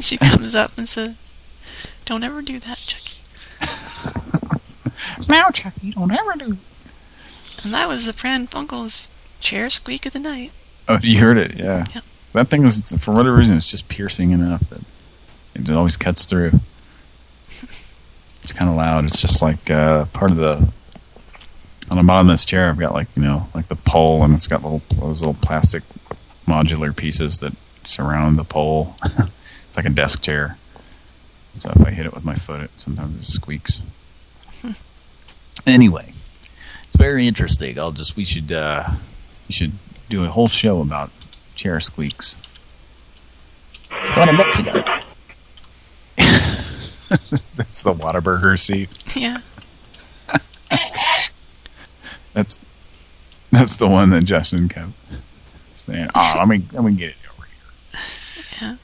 she comes up and says, "Don't ever do that, Chucky." (laughs) Now, Chucky, don't ever do. And that was the Pran Funkels chair squeak of the night. Oh, you heard it, yeah. Yep. That thing is, for whatever reason, it's just piercing enough that it always cuts through. (laughs) It's kind of loud. It's just like uh, part of the on the bottom of this chair. I've got like you know, like the pole, and it's got little those little plastic modular pieces that surround the pole. (laughs) it's like a desk chair. So if I hit it with my foot, it sometimes it squeaks. Anyway, it's very interesting. I'll just we should uh we should do a whole show about chair squeaks. It's got a Mexico. (laughs) That's the Whataburger seat. Yeah. (laughs) That's that's the one that Justin kept saying. Oh, let me let me get it. over here. Yeah.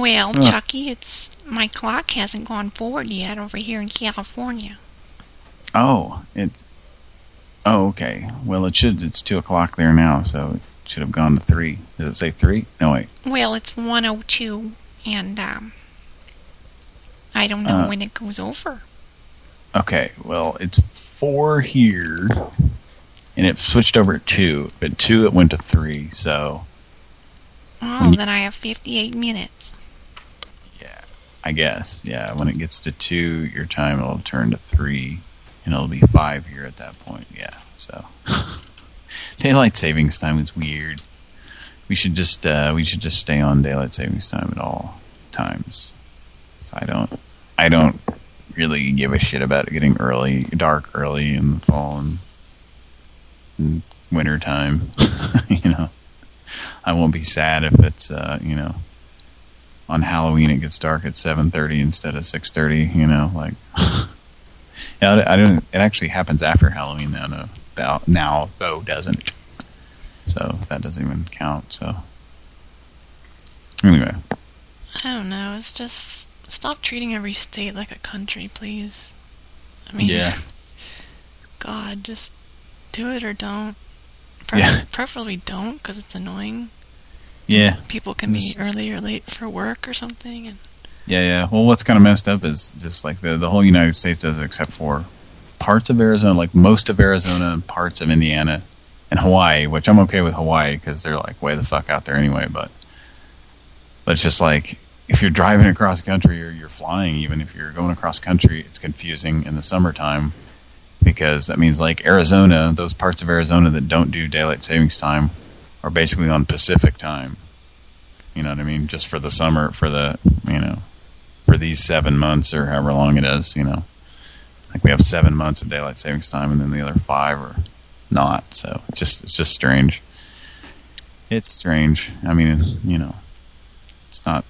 Well. Chucky, it's my clock hasn't gone forward yet over here in California. Oh, it's oh okay. Well, it should. It's two o'clock there now, so it should have gone to three. Does it say three? No wait. Well, it's 102, and um, I don't know Uh. when it goes over. Okay, well, it's four here, and it switched over at two. At two, it went to three. So Oh, then I have 58 minutes. I guess, yeah. When it gets to two, your time will turn to three, and it'll be five here at that point. Yeah. So (laughs) daylight savings time is weird. We should just uh, we should just stay on daylight savings time at all times. So I don't I don't really give a shit about getting early, dark early in the fall and, and winter time. (laughs) you know, I won't be sad if it's uh, you know on Halloween it gets dark at 7:30 instead of 6:30. You know, like (laughs) yeah, I don't. It actually happens after Halloween now. No, now, now though doesn't. So that doesn't even count. So anyway, I don't know. It's just stop treating every state like a country, please. I mean, yeah, (laughs) God, just do it or don't. Pre- Yeah. Preferably don't, because it's annoying. Yeah, People can be early or late for work or something, and yeah, yeah. Well, what's kind of messed up is just like the the whole United States does, it except for parts of Arizona, like most of Arizona and parts of Indiana and Hawaii. Which I'm okay with Hawaii because they're like way the fuck out there anyway. But but it's just like if you're driving across country or you're flying, even if you're going across country, it's confusing in the summertime because that means like Arizona, those parts of Arizona that don't do daylight savings time are basically on Pacific time. You know what I mean? Just for the summer, for the, you know, for these seven months or however long it is, you know. Like we have seven months of daylight savings time, and then the other five are not. So it's just it's just strange. It's strange. I mean, you know, it's not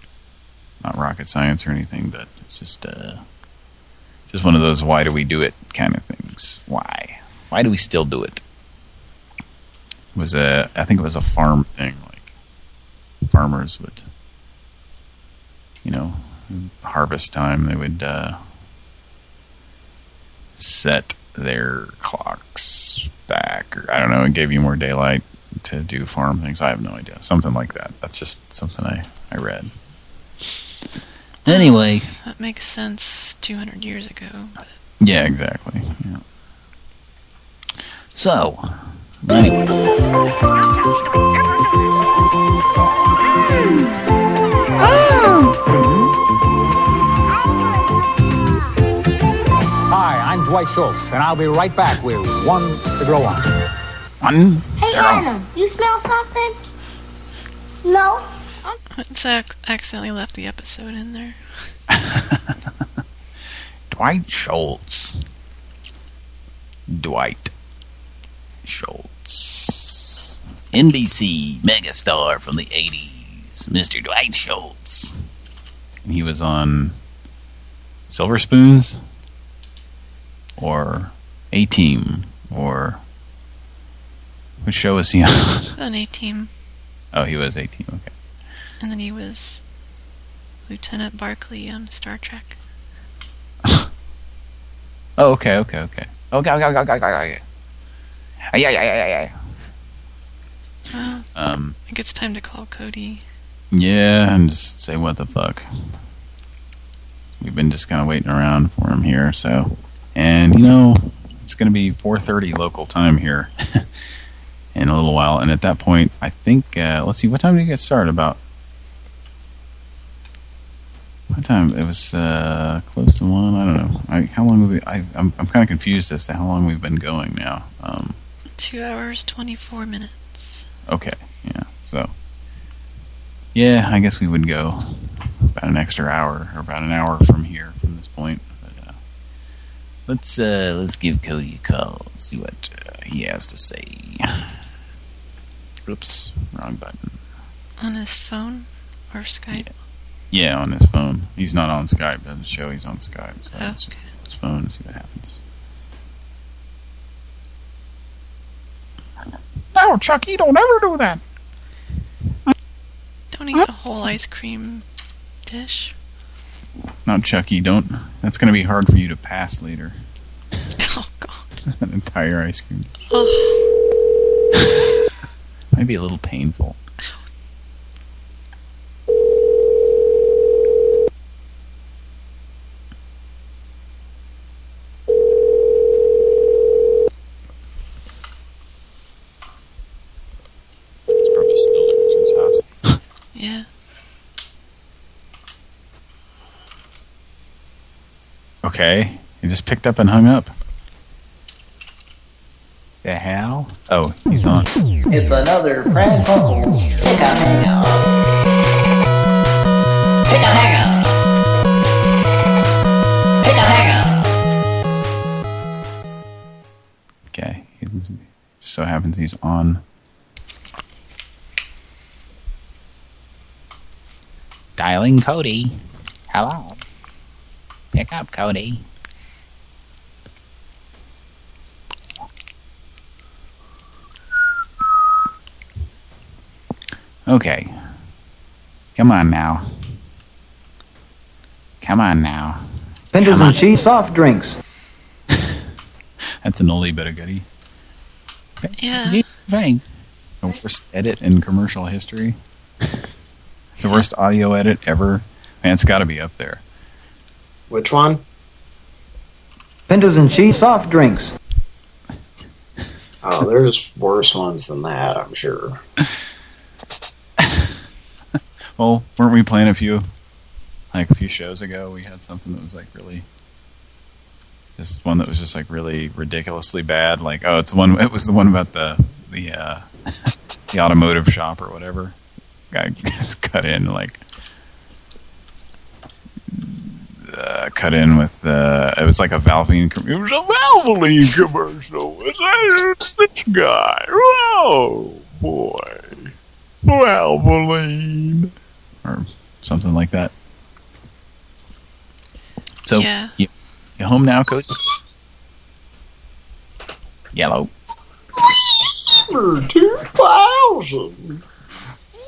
not rocket science or anything, but it's just uh, it's just one of those why do we do it kind of things. Why? Why do we still do it? It was a I think it was a farm thing. Like farmers would, you know, harvest time they would uh, set their clocks back, or I don't know, it gave you more daylight to do farm things. I have no idea. Something like that. That's just something I, I read. Anyway. That makes sense 200 years ago. But Yeah, exactly. Yeah. So, anyway. Hi, I'm Dwight Schultz, and I'll be right back with one to grow on. One? Hey, Anna, do you smell something? No? It's ac accidentally left the episode in there. (laughs) Dwight Schultz. Dwight Schultz. NBC megastar from the 80s, Mr. Dwight Schultz. He was on Silver Spoons or A-Team or which show was he on? (laughs) On A team, oh, he was A-Team, okay. and then he was Lieutenant Barclay on Star Trek. (laughs) Oh, okay, okay, okay. Okay, okay, okay, okay, okay. Yeah, yeah, yeah, yeah, Well, Um, I think it's time to call Cody. yeah, and just say what the fuck. We've been just kind of waiting around for him here, so. And, you know, it's going to be 4.30 local time here (laughs) in a little while. And at that point, I think, uh, let's see, what time did you get started? About what time? It was uh, close to one. I don't know. I, how long have we? I, I'm I'm kind of confused as to how long we've been going now. Um, Two hours, 24 minutes. okay, yeah. So, yeah, I guess we would go about an extra hour or about an hour from here from this point. But, uh, let's uh, let's give Cody a call. See what uh, he has to say. Oops, wrong button. On his phone or Skype? Yeah, on his phone. He's not on Skype. Doesn't show he's on Skype. So let's just his phone and see what happens. No, Chucky, don't ever do that. Don't eat the whole ice cream dish. No, Chucky. Don't. That's going to be hard for you to pass later. (laughs) Oh God. (laughs) An entire ice cream. Oh, (laughs) Might be a little painful. It's probably still at Richard's house. yeah. Okay. He just picked up and hung up. The hell? Oh, he's on. It's another prank phone calls. Pick up, hang up. Pick up, hang up. Pick up, hang up. Okay. It so happens he's on. Dialing Cody. Hello. Pick up, Cody. Okay. Come on now. Come on now. Fenders and cheese soft drinks. (laughs) That's an oldie but a goodie. Yeah. Right. The worst edit in commercial history. (laughs) the worst audio edit ever. Man, it's got to be up there. Which one? Fenders and cheese soft drinks. Oh, there's worse ones than that, I'm sure. (laughs) Well, weren't we playing a few, like a few shows ago? We had something that was like really, this one that was just like really ridiculously bad. Like, oh, it's the one. It was the one about the the uh, (laughs) the automotive shop or whatever. Guy (laughs) just cut in like uh, cut in with uh, it was like a Valvoline. commercial. It was a Valvoline commercial. It's that this guy. Oh boy, Valvoline, or something like that. So Yeah. you you home now, Coach? Yellow. Lever 2000.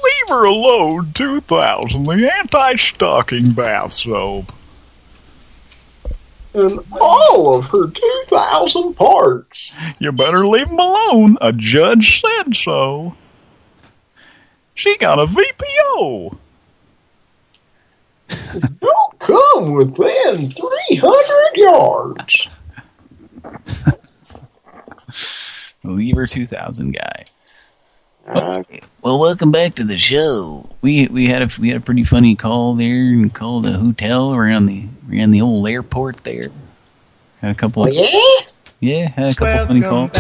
Leave her alone, 2000, the anti-stocking bath soap. And all of her 2,000 parts. You better leave him alone. A judge said so. She got a VPO. Don't come within 300 yards. (laughs) Leave her 2000 guy. Uh, Well, welcome back to the show. We we had a we had a pretty funny call there and called a hotel around the around the old airport there. Had a couple. Oh, of, yeah? Yeah, had a couple funny calls.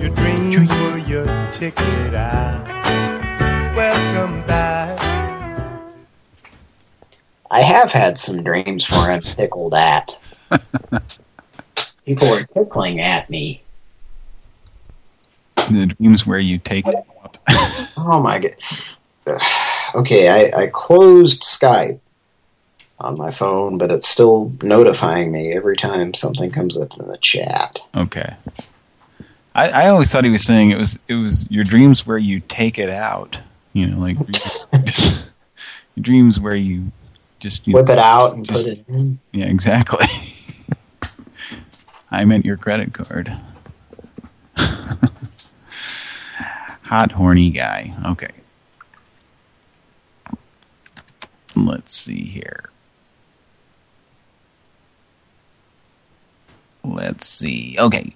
Your dreams were your ticket out. Welcome back. I have had some dreams where I'm tickled at. (laughs) People are tickling at me. The dreams where you take it. out. Oh my god. Okay, I, I closed Skype on my phone, but it's still notifying me every time something comes up in the chat. Okay. I, I always thought he was saying it was it was your dreams where you take it out. You know, like just, (laughs) your dreams where you just you Whip know, it out and just- put it in. Yeah, exactly. (laughs) I meant your credit card. (laughs) Hot horny guy. Okay. Let's see here. Let's see. Okay.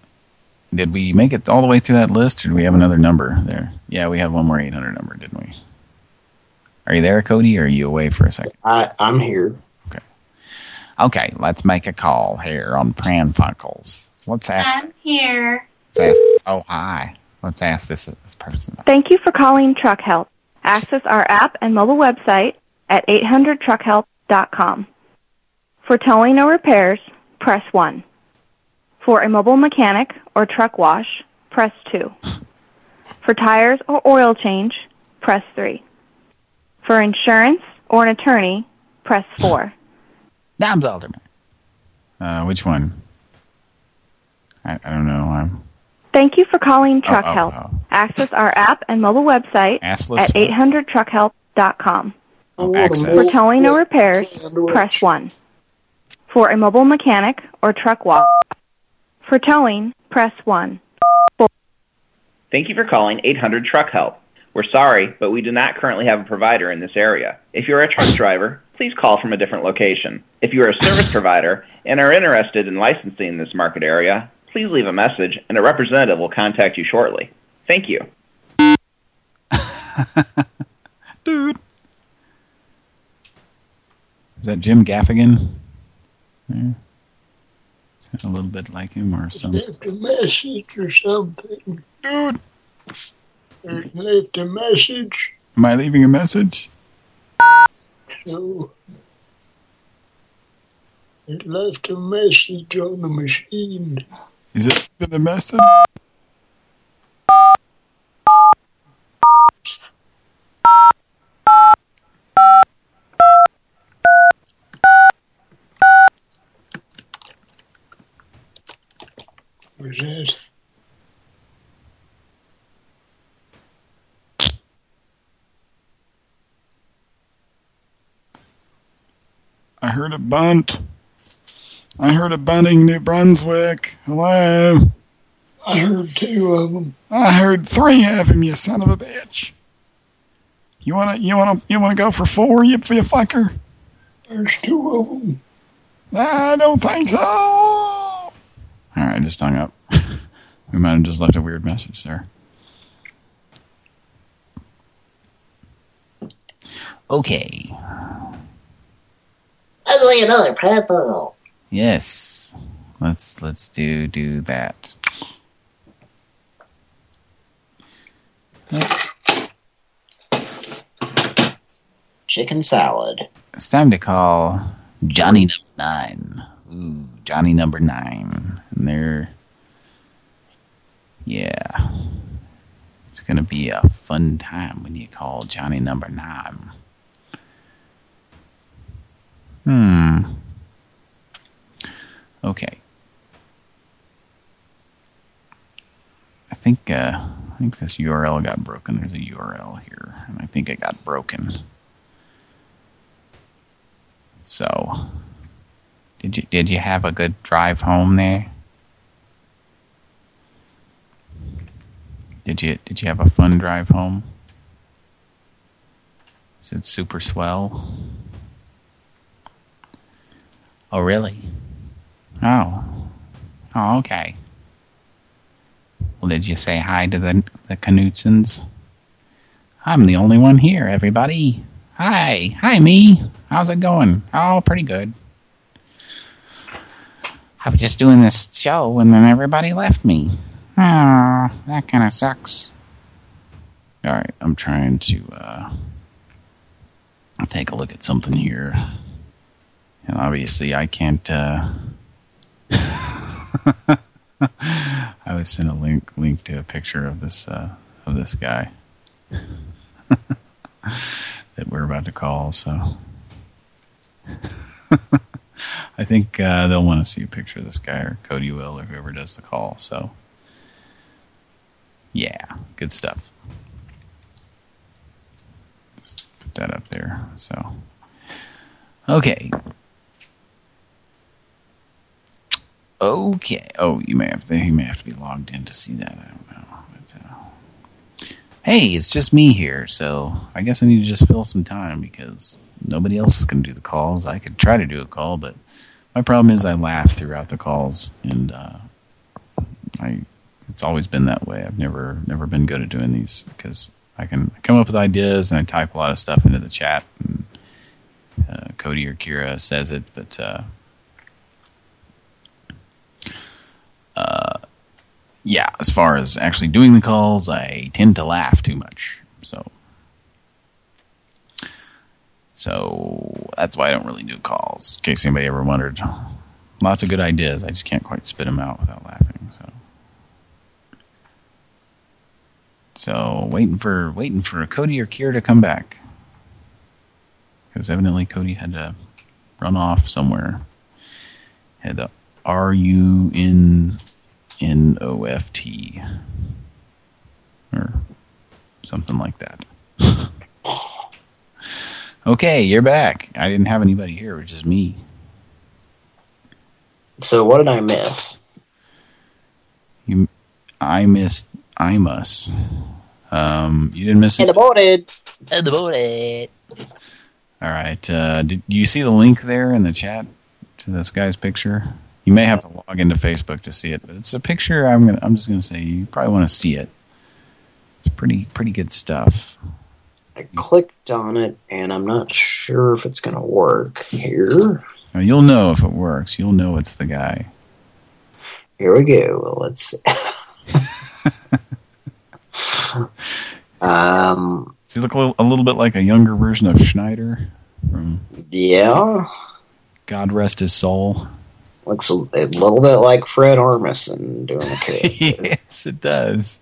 Did we make it all the way through that list, or do we have another number there? Yeah, we have one more 800 number, didn't we? Are you there, Cody, or are you away for a second? I, I'm here. Okay, Okay, let's make a call here on Pran Funkels. Let's ask, I'm here. let's ask, oh, hi. Let's ask this, this person. Thank you for calling Truck Help. Access our app and mobile website at 800truckhelp.com. For towing or repairs, press 1. For a mobile mechanic or truck wash, press 2. For tires or oil change, press 3. For insurance or an attorney, press 4. Dams Alderman. Uh, which one? I, I don't know. I'm Thank you for calling oh, oh, Truck oh, Help. oh. Access our app and mobile website Assless at 800truckhelp.com. oh, access. For towing or repairs, press 1. For a mobile mechanic or truck wash, for towing, press 1. Thank you for calling 800 Truck Help. We're sorry, but we do not currently have a provider in this area. If you're a truck driver, please call from a different location. If you are a service provider and are interested in licensing in this market area, please leave a message and a representative will contact you shortly. Thank you. (laughs) Dude. Is that Jim Gaffigan? Yeah. Is that a little bit like him or something? left a message or something. Dude. There's left a message, Am I leaving a message? so it left a message on the machine. Is it been a message? Was that? I heard a bunt. I heard a bunting, New Brunswick. Hello. I heard two of them. I heard three of them, you son of a bitch. You wanna, you wanna, you wanna go for four, you, you fucker? There's two of them. I don't think so. All right, I just hung up. (laughs) we might have just left a weird message there. Okay. Ugly another purple. Yes. Let's let's do do that. Chicken salad. it's time to call Johnny number nine. Ooh, Johnny number nine. And they're, yeah, it's gonna be a fun time when you call Johnny number nine. Hmm. Okay. I think uh, I think this URL got broken. There's a URL here, and I think it got broken. So, did you did you have a good drive home there? Did you did you have a fun drive home? Is it super swell? Oh really? Oh. Oh okay. Well, did you say hi to the the Knutsons? I'm the only one here, everybody. Hi. Hi, me. How's it going? Oh, pretty good. I was just doing this show and then everybody left me. Oh, that kind of sucks. All right, I'm trying to uh, take a look at something here. And obviously I can't... Uh, (laughs) I was sent a link link to a picture of this uh, of this guy (laughs) that we're about to call. So (laughs) I think uh, they'll want to see a picture of this guy, or Cody will, or whoever does the call. So yeah, good stuff. Put that up there. So okay. Okay. Oh, you may have to. You may have to be logged in to see that. I don't know. But, uh, hey, it's just me here, so I guess I need to just fill some time because nobody else is going to do the calls. I could try to do a call, but my problem is I laugh throughout the calls, and uh, I it's always been that way. I've never never been good at doing these because I can come up with ideas and I type a lot of stuff into the chat. And, uh, Cody or Kira says it, but uh, yeah, as far as actually doing the calls, I tend to laugh too much. So, so that's why I don't really do calls. In case anybody ever wondered, lots of good ideas. I just can't quite spit them out without laughing. So, so waiting for waiting for Cody or Kier to come back because evidently Cody had to run off somewhere. Had the R U N N O F T or something like that. (laughs) okay, you're back. I didn't have anybody here, it was just me. So what did I miss? You, I missed Imus. Um, you didn't miss In it. the morning. In the morning. All right. Uh, did you see the link there in the chat to this guy's picture? You may have to log into Facebook to see it, but it's a picture. I'm gonna. I'm just gonna say you probably want to see it. It's pretty pretty good stuff. I clicked on it, and I'm not sure if it's going to work here. Now, you'll know if it works. You'll know it's the guy. Here we go. Let's. (laughs) um. Does he look a little, a little bit like a younger version of Schneider from Yeah. God Rest His Soul? Looks a, a little bit like Fred Armisen doing a (laughs) character. yes, it does.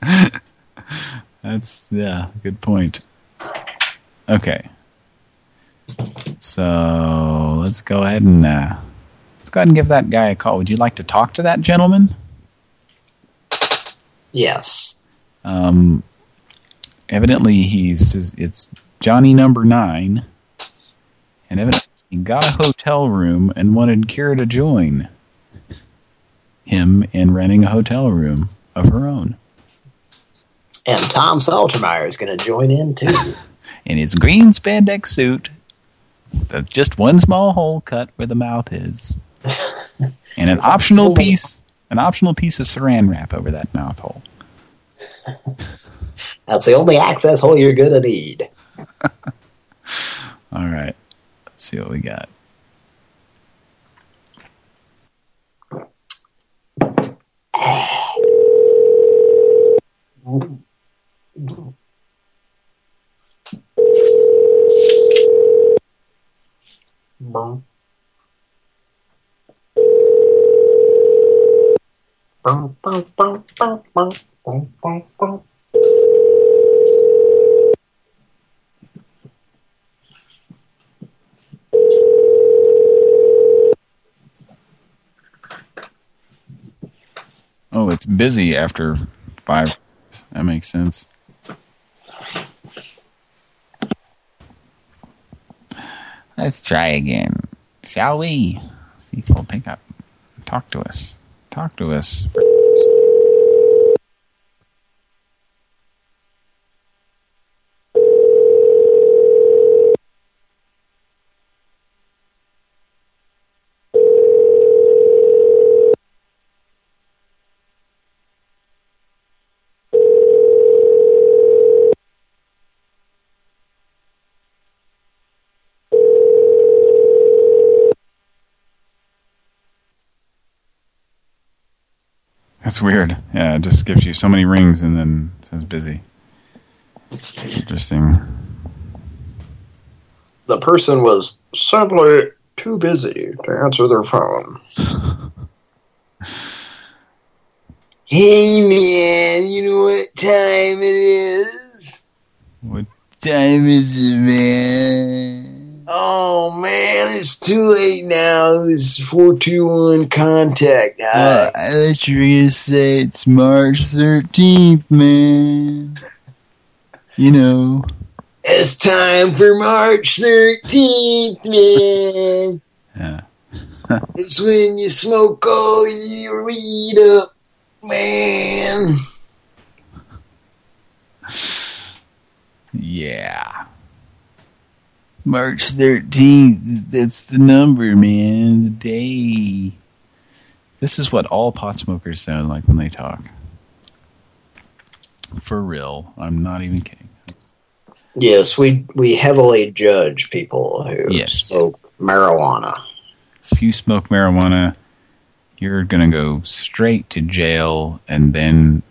(laughs) That's, yeah, good point. Okay. So, let's go ahead and, uh, let's go ahead and give that guy a call. Would you like to talk to that gentleman? Yes. Um, evidently he's, it's Johnny number nine. And evidently he got a hotel room and wanted Kira to join him in renting a hotel room of her own. And Tom Saltermeyer is going to join in too. (laughs) in his green spandex suit with just one small hole cut where the mouth is. (laughs) And an optional piece an optional piece of saran wrap over that mouth hole. (laughs) That's the only access hole you're going to need. All right. Let's see what we got. Oh, it's busy after five. That makes sense. Let's try again. Shall we? See if we'll pick up. Talk to us. Talk to us. That's weird. Yeah, it just gives you so many rings and then says busy. Interesting. The person was simply too busy to answer their phone. (laughs) Hey man, you know what time it is? What time is it, man? Oh man, it's too late now. It's 421 contact. Uh, I thought you were to say it's March 13th, man. You know. It's time for March 13th, man. Yeah. (laughs) it's when you smoke all your weed up, man. Yeah. March 13th, that's the number, man. The day. This is what all pot smokers sound like when they talk. For real. I'm not even kidding. Yes, we we heavily judge people who Yes. smoke marijuana. If you smoke marijuana, you're going to go straight to jail and then...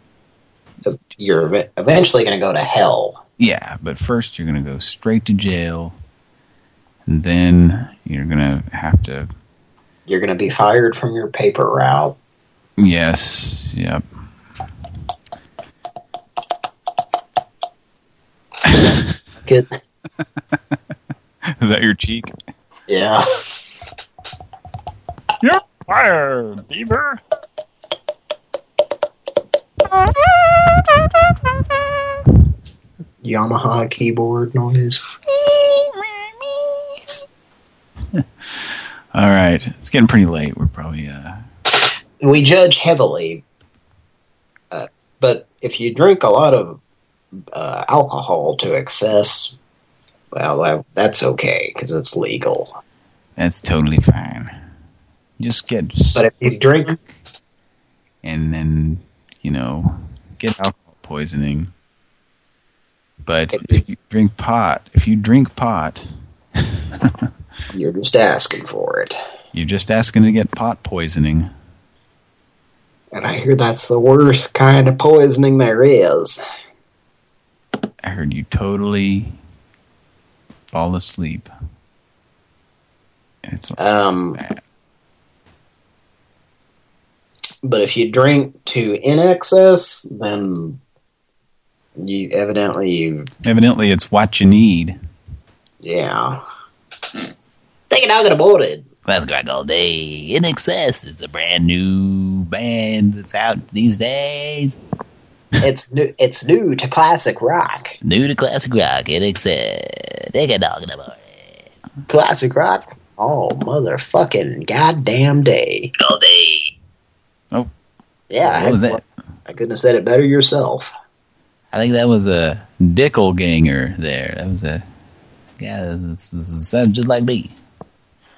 You're eventually going to go to hell. Yeah, but first you're going to go straight to jail. And then you're going to have to... You're going to be fired from your paper route. Yes, yep. Good. (laughs) Is that your cheek? yeah. You're fired, Beaver. Yamaha keyboard noise. (laughs) (laughs) All right. It's getting pretty late. We're probably... uh We judge heavily, uh, but if you drink a lot of uh, alcohol to excess, well, that, that's okay because it's legal. That's totally fine. Just get... But if you drink and then, you know, get alcohol poisoning. But if you drink pot, if you drink pot, (laughs) you're just asking for it. you're just asking to get pot poisoning. And I hear that's the worst kind of poisoning there is. I heard you totally fall asleep. It's Um, but if you drink to in excess, then you evidently you evidently it's what you need. yeah. Take it out about it. Classic rock all day. INXS. It's a brand new band that's out these days. It's new. It's new to classic rock. New to classic rock. INXS. Take a dog in the morning. Classic rock. Oh motherfucking goddamn day. All day. Oh. Yeah. What was I, that? I couldn't have said it better yourself. I think that was a Dickelganger there. That was a... Yeah, this, this sounded just like me.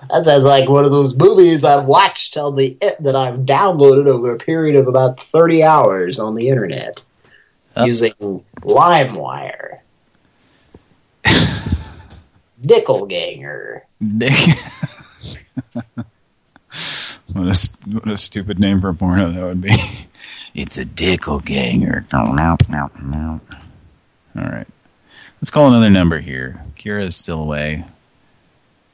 That sounds like one of those movies I've watched on the it that I've downloaded over a period of about 30 hours on the internet using LimeWire. (laughs) Dickelganger. Dick. (laughs) what, a, what a stupid name for a porno that would be. (laughs) it's a Dickelganger. No, no, no, no. All right. Let's call another number here. Kira is still away.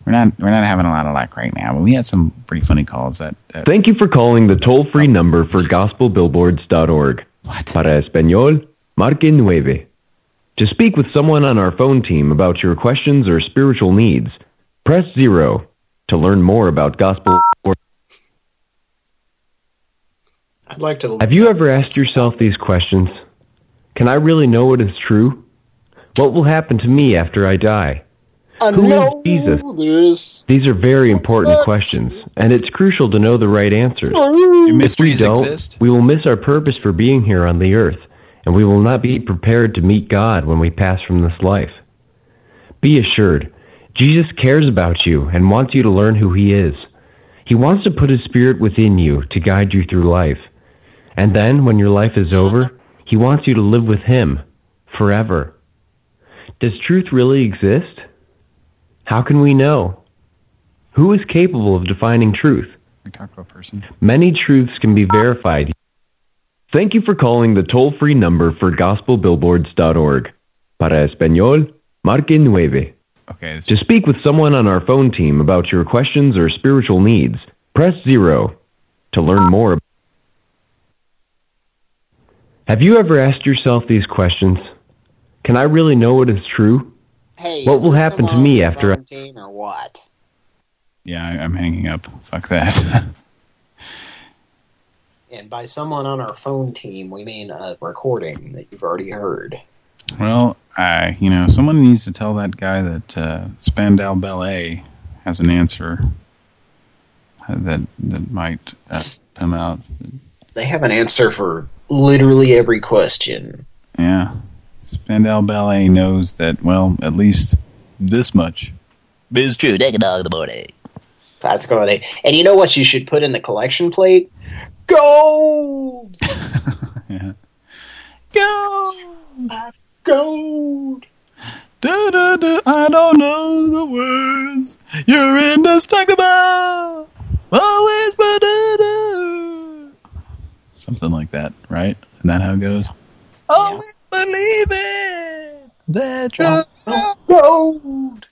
We're not we're not having a lot of luck right now, but we had some pretty funny calls that, that Thank you for calling the toll-free oh. number for gospelbillboards.org. Para español, marque nueve. To speak with someone on our phone team about your questions or spiritual needs, press zero. To learn more about gospel, I'd like to. have you ever asked yourself these questions? Can I really know what is true? What will happen to me after I die? I Who is know Jesus? this. These are very important questions, and it's crucial to know the right answers. Oh, Do mysteries if we don't, exist? we will miss our purpose for being here on the earth, and we will not be prepared to meet God when we pass from this life. Be assured, Jesus cares about you and wants you to learn who He is. He wants to put His Spirit within you to guide you through life. And then, when your life is over, He wants you to live with Him forever. Does truth really exist? How can we know? Who is capable of defining truth? we talk person. Many truths can be verified. Thank you for calling the toll-free number for gospelbillboards.org. Para español, marque nueve. Okay, To speak with someone on our phone team about your questions or spiritual needs, press zero. To learn more, have you ever asked yourself these questions? Can I really know what is true? Hey, What is will happen to me after I- phone team or what? Yeah, I, I'm hanging up. Fuck that. (laughs) And by someone on our phone team, we mean a recording that you've already heard. well, I you know someone needs to tell that guy that uh, Spandau Ballet has an answer uh, that that might uh, come out. They have an answer for literally every question. Yeah, Spandau Ballet knows that. Well, at least this much. It's true. Take a dog in the morning. That's going. And you know what you should put in the collection plate? Gold! (laughs) yeah. Gold! Gold! Da, da, da, I don't know the words. You're in this indestructible. Always ba, da, da. Something like that, right? Isn't that how it goes? Always believe it. That you're Gold!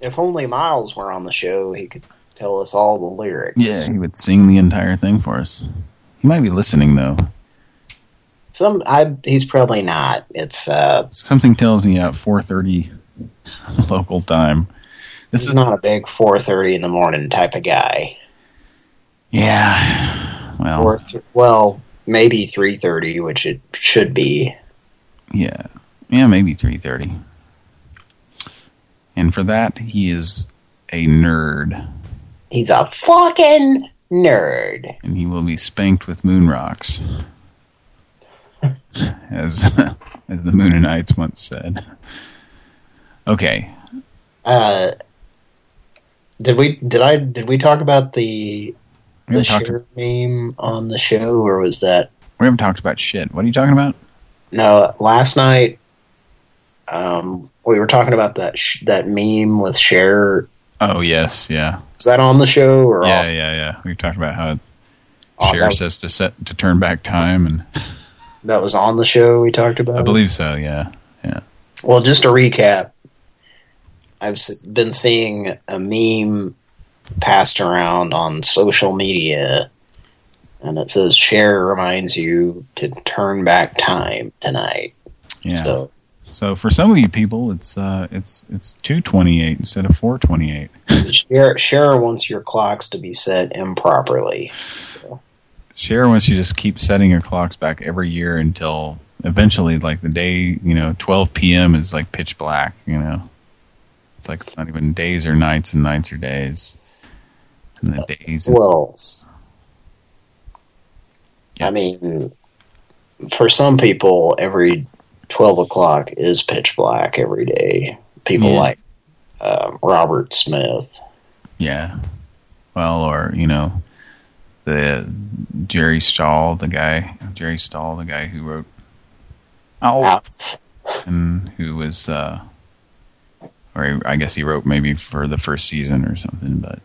If only Miles were on the show, he could tell us all the lyrics. Yeah, he would sing the entire thing for us. He might be listening though. Some, I, he's probably not. It's, uh, Something tells me at 4:30 (laughs) local time. This he's is not a big 4.30 in the morning type of guy. Yeah. Well, th well, maybe 3.30, which it should be. yeah. Yeah, maybe 3:30. And for that, he is a nerd. He's a fucking nerd. and he will be spanked with moon rocks. (laughs) as (laughs) as the Moonanites once said. Okay. Uh, did we, did I, did we talk about the, the Cher meme on the show, or was that We haven't talked about shit. What are you talking about? No, last night, um, we were talking about that sh that meme with Cher. Oh yes, yeah. Is that on the show or Yeah, off? yeah, yeah. We talked about how Oh, Cher says to set to turn back time and (laughs) That was on the show we talked about. I believe so, yeah. Yeah. Well, just to recap, I've been seeing a meme passed around on social media, and it says Cher reminds you to turn back time tonight. Yeah. So So for some of you people it's uh it's it's 228 instead of 428. Cher, Cher wants (laughs) your clocks to be set improperly. Cher wants you to just keep setting your clocks back every year until eventually, like the day, you know, 12 p.m. is like pitch black, you know. It's like it's not even days or nights and nights or days. And the days. Well, I mean, for some people, every 12 o'clock is pitch black every day. People Yeah. like um, Robert Smith. Yeah. Well, or, you know, the Jerry Stahl, the guy, Jerry Stahl, the guy who wrote Alf, and who was, uh, or I guess he wrote maybe for the first season or something, but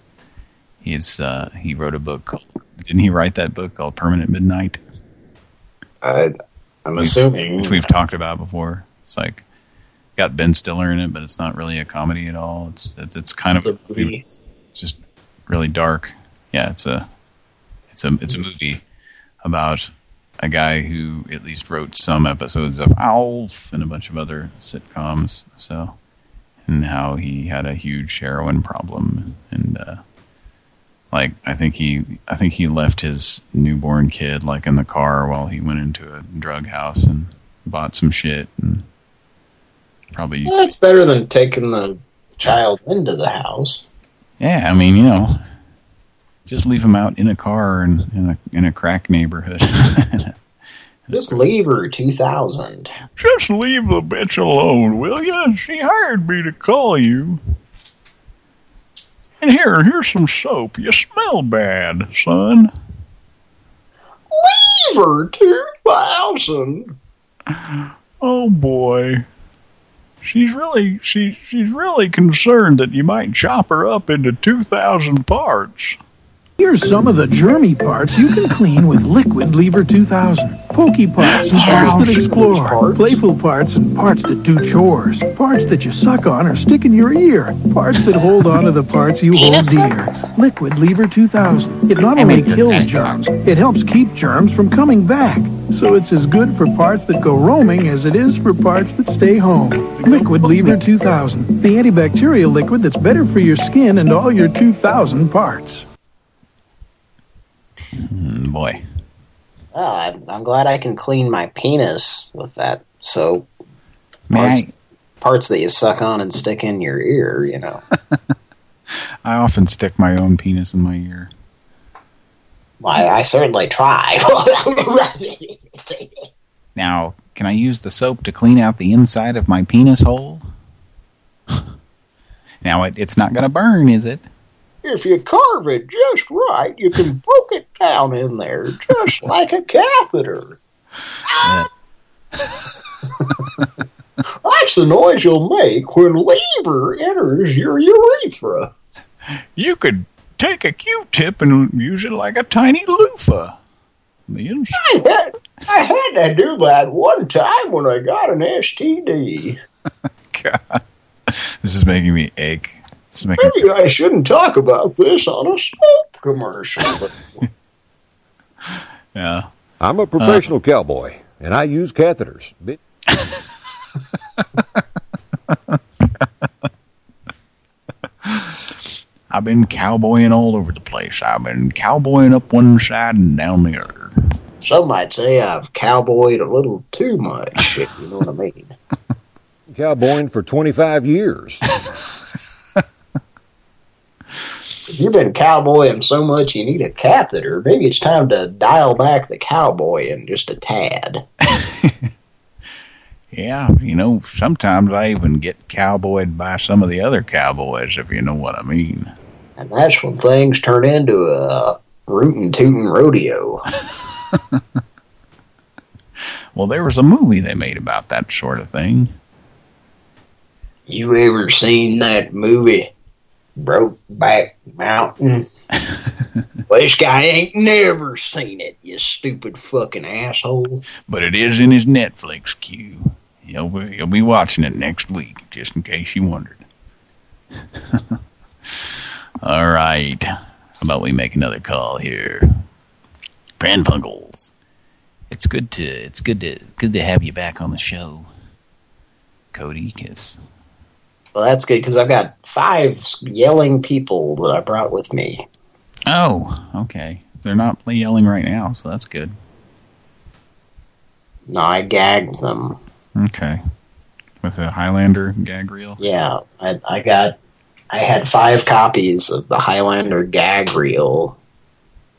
he's, uh, he wrote a book called, didn't he write that book called Permanent Midnight? I, I'm Which- assuming. Which we've talked about before. It's like, got Ben Stiller in it, but it's not really a comedy at all. It's it's, it's kind of a movie. It's just really dark. Yeah, it's a it's a it's a movie about a guy who at least wrote some episodes of Alf and a bunch of other sitcoms. So, and how he had a huge heroin problem, and uh, like I think he I think he left his newborn kid like in the car while he went into a drug house and bought some shit and probably Well, it's better than taking the child into the house. yeah. I mean, you know, just leave him out in a car and in a in a crack neighborhood. (laughs) Just leave her 2000. Just leave the bitch alone, will you? She hired me to call you. And here, here's some soap. You smell bad, son. Leave her 2000. Oh boy. She's really she she's really concerned that you might chop her up into 2000 parts. Here's some of the germy parts you can clean with Liquid Lever 2000. Pokey parts and parts that explore. Playful parts and parts that do chores. Parts that you suck on or stick in your ear. Parts that hold on to the parts you hold dear. Liquid Lever 2000. It not only kills germs, it helps keep germs from coming back. So it's as good for parts that go roaming as it is for parts that stay home. Liquid Lever 2000. The antibacterial liquid that's better for your skin and all your 2000 parts. Mm, boy, Oh, I'm, I'm glad I can clean my penis with that soap. Parts, parts that you suck on and stick in your ear, you know. (laughs) I often stick my own penis in my ear. I, I certainly try. (laughs) Now, can I use the soap to clean out the inside of my penis hole? (laughs) now, it, it's not going to burn, is it? If you carve it just right, you can poke it down in there just (laughs) like a catheter. That's the noise you'll make when lever enters your urethra. You could take a Q-tip and use it like a tiny loofah. The. I had, I had to do that one time when I got an STD. (laughs) God, this is making me ache. This is making Maybe I shouldn't talk about this on a soap commercial. but (laughs) yeah. I'm a uh, professional cowboy, and I use catheters. (laughs) I've been cowboying all over the place. I've been cowboying up one side and down the other. Some might say I've cowboyed a little too much, if you know what I mean. (laughs) Cowboying for 25 years. You've been cowboying so much you need a catheter, maybe it's time to dial back the cowboying just a tad. (laughs) Yeah, you know, sometimes I even get cowboyed by some of the other cowboys, if you know what I mean. And that's when things turn into a rootin' tootin' rodeo. (laughs) Well, there was a movie they made about that sort of thing. You ever seen that movie, Brokeback Mountain? (laughs) well, this guy ain't never seen it, you stupid fucking asshole. But it is in his Netflix queue. You'll be, you'll be watching it next week, just in case you wondered. (laughs) All right. How about we make another call here? Pran Funkels. It's good to it's good to good to have you back on the show, Cody. Cause Well, that's good because I've got five yelling people that I brought with me. oh, okay, they're not yelling right now, so that's good. No, I gagged them. Okay, with a Highlander gag reel. Yeah, I, I got, I had five copies of the Highlander gag reel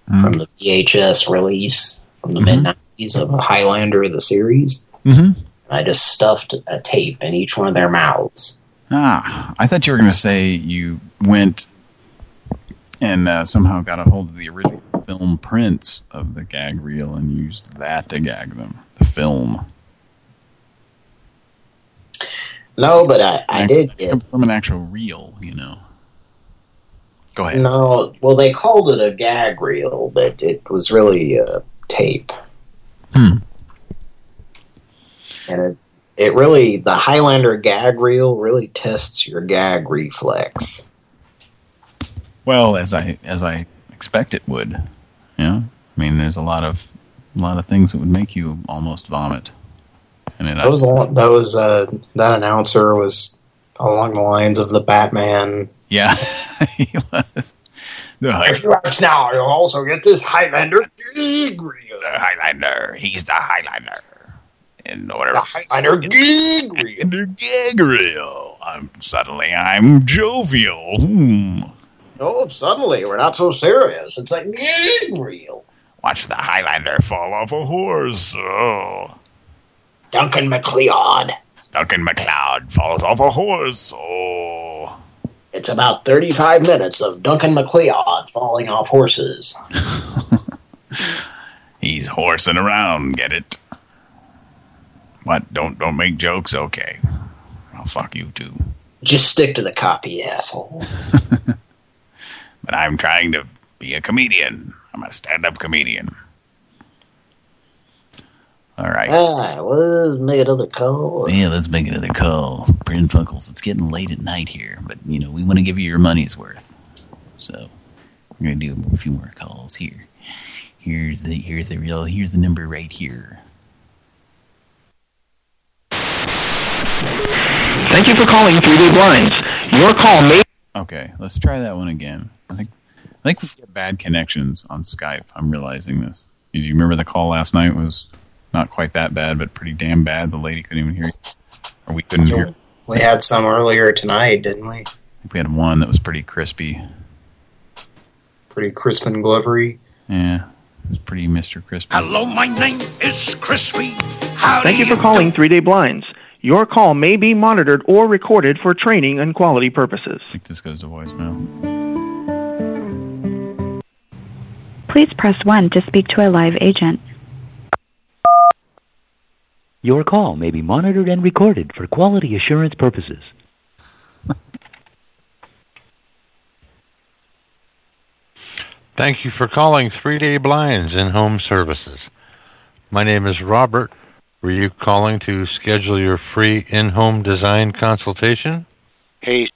from the VHS release from the mid '90s of Highlander the series. Mm-hmm. I just stuffed a tape in each one of their mouths. Ah, I thought you were going to say you went and uh, somehow got a hold of the original film prints of the gag reel and used that to gag them. The film. No, but I, I did get From an actual reel, you know. Go ahead. no. Well, they called it a gag reel, but it was really uh, tape. Hmm. And it, it really, the Highlander gag reel really tests your gag reflex. Well, as I as I expect it would. Yeah, I mean, there's a lot of a lot of things that would make you almost vomit. And it, That was, that was, uh, that announcer was along the lines of the Batman. yeah, (laughs) he was. The, If you watch now, you'll also get this Highlander reel. the Highlander. He's the Highlander. In order, The Highlander gag reel. in the gag. I'm suddenly I'm jovial. Hmm. Oh, suddenly we're not so serious. It's like gag. Watch the Highlander fall off a horse. Oh. Duncan MacLeod. Duncan MacLeod falls off a horse. Oh. It's about 35 minutes of Duncan MacLeod falling off horses. (laughs) He's horsing around, get it? What? Don't don't make jokes? Okay. I'll fuck you too. Just stick to the copy, asshole. (laughs) But I'm trying to be a comedian. I'm a stand-up comedian. All right. Ah, well, let's make another call. Yeah, let's make another call. Pran Funkels, it's getting late at night here, but, you know, we want to give you your money's worth. So, we're going to do a few more calls here. Here's the, here's the real, here's the number right here. Thank you for calling 3D Blinds. Your call may... Okay, let's try that one again. I think, I think we get bad connections on Skype. I'm realizing this. Did you remember the call last night was not quite that bad, but pretty damn bad? The lady couldn't even hear you. Or we couldn't hear. We had some earlier tonight, didn't we? We had one that was pretty crispy. Pretty crisp and glovery. Yeah, it was pretty Mr. Crispy. Hello, my name is Crispy. How Thank you for calling 3D Blinds. Your call may be monitored or recorded for training and quality purposes. I think this goes to voicemail. Please press 1 to speak to a live agent. Your call may be monitored and recorded for quality assurance purposes. Thank you for calling 3-Day Blinds in Home Services. My name is Robert. Were you calling to schedule your free in-home design consultation? Hey,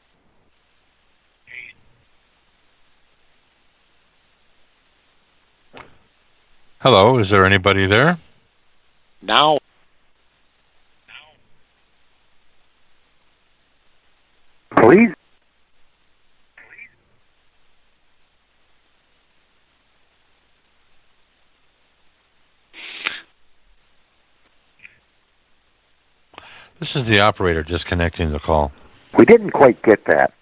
Hello, is there anybody there? now Please. This is the operator disconnecting the call. We didn't quite get that.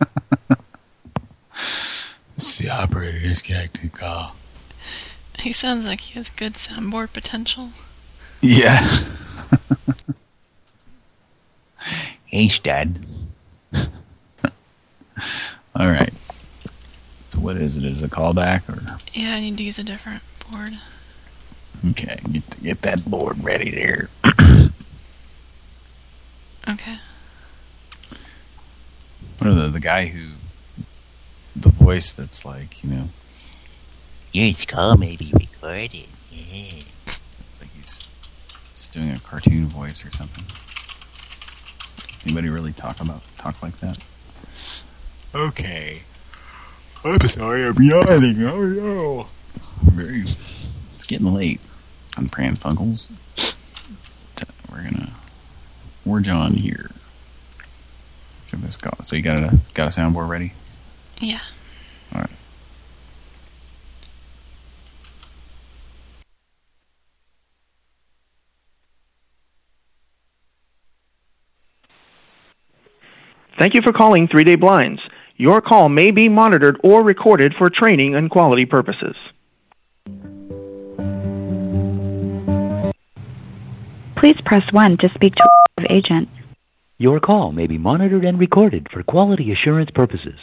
(laughs) It's the operator disconnecting the call. He sounds like he has good soundboard potential. Yeah. (laughs) hey, Dad. (laughs) All right. So what is it? Is it a callback or? Yeah, I need to use a different board. Okay, get get that board ready there. Okay. What are the the guy who the voice that's like you know your call may be recorded. Yeah. Like he's just doing a cartoon voice or something. Anybody really talk about talk like that? Okay. I'm sorry, I'm yawning. Oh no. Very. It's getting late on Pran Funkels. We're gonna forge on here. Give this go. So you got a got a soundboard ready? Yeah. All right. Thank you for calling Three Day Blinds. Your call may be monitored or recorded for training and quality purposes. Please press 1 to speak to a live agent. Your call may be monitored and recorded for quality assurance purposes.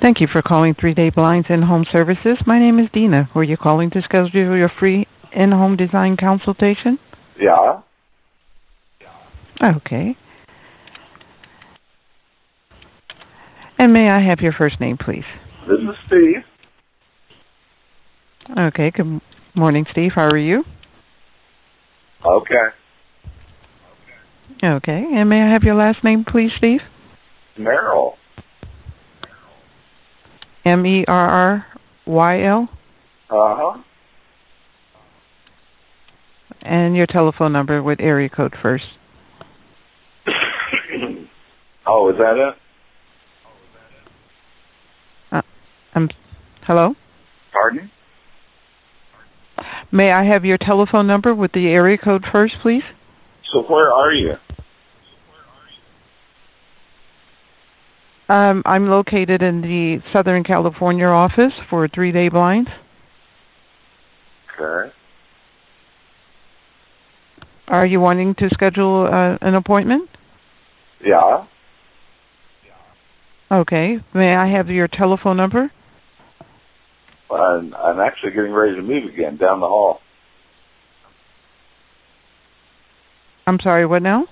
Thank you for calling Three Day Blinds and Home Services. My name is Dina. Were you calling to schedule your free in-home design consultation? Yeah. Okay. And may I have your first name, please? This is Steve. Okay, good morning, Steve. How are you? Okay. Okay, and may I have your last name, please, Steve? Merrill. M E R R Y L. Uh huh. And your telephone number with area code first. (coughs) oh, is that it? Uh, um, hello? Pardon? May I have your telephone number with the area code first, please? So where are you? Um, I'm located in the Southern California office for three-day blinds. Okay. Are you wanting to schedule uh, an appointment? Yeah. Okay. May I have your telephone number? I'm, I'm actually getting ready to move again down the hall. I'm sorry, what now?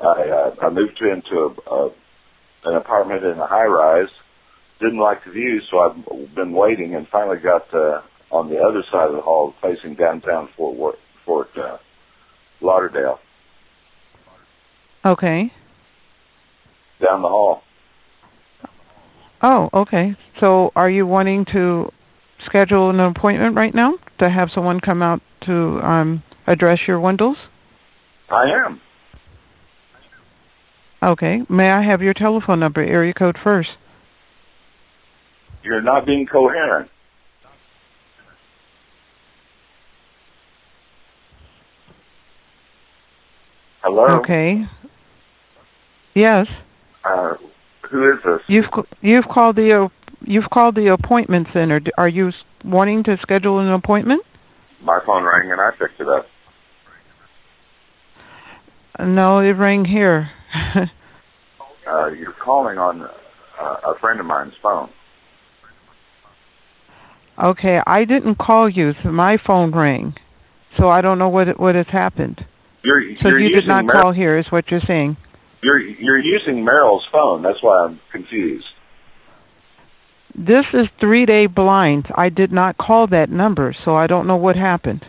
I uh, I moved into a, a an apartment in a high rise. Didn't like the view, so I've been waiting, and finally got uh, on the other side of the hall, facing downtown Fort Worth, Fort uh, Lauderdale, Okay. down the hall. Oh, okay. So are you wanting to schedule an appointment right now to have someone come out to um, address your windows? I am. Okay. May I have your telephone number, area code first? You're not being coherent. Hello. Okay. Yes. Uh, who is this? You've you've called the you've called the appointment center. Are you wanting to schedule an appointment? My phone rang and I picked it up. No, it rang here. (laughs) Uh, you're calling on uh, a friend of mine's phone. okay, I didn't call you. So my phone rang, so I don't know what what has happened. You're, So you're you did not Mer- call here, is what you're saying? You're you're using Merrill's phone. That's why I'm confused. This is three day blind. I did not call that number, so I don't know what happened.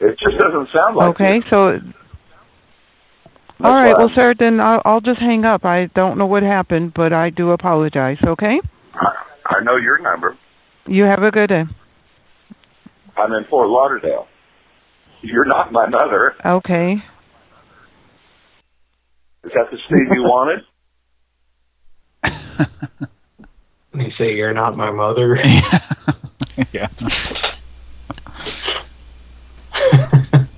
It just doesn't sound like okay, it. so That's all right, well, sir, then I'll, I'll just hang up. I don't know what happened, but I do apologize. Okay, I, know your number. you have a good day. I'm in Fort Lauderdale. You're not my mother. Okay. Is that the Steve you wanted? (laughs) (laughs) You say you're not my mother. (laughs) yeah. (laughs)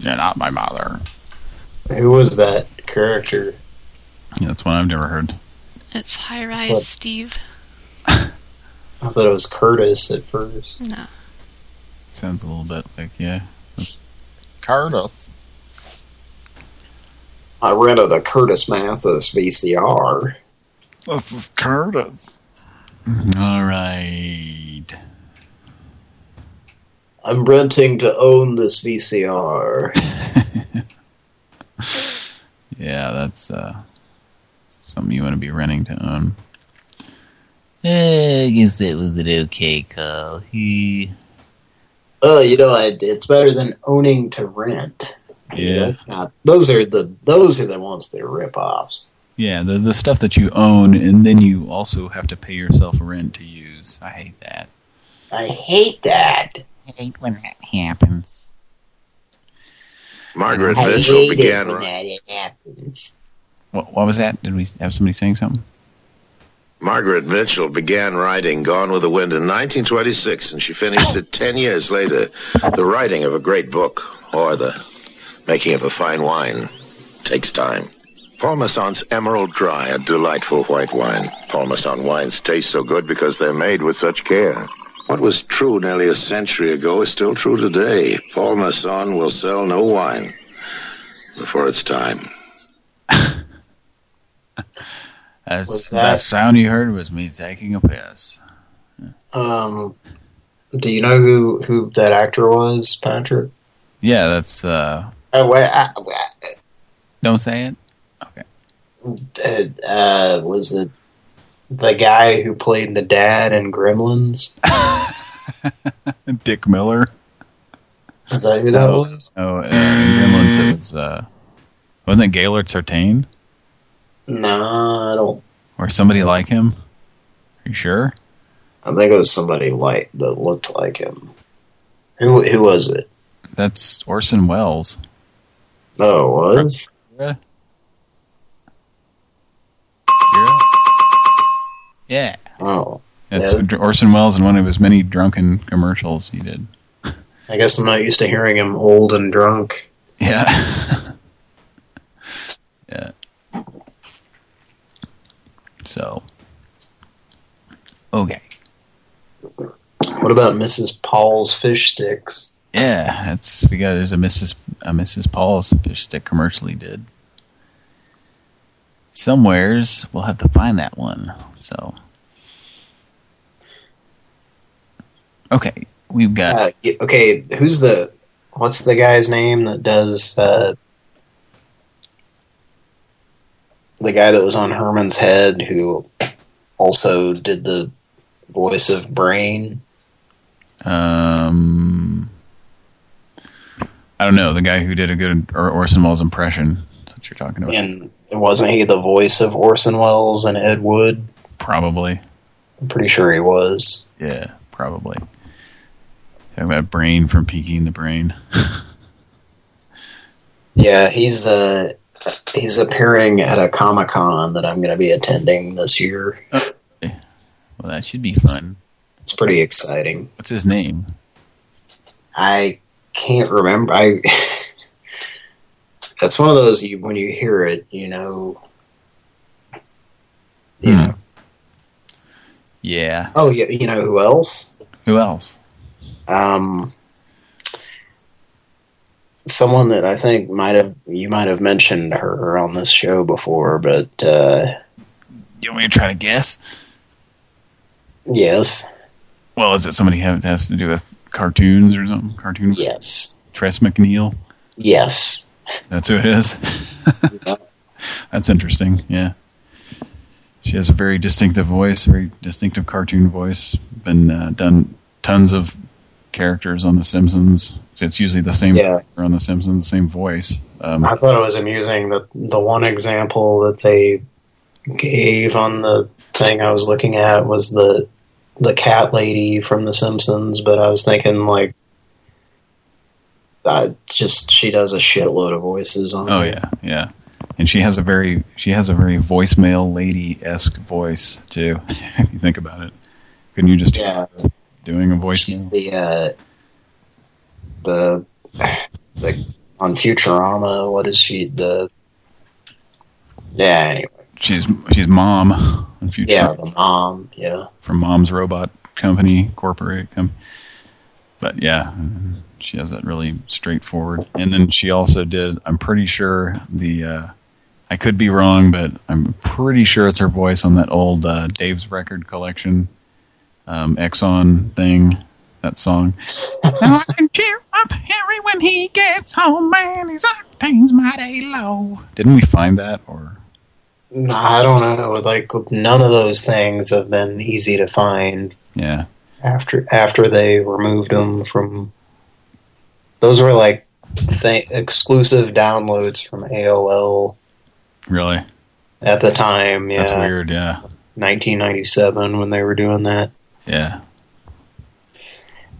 You're not my mother. Who was that character? Yeah, that's one I've never heard. It's high rise What? Steve. I thought it was Curtis at first. No. Sounds a little bit like, yeah. Curtis. I rented a Curtis Mathes VCR. This is Curtis. All right. I'm renting to own this VCR. (laughs) Yeah, that's uh, something you want to be renting to own. Eh, I guess that was an okay call. He... Well, you know, it's better than owning to rent. Yeah. That's not. Those are the those are the ones that are rip-offs. Yeah, the the stuff that you own, and then you also have to pay yourself rent to use. I hate that. I hate that. I hate when that happens. Margaret I Mitchell hate began it when that happens. What, what was that? Did we have somebody saying something? Margaret Mitchell began writing Gone with the Wind in 1926, and she finished it 10 years later. The writing of a great book, or the making of a fine wine, takes time. Paul Masson's Emerald Dry, a delightful white wine. Paul Masson wines taste so good because they're made with such care. What was true nearly a century ago is still true today. Paul Masson will sell no wine before it's time. (laughs) That's, that? that- sound you heard was me taking a piss. Um, do you know who who that actor was, Patrick? Yeah, that's. uh Oh wait, I, Don't say it. Okay. Uh, uh, was it the guy who played the dad in Gremlins? (laughs) Dick Miller. Is that who that no, was? Oh, uh, in Gremlins it was, uh, wasn't it Gaylord Sartain? No, I don't. Or somebody like him? Are you sure? I think it was somebody like that looked like him. Who who was it? That's Orson Welles. Oh, it was? Yeah. Yeah. Oh. That's Yeah. Orson Welles in one of his many drunken commercials he did. I guess I'm not used to hearing him old and drunk. Yeah. (laughs) yeah. So. Okay. What about Mrs. Paul's fish sticks? Yeah, that's we got there's a Mrs. a Mrs. Paul's fish stick commercial he did. Somewheres we'll have to find that one. So. Okay, we've got Uh, okay, who's the what's the guy's name that does uh, the guy that was on Herman's head who also did the voice of Brain? Um, I don't know the guy who did a good or Orson Welles impression. That's what you're talking about. And wasn't he the voice of Orson Welles and Ed Wood? Probably. I'm pretty sure he was. Yeah, probably. Talking about Brain from Pinky and the Brain. (laughs) Yeah, he's uh he's appearing at a Comic Con that I'm going to be attending this year. Well, that should be fun. It's pretty exciting. What's his name? I can't remember. I (laughs) That's one of those you when you hear it, you know. You know. Yeah. Oh, yeah, you know who else? Who else? Um someone that I think might have you might have mentioned her on this show before, but uh You want me to try to guess? yes. Well, is it somebody have, has to do with cartoons or something? Cartoon? Yes. Tress MacNeille? Yes. That's who it is? (laughs) That's interesting, yeah. She has a very distinctive voice, very distinctive cartoon voice. Been uh, done tons of characters on The Simpsons. So it's usually the same Yeah. character on The Simpsons, the same voice. Um, I thought it was amusing that the one example that they gave on the thing I was looking at was the the cat lady from The Simpsons, but I was thinking like uh, just she does a shitload of voices on Oh yeah, yeah. And she has a very she has a very voicemail lady esque voice too. (laughs) if you think about it, couldn't you just Yeah. doing a voicemail? She's the uh, the (sighs) the on Futurama. What is she? The yeah. Anyway, She's she's mom on Future yeah, the mom. Yeah. from Mom's Robot Company corporate com But yeah, she has that really straightforward. And then she also did. I'm pretty sure the. Uh, I could be wrong, but I'm pretty sure it's her voice on that old uh, Dave's record collection, um, Exxon thing, that song. (laughs) now I can cheer up Harry when he gets home, man. His octane's mighty low. Didn't we find that, or I don't know. Like none of those things have been easy to find yeah? after after they removed them from. Those were like th exclusive downloads from AOL Really? at the time. Yeah, That's weird. Yeah, 1997 when they were doing that. yeah.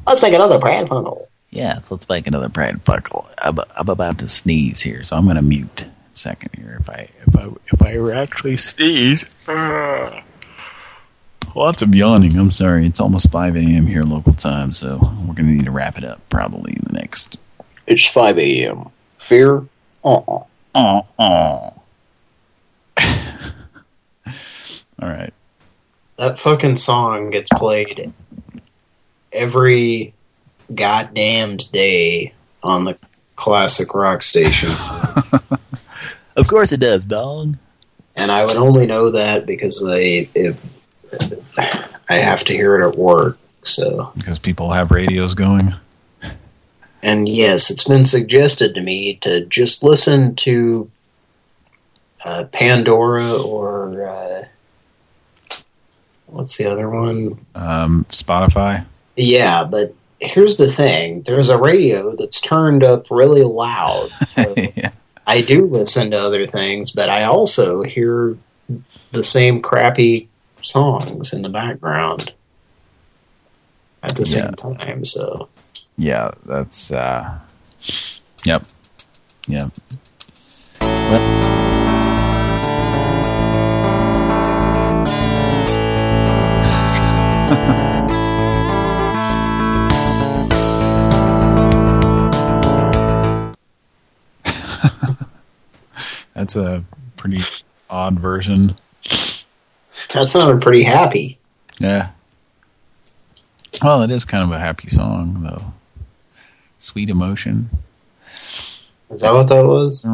Let's make another prank phone call. Yes, let's make another prank buckle. I'm, I'm about to sneeze here, so I'm going to mute a second here. If I if I if I were actually sneeze, Ugh. Lots of yawning. I'm sorry. It's almost 5 a.m. here local time, so we're going to need to wrap it up probably in the next. It's 5 a.m. Fear? Uh-uh. Uh-uh. (laughs) All right. That fucking song gets played every goddamned day on the classic rock station. (laughs) of course it does, dog. And I would only know that because I if I have to hear it at work. So Because people have radios going. and yes, it's been suggested to me to just listen to uh, Pandora or uh, what's the other one? Um, Spotify. Yeah, but here's the thing: there's a radio that's turned up really loud. (laughs) So I do listen to other things, but I also hear the same crappy songs in the background at the same time. So Yeah, that's uh Yep. Yep. Well, (laughs) That's a pretty odd version. that sounded pretty happy. Yeah. Well, it is kind of a happy song, though. Sweet emotion. Is that what that was?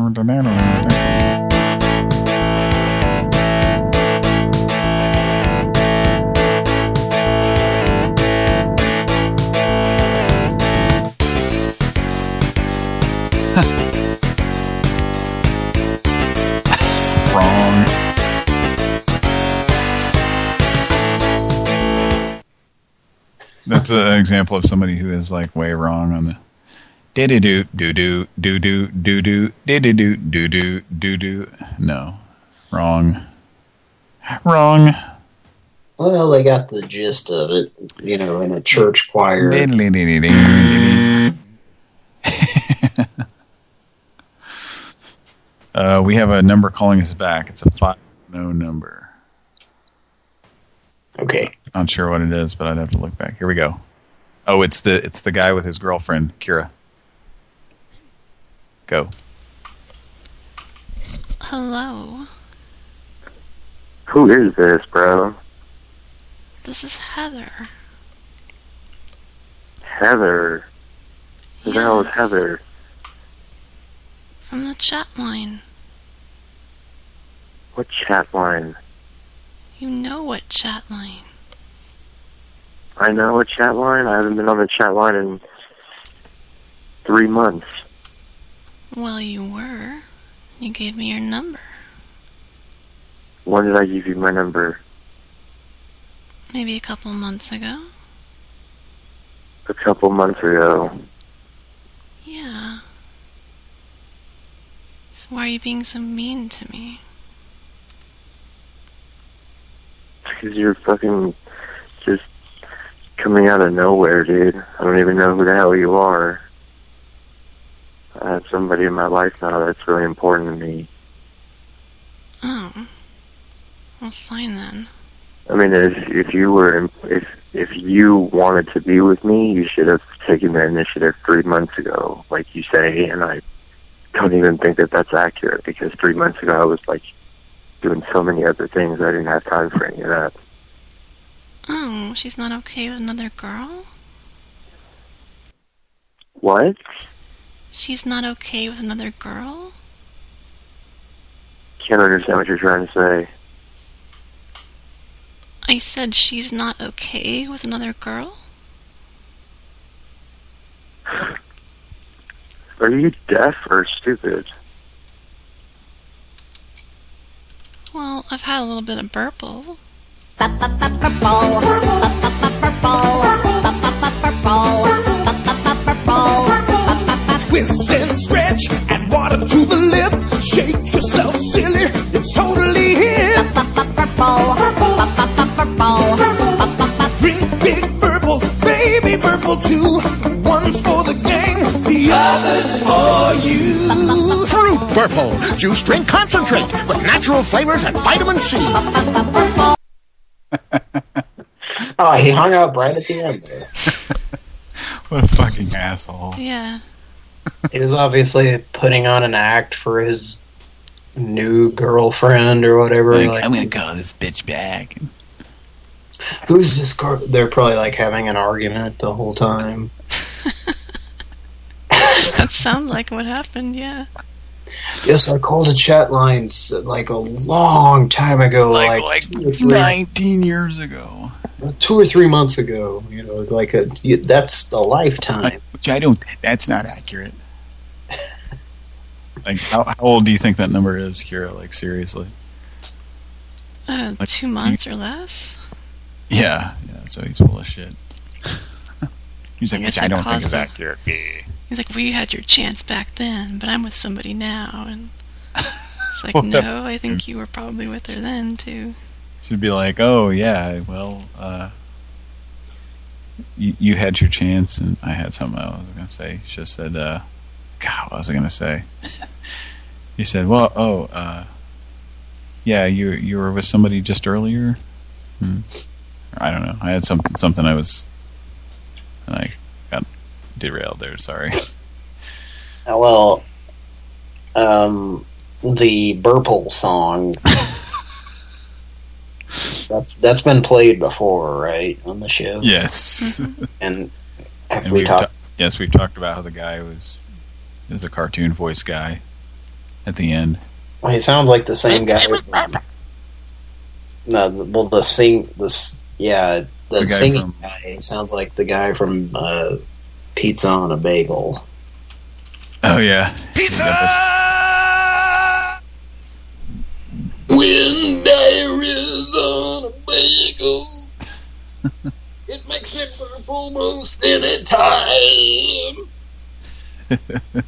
That's an example of somebody who is like way wrong on the do do do do do do do do did do do do do do do no wrong wrong Well, they got the gist of it, you know, in a church choir. uh, we have a number calling us back. It's a five no number. Okay. Not sure what it is, but I'd have to look back. Here we go. Oh, it's the it's the guy with his girlfriend, Kira. Go. Hello. Who is this, bro? This is Heather. Heather. Who the hell is Heather? From the chat line. What chat line? You know what chat line. I know a chat line. I haven't been on the chat line in three months. Well, you were. You gave me your number. When did I give you my number? Maybe a couple months ago. A couple months ago. Yeah. So why are you being so mean to me? Because you're fucking coming out of nowhere, dude. I don't even know who the hell you are. I have somebody in my life now that's really important to me. Oh. Well, fine then. I mean, if if you were if if you wanted to be with me, you should have taken the initiative three months ago, like you say. And I don't even think that that's accurate because three months ago I was like doing so many other things. I didn't have time for any of that. Oh, she's not okay with another girl? What? She's not okay with another girl? Can't understand what you're trying to say. I said she's not okay with another girl? (sighs) Are you deaf or stupid? Well, I've had a little bit of burple. Twist and stretch, add water to the lip. Shake yourself silly, it's totally hip. Drink big purple, baby purple too. One's for the gang, the other's for you. Fruit Purple. Juice drink concentrate with natural flavors and vitamin C. (laughs) Oh, he hung up right at the end. (laughs) What a fucking asshole. Yeah. he was obviously putting on an act for his new girlfriend or whatever. Like, like, I'm gonna call this bitch back. Who's this girl? They're probably like having an argument the whole time. (laughs) that sounds like what happened, yeah. Yes, I called a chat line like a long time ago, like, Like, two or three- 19 years ago. two or three months ago. You know, it's like a you- that's a lifetime. Which I don't, that's not accurate. Like, how, how old do you think that number is, Kira? Like, seriously? Uh, Like, two months or less. Yeah, yeah. So he's full of shit. (laughs) he's like, I which I don't think caused is accurate. He's like, "We had your chance back then, but I'm with somebody now." And it's like, (laughs) What? "No, I think you were probably with her then too." She'd be like, oh yeah, well, uh, you you had your chance, and I had something I was gonna say. She just said, uh, God, what was I gonna say? (laughs) he said, well, oh, uh, yeah, you you were with somebody just earlier. Hmm. I don't know. I had something something I was, got derailed there. Sorry. (laughs) Uh, Well, um, the Burple song. (laughs) that's that's been played before, right, on the show. Yes. (laughs) And have And we talked? ta- yes, we've talked about how the guy was is a cartoon voice guy at the end. Well, he sounds like the same guy. From, no, the, well, the sing, this, yeah, the, It's the guy singing from- guy sounds like the guy from uh, Pizza on a Bagel. Oh yeah, Pizza! When diarrhea's on a bagel, (laughs) it makes me purple most any time. (laughs)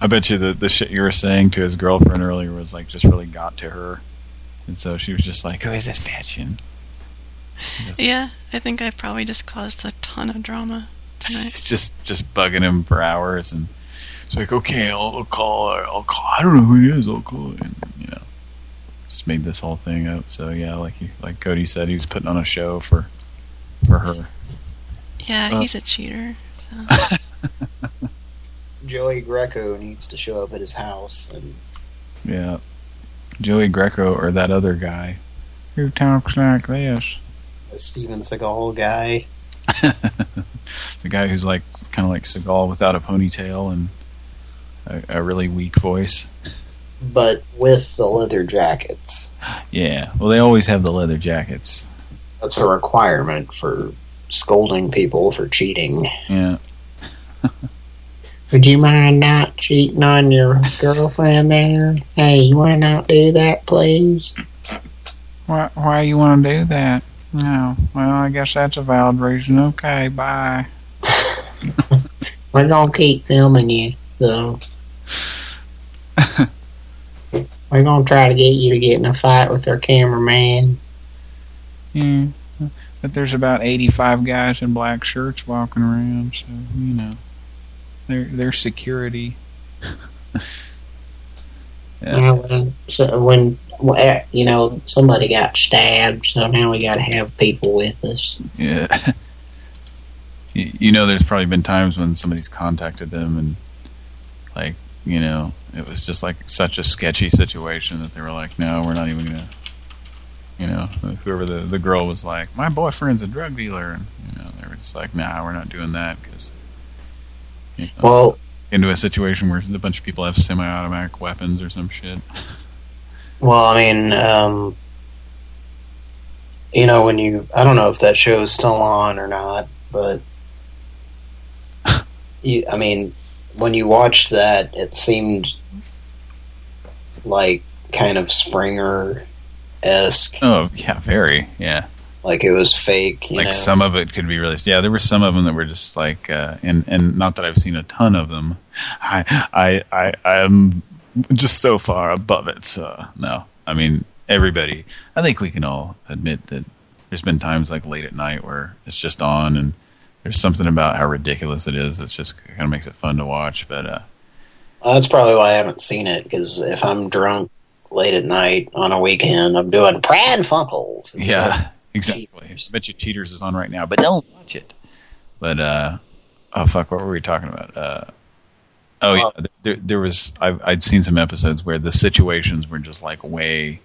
I bet you the the shit you were saying to his girlfriend earlier was like just really got to her, and so she was just like, "Who is this bitch?" And Yeah, I think I probably just caused a ton of drama tonight. (laughs) it's just just bugging him for hours, and it's like, "Okay, I'll, I'll call her. I'll call. I don't know who it is. I'll call." her. And you know, just made this whole thing up. So yeah, like you, like Cody said, he was putting on a show for for her. Yeah, Uh. he's a cheater. (laughs) Joey Greco needs to show up at his house and Yeah, Joey Greco or that other guy who talks like this. a Steven Seagal guy. (laughs) the guy who's like kind of like Seagal without a ponytail and a, a really weak voice. but with the leather jackets. Yeah, well, they always have the leather jackets. That's a requirement for scolding people for cheating. Yeah, Would you mind not cheating on your girlfriend there? Hey, you want to not do that, please? why? Why you want to do that? No, well, I guess that's a valid reason. Okay, bye. (laughs) We're gonna keep filming you, though. (laughs) We're gonna try to get you to get in a fight with our cameraman. Yeah, but there's about 85 guys in black shirts walking around, so you know, they're they're security. (laughs) Yeah. Now, when, so when well, you know somebody got stabbed, so now we got to have people with us. Yeah. (laughs) you, you know, there's probably been times when somebody's contacted them and, like, you know, it was just like such a sketchy situation that they were like, no, we're not even going to, you know, whoever the, the girl was like, my boyfriend's a drug dealer. And, you know, they were just like, nah, we're not doing that because, you know, Well, into a situation where a bunch of people have semi-automatic weapons or some shit. (laughs) Well, I mean, um, you know, when you, I don't know if that show is still on or not, but (laughs) you, I mean, when you watched that, it seemed like kind of Springer-esque, Oh, yeah, very, yeah. like it was fake, you like know? some of it could be released. Yeah, there were some of them that were just like, uh, and and not that I've seen a ton of them. I I I I'm just so far above it. So no, I mean everybody. I think we can all admit that there's been times like late at night where it's just on, and there's something about how ridiculous it is. It's just kind of makes it fun to watch. But uh, Well, that's probably why I haven't seen it, because if I'm drunk late at night on a weekend, I'm doing Pran Funkels. Yeah, (laughs) exactly. I Bet you Cheaters is on right now, but don't watch it. But uh, oh fuck, what were we talking about? Uh, oh yeah, there, there was I've I'd seen some episodes where the situations were just like way,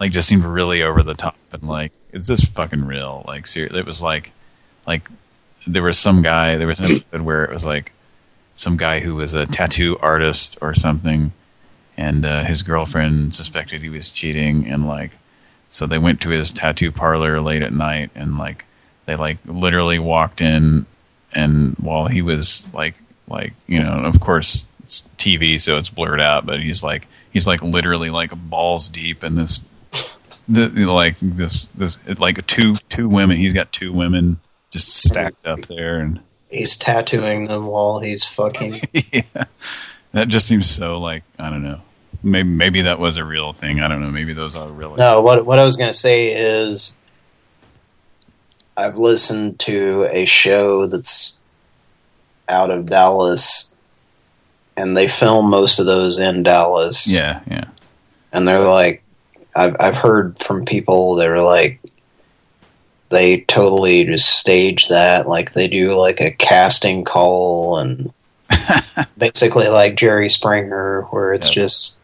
like just seemed really over the top and like is this fucking real? Like seriously, it was like, like there was some guy. There was an (clears throat) episode where it was like some guy who was a tattoo artist or something, and uh, his girlfriend suspected he was cheating, and like, so they went to his tattoo parlor late at night, and like, they like literally walked in, and while he was like, like you know, of course it's TV, so it's blurred out. But he's like he's like literally like balls deep in this, the like this this like two two women. He's got two women just stacked up there, and He's tattooing them while he's fucking. (laughs) yeah, that just seems so like I don't know. Maybe maybe that was a real thing. I don't know. Maybe those are real. No, what what I was going to say is I've listened to a show that's out of Dallas and they film most of those in Dallas. Yeah, yeah. And they're like I've I've heard from people that are like they totally just stage that like they do like a casting call and (laughs) basically like Jerry Springer where it's just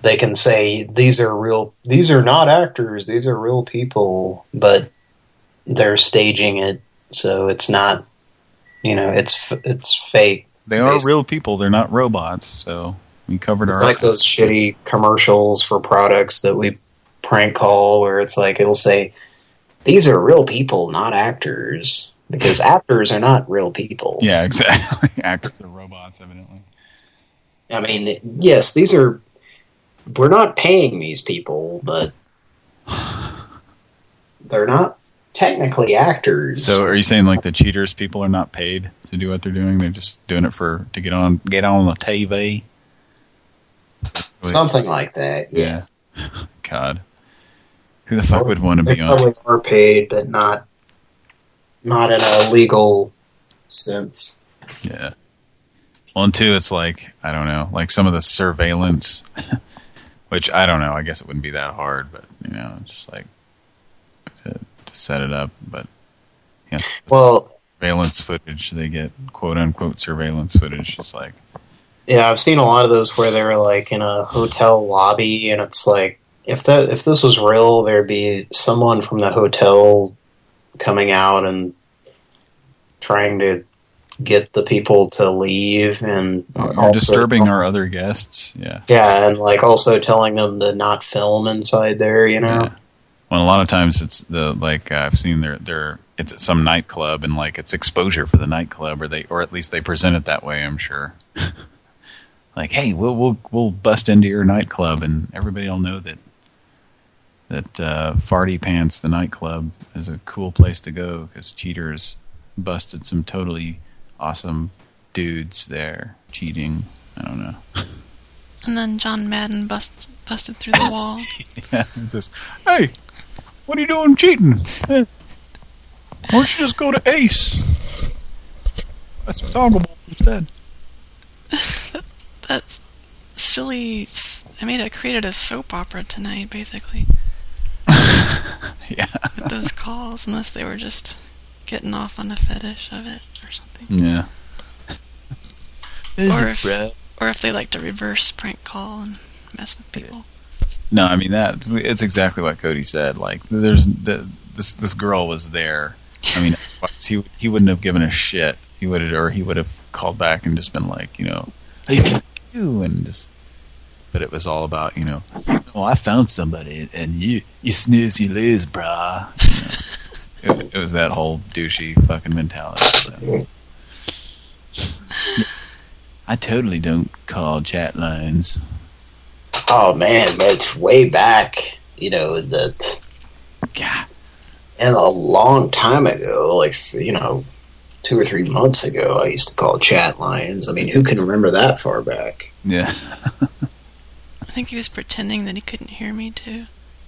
they can say these are real these are not actors these are real people but they're staging it so it's not you know it's it's fake They are real people. They're not robots. So we covered it's our. like those shitty commercials for products that we prank call where it's like it'll say these are real people not actors because (laughs) actors are not real people Yeah, exactly. (laughs) Actors are robots, evidently. I mean yes these are we're not paying these people but (sighs) they're not technically actors So are you saying like the cheaters people are not paid to do what they're doing? They're just doing it for to get on get on the TV. something like that Yeah. (laughs) God. Who the fuck would want to be on? probably are paid but not not in a legal sense Yeah. Well, and two, it's like, I don't know, like some of the surveillance, (laughs) which I don't know, I guess it wouldn't be that hard, but, you know, just like to, set it up. But, yeah. Well, surveillance footage, they get quote unquote surveillance footage. It's like, Yeah, I've seen a lot of those where they're like in a hotel lobby, and it's like if that if this was real, there'd be someone from the hotel coming out and trying to get the people to leave, and you're also- disturbing our other guests. Yeah. Yeah, and like also telling them to not film inside there. You know, Well, a lot of times it's the like uh, I've seen their their it's at some nightclub and like it's exposure for the nightclub or they or at least they present it that way. I'm sure. (laughs) like, hey, we'll we'll we'll bust into your nightclub and everybody will know that that uh, Farty Pants the nightclub is a cool place to go because cheaters busted some totally awesome dudes there cheating. I don't know. (laughs) And then John Madden bust, busted through the wall. (laughs) yeah, it's just, hey, what are you doing cheating? Why don't you just go to Ace? That's toggle instead. (laughs) That's silly. I made it created a soap opera tonight, basically. (laughs) yeah. With those calls, unless they were just getting off on a fetish of it or something. Yeah. or, if, or if they like to reverse prank call and mess with people. No, I mean that it's exactly what Cody said. Like, there's the this this girl was there. I mean, (laughs) he he wouldn't have given a shit. He would have, or he would have called back and just been like, you know, hey, (laughs) you, and just. But it was all about, you know, oh, I found somebody, and you you snooze, you lose, brah. You know, it, it was that whole douchey fucking mentality. so. (laughs) I totally don't call chat lines. Oh man, it's way back. You know that. Yeah. And a long time ago, like you know, two or three months ago, I used to call chat lines. I mean, who can remember that far back? Yeah. I think he was pretending that he couldn't hear me too.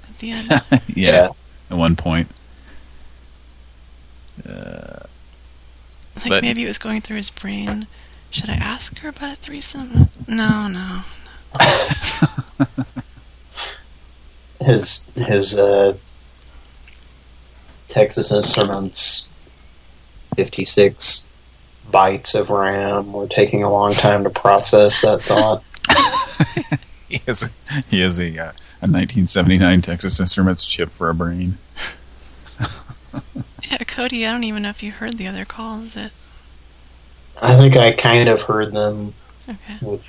At the end. (laughs) yeah, At one point. Uh, Like but maybe it was going through his brain. Should I ask her about a threesome? No, no. (laughs) His his uh, Texas Instruments fifty six bytes of RAM were taking a long time to process that thought. (laughs) he has a, he has a uh, a 1979 Texas Instruments chip for a brain. (laughs) Yeah, Cody, I don't even know if you heard the other calls. That I think I kind of heard them Okay. with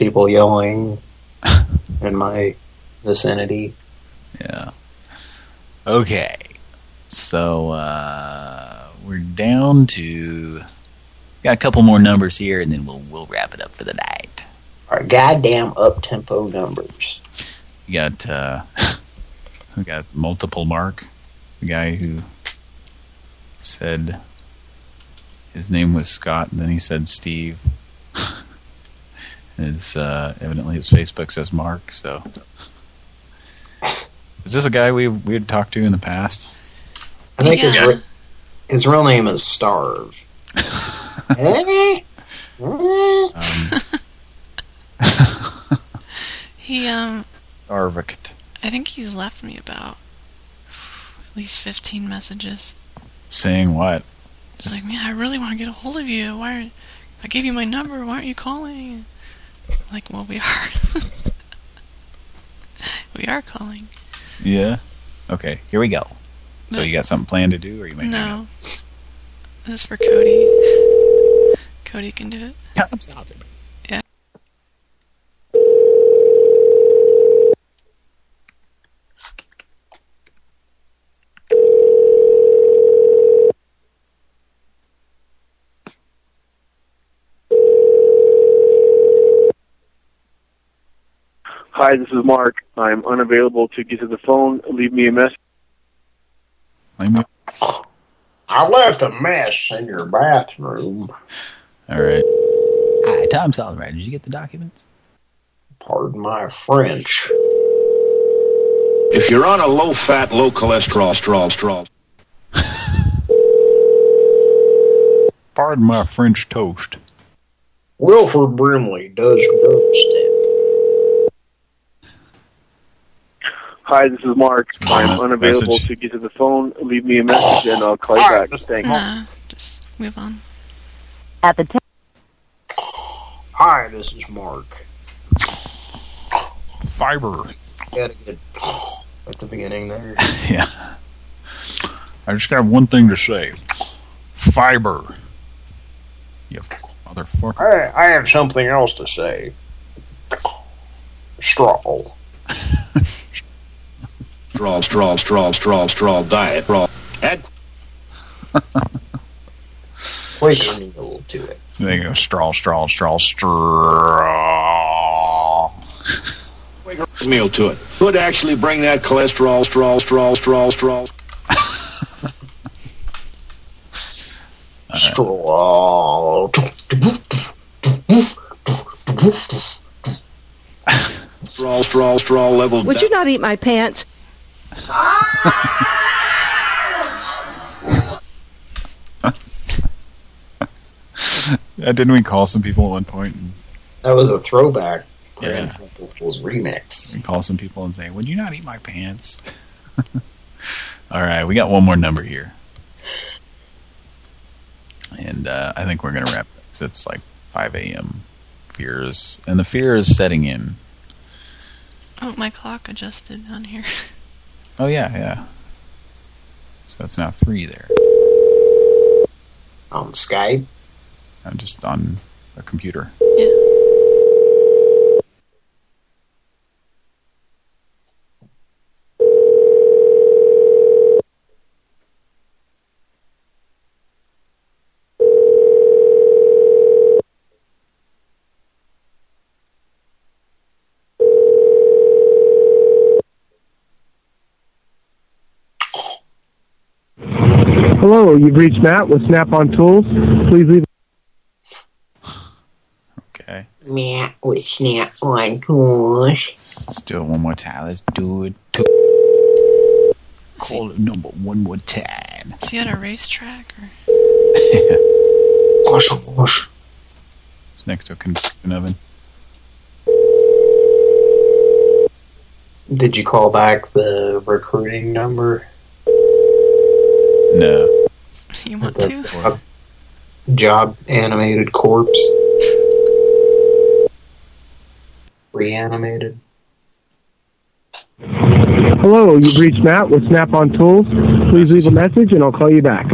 people yelling (laughs) in my vicinity. Yeah. Okay. So uh, we're down to got a couple more numbers here, and then we'll we'll wrap it up for the night. Our goddamn up-tempo numbers. We got uh, (laughs) we got multiple Mark, the guy who said his name was Scott, and then he said Steve. (laughs) his uh, evidently his Facebook says Mark. So, is this a guy we we had talked to in the past? I think his re- his real name is Starve. (laughs) Um, (laughs) He, um, Arvict. I think he's left me about at least 15 messages. Saying what? Just like, man, I really want to get a hold of you. Why aren't, I gave you my number. Why aren't you calling? Like, well, we are. (laughs) we are calling. Yeah. Okay, here we go. So you got something planned to do, or you might No. This is for Cody. Cody can do it. Hi, this is Mark. I'm unavailable to get to the phone. Leave me a message. I left a mess in your bathroom. All right. Hi, Tom Solomon. Did you get the documents? Pardon my French. If you're on a low-fat, low-cholesterol straw, straw, Pardon my French toast. Wilford Brimley does dubstep. Hi, this is Mark. I'm unavailable message. to get to the phone. Leave me a message and I'll call you back. Thanks. Nah, just move on. At the Hi, this is Mark. Fiber. Gotta get at the beginning there. (laughs) Yeah. I just got one thing to say. Fiber. You motherfucker. I, I have something else to say. Straw. (laughs) straw, straw, straw, straw, straw, diet, straw. Add Quaker meal to it. So they go straw, straw, straw, straw. (laughs) meal to it. Would actually bring that cholesterol, straw, straw, straw, straw. Straw. (laughs) Straw, straw, straw level. Would you not eat my pants? (laughs) Didn't we call some people at one point? And, That was a throwback. Yeah. Was remix. we call some people and say, "Would you not eat my pants?" (laughs) All right, we got one more number here, and uh, I think we're gonna wrap. it 'cause It's like 5 a.m. Fears, and the fear is setting in. Oh, my clock adjusted on here. (laughs) Oh yeah, yeah. So it's now three there. On Skype? I'm just on the computer. Hello, you've reached Matt with Snap-on Tools. Please leave. Okay. Matt with Snap on Tools. Let's do it one more time. Let's do it. Two. Call it number one more time. Is he at a racetrack or? (laughs) It's next to a convection oven. Did you call back the recruiting number? No. You want to? job- Job animated corpse. Reanimated. Hello, you've reached Matt with Snap-on Tools. Please leave a message and I'll call you back.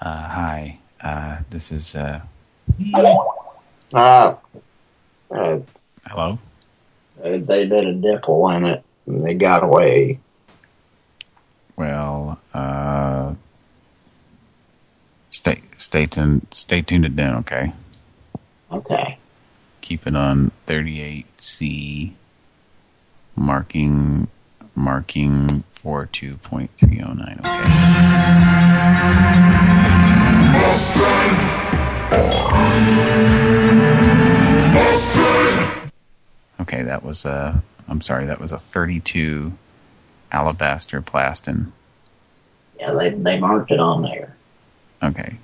Uh, hi. Uh, this is, uh, Uh, uh, hello? they did a dipple in it and they got away. Well, uh, stay, stay tuned, stay tuned in, okay? Okay. Keep it on 38C. Marking, marking 42.309. Okay. Okay, that was a, I'm sorry, that was a 32 alabaster plastin. Yeah, they they marked it on there. Okay.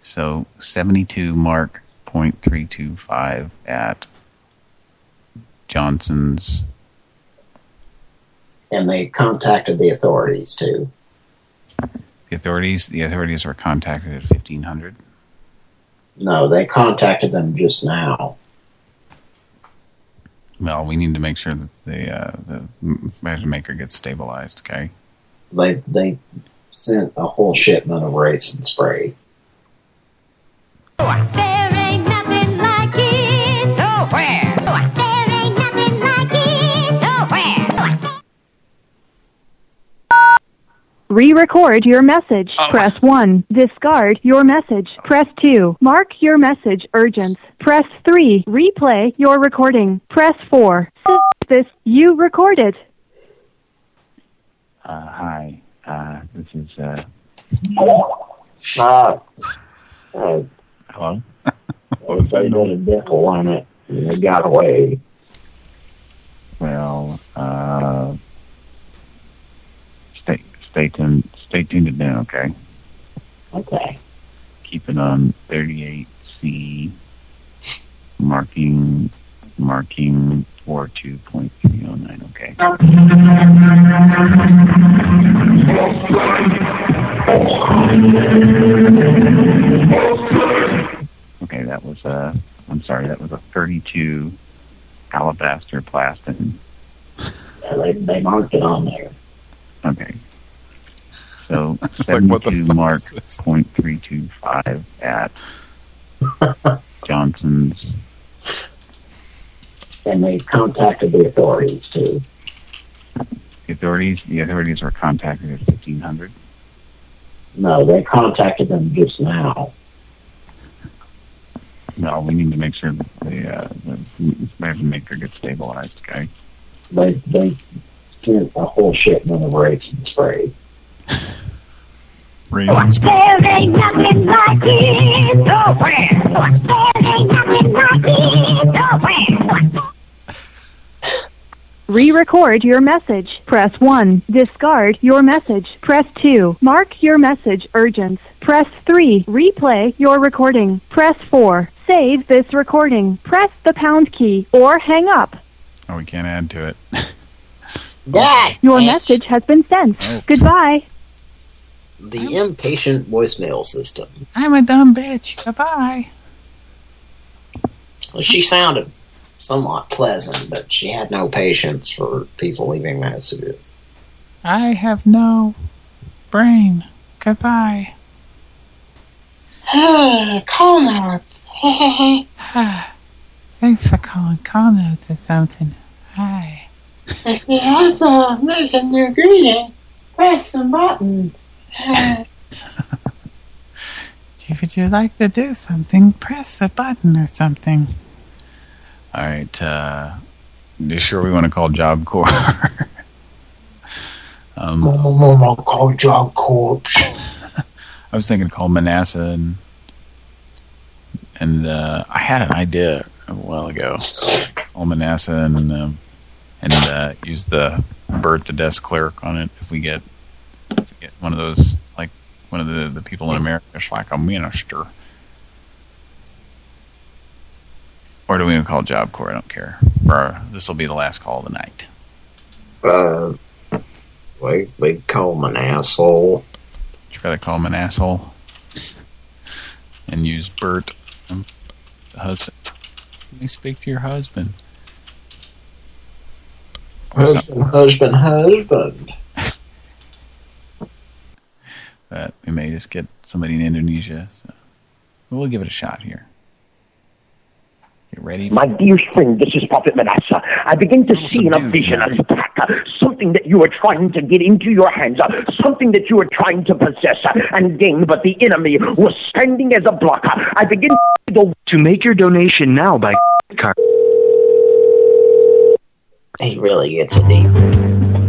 So 72 mark .325 at Johnson's. And they contacted the authorities too. The authorities, the authorities were contacted at 1500. No, they contacted them just now. Well, we need to make sure that the uh, the magic maker gets stabilized. Okay. They they sent a whole shipment of racing spray. There ain't nothing like it. Nowhere. Re-record your message. Press 1. Discard your message. Press 2. Mark your message urgent. Press 3. Replay your recording. Press 4. This you recorded. Uh, hi, uh, this is, uh, Uh, hello? (laughs) they did a dental on it and it got away. Well, uh, stay, tuned, stay tuned in okay? Okay. Keep it on 38C, marking, marking 42.309, okay? Okay, that was a, I'm sorry, that was a 32 alabaster plastin. Yeah, they they marked it on there. Okay. So (laughs) like, what the 72 fuck mark is point three two five at (laughs) Johnson's. And they contacted the authorities too. The authorities, the authorities were contacted at fifteen hundred. No, they contacted them just now. No, we need to make sure that the uh, the magic maker gets stabilized. Okay. They they sent a whole shipment of racing spray. (laughs) Raisins. There ain't nothing like it. Nowhere. There ain't nothing like it. Nowhere. Re-record your message. Press 1. Discard your message. Press 2. Mark your message urgent. Press 3. Replay your recording. Press 4. Save this recording. Press the pound key or hang up. Oh, we can't add to it. (laughs) God. Your message has been sent. Oh. Goodbye. The impatient voicemail system. I'm a dumb bitch. Goodbye. Well, she sounded somewhat pleasant, but she had no patience for people leaving messages. I have no brain. Goodbye. (sighs) Call notes. (sighs) Thanks for calling call notes or something. Hi. If you also make a new greeting, press the button. (laughs) Would you like to do something? Press a button or something. All right. Uh, you sure we want to call Job Corps? (laughs) um, Call Job Corps. (laughs) I was thinking call Manasseh and and uh, I had an idea a while ago. Call Manasseh and um, and uh, use the Bert the desk clerk on it if we get if we get one of those like one of the the people in America is like a minister. Or do we even call Job Corps? I don't care. Or this will be the last call of the night. Uh, we we call him an asshole. Would you rather call him an asshole? And use Bert, um, the husband. Let me speak to your husband. Or something. Husband, husband, husband. But we may just get somebody in Indonesia. So we'll give it a shot here. You ready? My dear friend, this is Prophet Manasseh. I begin to see in a vision an attack, uh, something that you are trying to get into your hands, uh, something that you are trying to possess uh, and gain, but the enemy was standing as a block. Uh, I begin to go. To make your donation now by card. He really gets it deep.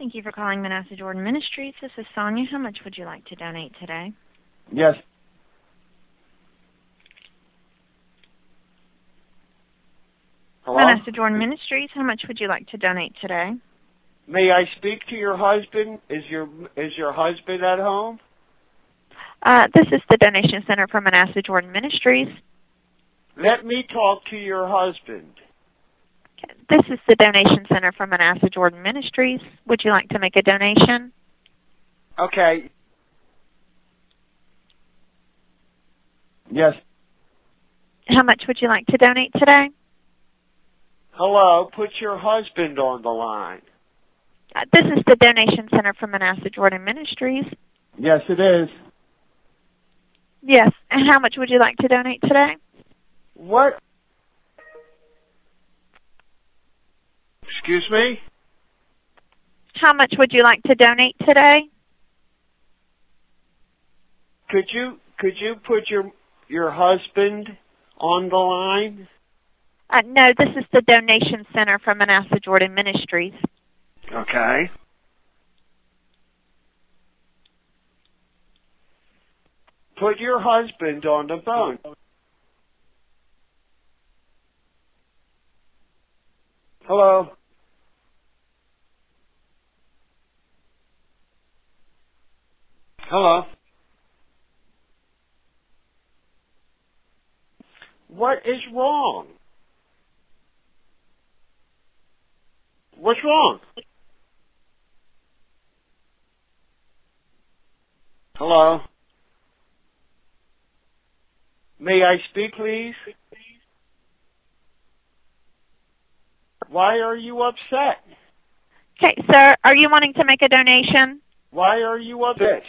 Thank you for calling Manasseh Jordan Ministries. This is Sonia. How much would you like to donate today? Yes. Hello? Manasseh Jordan Ministries. How much would you like to donate today? May I speak to your husband? Is your is your husband at home? Uh, this is the donation center for Manasseh Jordan Ministries. Let me talk to your husband. This is the donation center for Manasseh Jordan Ministries. Would you like to make a donation? Okay. Yes. How much would you like to donate today? Hello. Put your husband on the line. Uh, this is the donation center for Manasseh Jordan Ministries. Yes, it is. Yes. And how much would you like to donate today? What? Excuse me? How much would you like to donate today? Could you could you put your your husband on the line? Uh, no, this is the donation center from Manasseh Jordan Ministries. Okay. Put your husband on the phone. Hello. Hello. What is wrong? What's wrong? Hello. May I speak, please? Why are you upset? Okay, sir, are you wanting to make a donation? Why are you upset?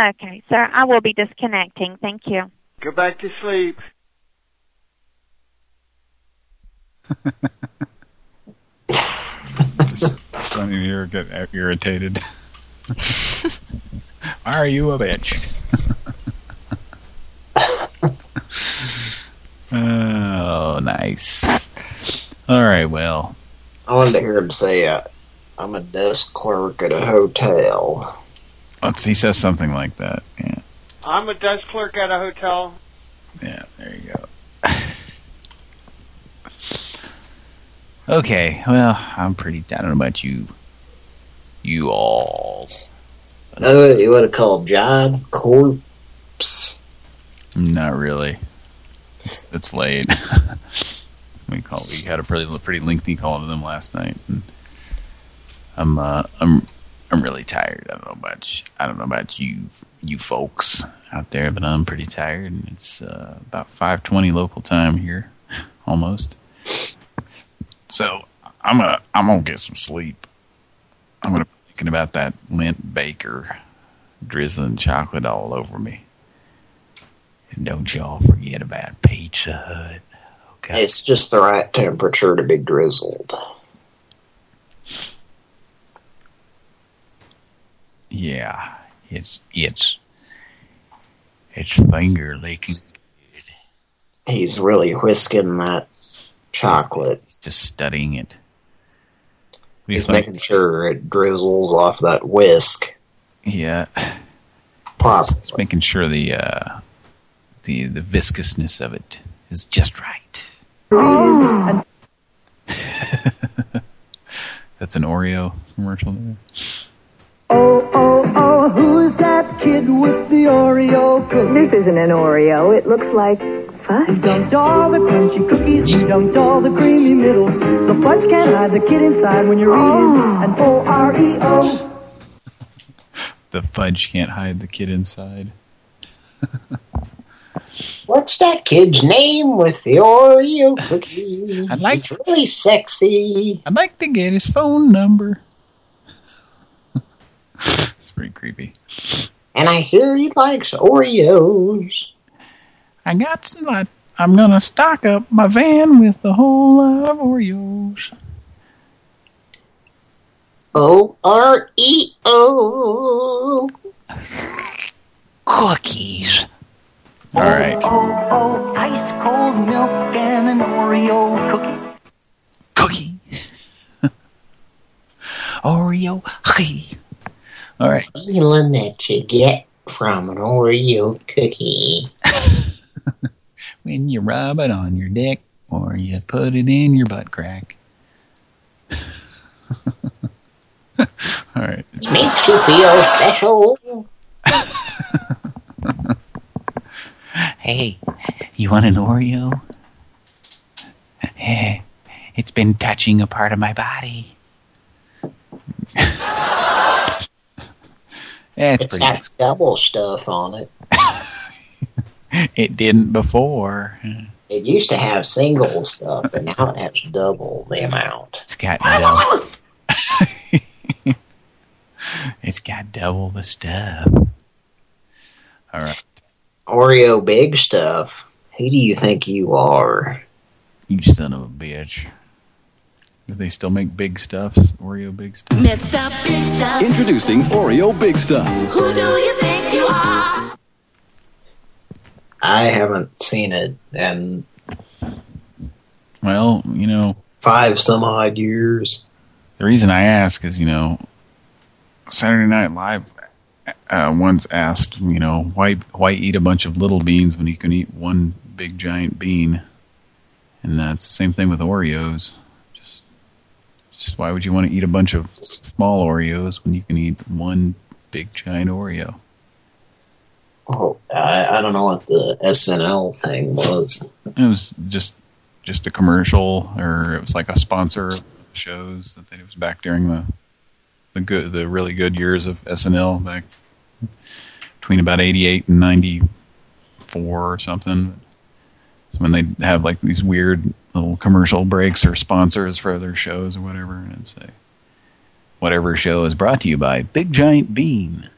Okay, sir, I will be disconnecting. Thank you. Go back to sleep. (laughs) Just funny to hear get irritated. Why (laughs) are you a bitch? (laughs) oh, nice. All right, well. I wanted to hear him say, uh, I'm a desk clerk at a hotel. Let's, he says something like that. Yeah, I'm a desk clerk at a hotel. yeah there you go. okay, well, I'm pretty, I don't know about you. You all. No, you would have called John Corpse. Not really. It's, it's late. (laughs) we call. We had a pretty pretty lengthy call to them last night. And I'm uh, I'm I'm really tired. I don't know about you, I don't know about you you folks out there, but I'm pretty tired. And it's uh, about 5:20 local time here, almost. So I'm gonna I'm gonna get some sleep. I'm gonna be thinking about that Lindt Baker drizzling chocolate all over me. And don't y'all forget about Pizza Hut. It's just the right temperature to be drizzled. Yeah, it's it's it's finger licking. He's really whisking that chocolate. He's Just studying it. do He's think? making sure it drizzles off that whisk. Yeah. Properly. Just making sure the uh, the the viscousness of it is just right. (laughs) That's an Oreo commercial. There. Oh, oh, oh, who's that kid with the Oreo cookie? This isn't an Oreo. It looks like fudge. He dumped all the crunchy cookies, he dumped all the creamy middles. The fudge can't hide the kid inside when you're eating oh. an O-R-E-O. The fudge can't hide the kid inside. (laughs) What's that kid's name with the Oreo cookie? (laughs) I'd like it's really sexy. I'd like to get his phone number. (laughs) it's pretty creepy. And I hear he likes Oreos. I got some. I, I'm gonna stock up my van with a whole lot of Oreos. O R E O. Cookies. All right. Oh, oh, ice cold milk and an Oreo cookie. Cookie. (laughs) Oreo cookie. All right. Feeling that you get from an Oreo cookie. (laughs) When you rub it on your dick or you put it in your butt crack. (laughs) All right. It Makes you feel special. Hey, you want an Oreo? Hey, it's been touching a part of my body. (laughs) yeah, it's, It's pretty got double stuff on it. (laughs) It didn't before. It used to have single stuff, but now it has double the amount. It's got ah! double. (laughs) it's got double the stuff. All right. Oreo big stuff. Who do you think you are? You son of a bitch. Do they still make big stuffs? Oreo big stuff? Mr. Big Stuff. Introducing Oreo Big Stuff. Who do you think you are? I haven't seen it and Well, you know, five some odd years. the reason I ask is, you know, Saturday Night Live uh, once asked, you know, why why eat a bunch of little beans when you can eat one big giant bean? And uh, the same thing with Oreos. Just, why would you want to eat a bunch of small Oreos when you can eat one big giant Oreo? Oh, I, I don't know what the SNL thing was. It was just just a commercial, or it was like a sponsor of shows that they, it was back during the the good, the really good years of SNL back between about '88 and '94 or something. So when they have like these weird little commercial breaks or sponsors for other shows or whatever, and it'd say, "Whatever show is brought to you by Big Giant Bean."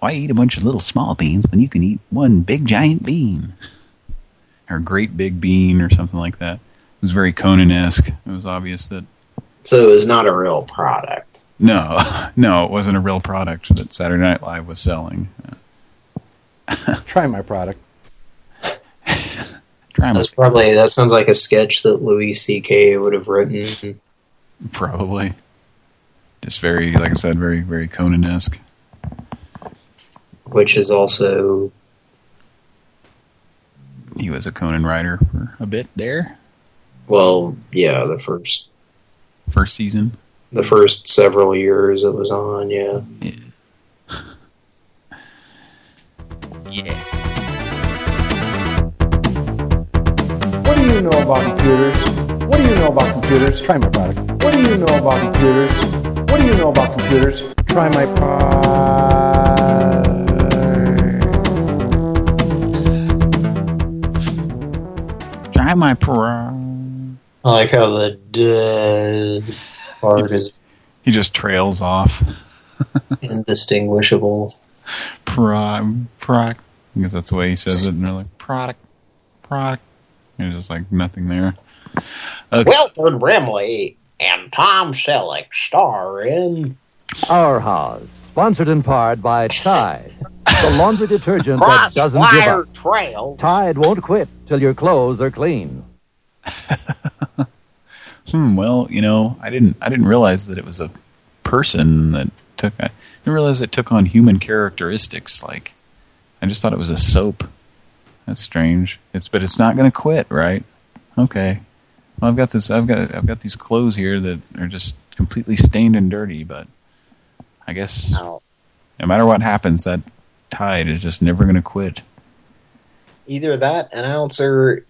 Why eat a bunch of little small beans when you can eat one big giant bean? or Great Big Bean or something like that. It was very Conan-esque. It was obvious that So it was not a real product. no, (laughs) no, it wasn't a real product that Saturday Night Live was selling. Try my product. That's probably that sounds like a sketch that Louis C.K. would have written. probably. Just very, like I said, very, very Conan-esque. which is also He was a Conan writer for a bit there. well, yeah, the first First season. the first several years it was on, yeah. Yeah. (laughs) What you know about computers? What do you know about computers? Try my product. What do you know about computers? What do you know about computers? Try my product. Try my product. I like how the duh part is (laughs) He just trails off. (laughs) indistinguishable. Prime product. Because that's the way he says it. And they're like, product, product. There's just like nothing there. Okay. Wilford Brimley and Tom Selleck star in Our House, sponsored in part by Tide, the laundry detergent that doesn't give Crossfire up. Trail. Tide won't quit till your clothes are clean. (laughs) Hmm, well, you know, I didn't I didn't realize that it was a person that took I didn't realize it took on human characteristics like I just thought it was a soap. That's strange. It's but it's not going to quit, right? Okay. Well, I've got this I've got I've got these clothes here that are just completely stained and dirty, but I guess no matter what happens that tide is just never going to quit. Either that announcer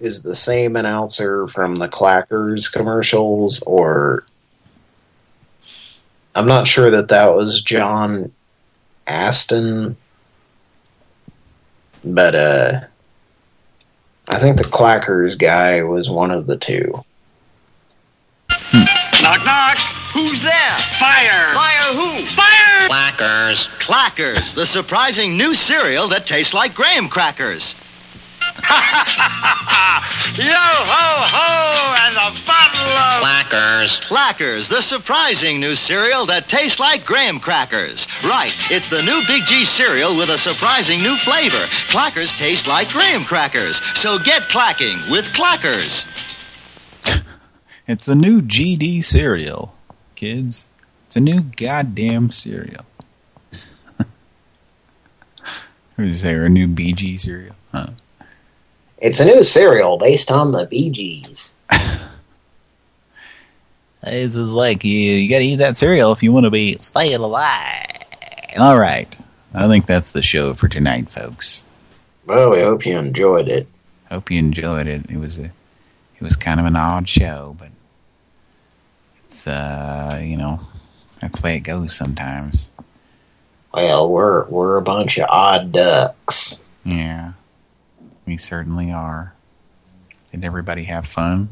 is the same announcer from the Clackers commercials, or I'm not sure that that was John Aston, but uh, I think the Clackers guy was one of the two. Knock, knock. Who's there? Fire! Fire who? Fire! Clackers. Clackers, the surprising new cereal that tastes like graham crackers. (laughs) Yo ho ho and a bottle of Clackers. Clackers, the surprising new cereal that tastes like graham crackers. Right, it's the new Big G cereal with a surprising new flavor. Clackers taste like graham crackers. So get clacking with Clackers. It's the new GD cereal, kids. It's a new goddamn cereal. (laughs) What did you say? Or a new BG cereal? Huh? It's a new cereal based on the Bee Gees. (laughs) This is like you, you got to eat that cereal if you want to be staying alive. All right, I think that's the show for tonight, folks. Well, we hope you enjoyed it. Hope you enjoyed it. It was a, it was kind of an odd show, but it's uh, you know, that's the way it goes sometimes. Well, we're we're a bunch of odd ducks. Yeah, we certainly are. Did everybody have fun?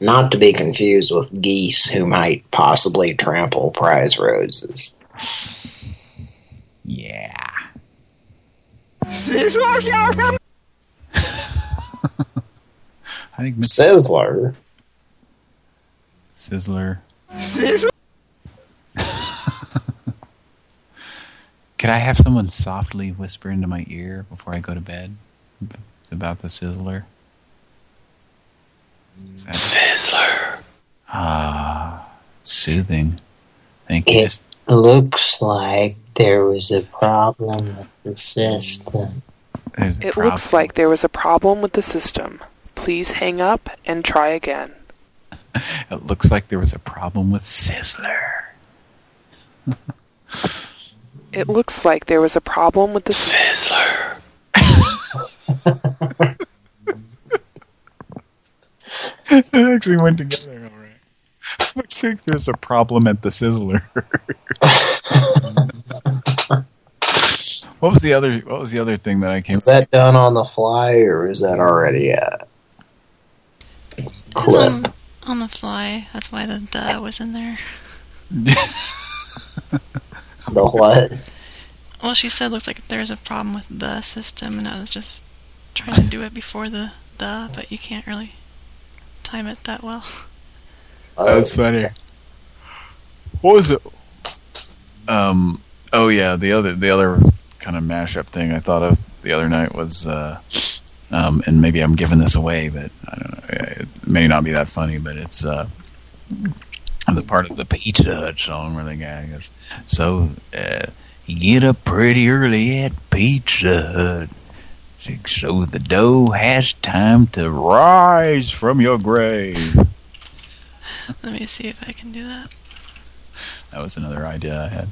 Not to be confused with geese who might possibly trample prize roses. (sighs) Yeah. (laughs) I think Miss Sizzler. Sizzler. (laughs) Could I have someone softly whisper into my ear before I go to bed about the Sizzler? Is that- Sizzler. Ah, soothing. Thank you. It looks like there was a problem with the system. There's It looks like there was a problem with the system. Please hang up and try again. (laughs) It looks like there was a problem with Sizzler. (laughs) It looks like there was a problem with the Sizzler. It actually went together all right. (laughs) Looks like there's a problem at the Sizzler. (laughs) what was the other what was the other thing that I came Is that done on the fly or is that already a clip? on, on the fly. That's why the duh was in there. The what? Well, she said looks like there's a problem with the system, and I was just trying to do it before the the, but you can't really time it that well. (laughs) That's funny. What was it? Um. Oh yeah, the other the other kind of mashup thing I thought of the other night was, uh, um, and maybe I'm giving this away, but I don't know. It may not be that funny, but it's uh, the part of the Pizza Hut song where the guy goes, "So uh, you get up pretty early at Pizza Hut." So the dough has time to rise from your grave. (laughs) Let me see if I can do that. That was another idea I had.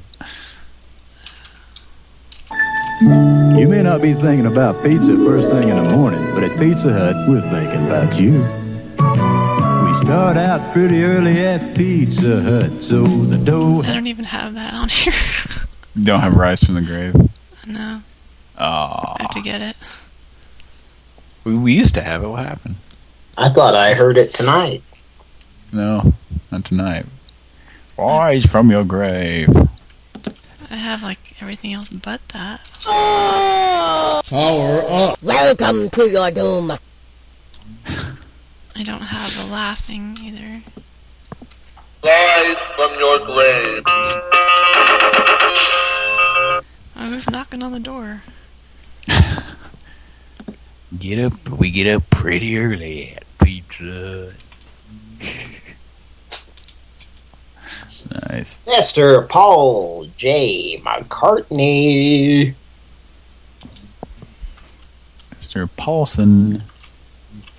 You may not be thinking about pizza first thing in the morning, but at Pizza Hut, we're thinking about you. We start out pretty early at Pizza Hut, so the dough I don't even have that on here. (laughs) You don't have rise from the grave. no, Oh, I have to get it. we, we used to have it. What happened? I thought I heard it tonight. No, not tonight. Rise from your grave. I have like everything else but that. Power up. Welcome to your doom. I don't have the laughing either. Rise from your grave. Oh, who's knocking on the door? (laughs) Get up. We get up pretty early at Pizza. (laughs) Nice. Mr. Paul J. McCartney. Mr. Paulson.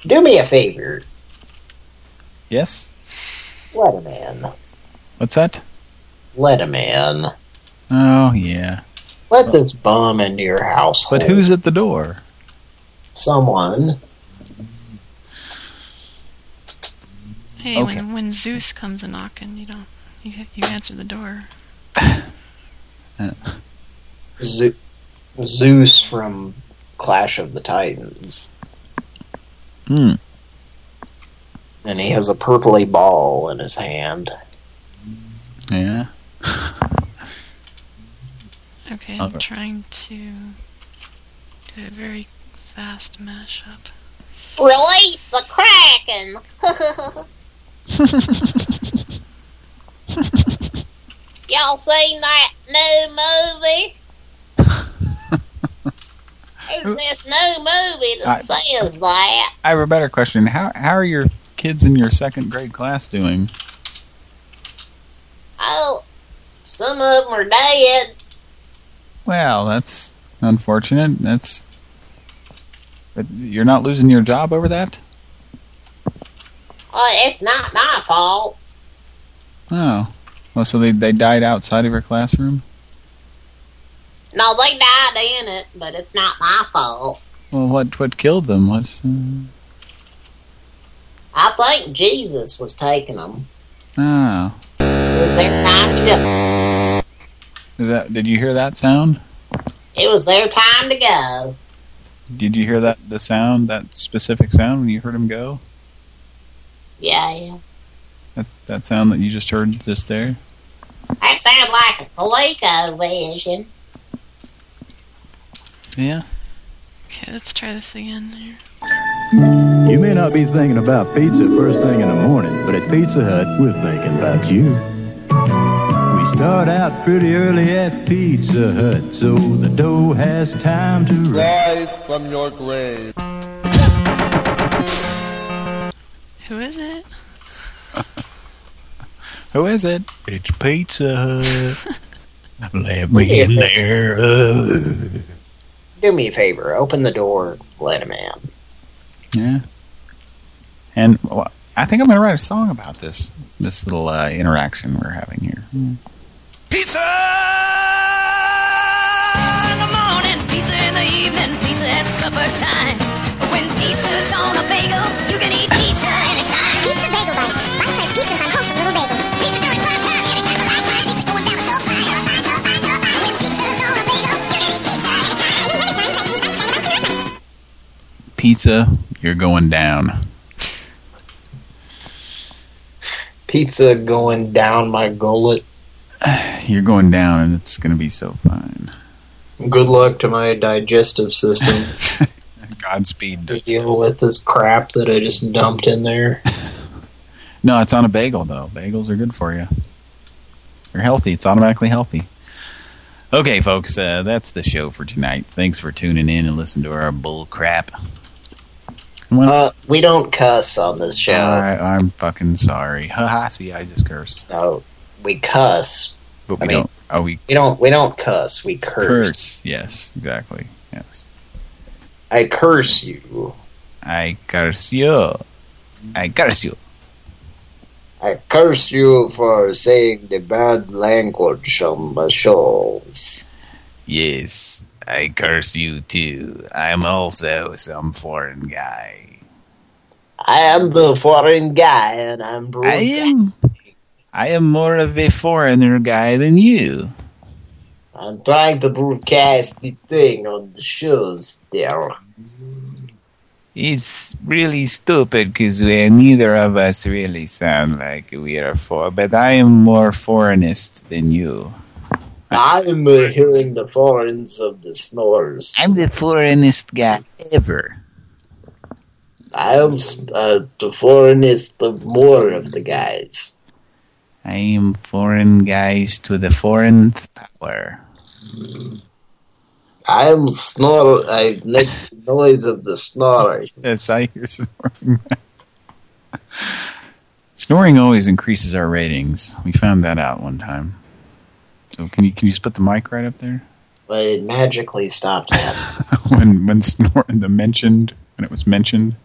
Do me a favor. Yes? Let him in. What's that? Let him in. Oh, yeah. Let this bum into your house. But who's at the door? Someone. Hey, Okay. when when Zeus comes a knocking, you don't you you answer the door. (laughs) Ze- Zeus from Clash of the Titans. Hmm. And he has a purpley ball in his hand. Yeah. (laughs) Okay, I'm Okay. trying to do a very fast mashup. Release the Kraken! (laughs) Y'all seen that new movie? (laughs) There's this new movie that I- says that. I have a better question. How how are your kids in your second grade class doing? Oh, some of them are dead. Well, that's unfortunate. That's. But you're not losing your job over that? Well, it's not my fault. Oh. Well, so they they died outside of your classroom? No, they died in it, but it's not my fault. Well, what what killed them? What's? Uh, I think Jesus was taking them. oh. It was their time to go. Is that? Did you hear that sound? It was their time to go. Did you hear that the sound, that specific sound when you heard him go? Yeah, yeah. That's that sound that you just heard just there. That sounds like a ColecoVision. Yeah. Okay, let's try this again here. You may not be thinking about pizza first thing in the morning, but at Pizza Hut, we're thinking about you. We start out pretty early at Pizza Hut, so the dough has time to rise from your grave. Who is it? (laughs) Who is it? It's Pizza Hut. (laughs) Let me in there. Do me a favor, open the door, let him in. Yeah. And well, I think I'm going to write a song about this this little uh, interaction we're having here. Pizza in the morning, pizza in the evening, pizza at supper time. When pizza's on a bagel, you can eat pizza anytime. Pizza bagel bites, bite-sized pizzas on wholesome little bagels. Pizza during prime time, anytime the right time. Pizza going down so fine, so fine, so fine, so fine. When pizza's on a bagel, you can eat pizza anytime. Any other time, try cheese bites, dynamite, dynamite. Pizza, you're going down. Pizza going down my gullet. You're going down, and it's going to be so fine. Good luck to my digestive system. (laughs) Godspeed. to deal with this crap that I just dumped in there. (laughs) No, it's on a bagel, though. Bagels are good for you. You're healthy. It's automatically healthy. Okay, folks, uh, that's the show for tonight. Thanks for tuning in and listening to our bull crap. Uh, we don't cuss on this show. I, I'm fucking sorry. (laughs) Haha, see, I just cursed. No, we cuss. But we I mean, don't. Oh, we We don't. We don't cuss. We curse. curse. Yes, exactly. Yes. I curse you. I curse you. I curse you. I curse you for saying the bad language on my shows. Yes, I curse you too. I'm also some foreign guy. I am the foreign guy, and I'm I am. I am more of a foreigner guy than you. I'm trying to broadcast the thing on the shows there. It's really stupid because we neither of us really sound like we are for. But I am more foreignist than you. I'm uh, hearing the foreigns of the snores. I'm the foreignest guy ever. I am uh, the foreignest of more of the guys. I am foreign guys to the foreign power. I am snore. I make the noise of the snoring. (laughs) Yes, I hear snoring. (laughs) snoring always increases our ratings. We found that out one time. So can you can you just put the mic right up there? But it magically stopped (laughs) when when snor the mentioned when it was mentioned.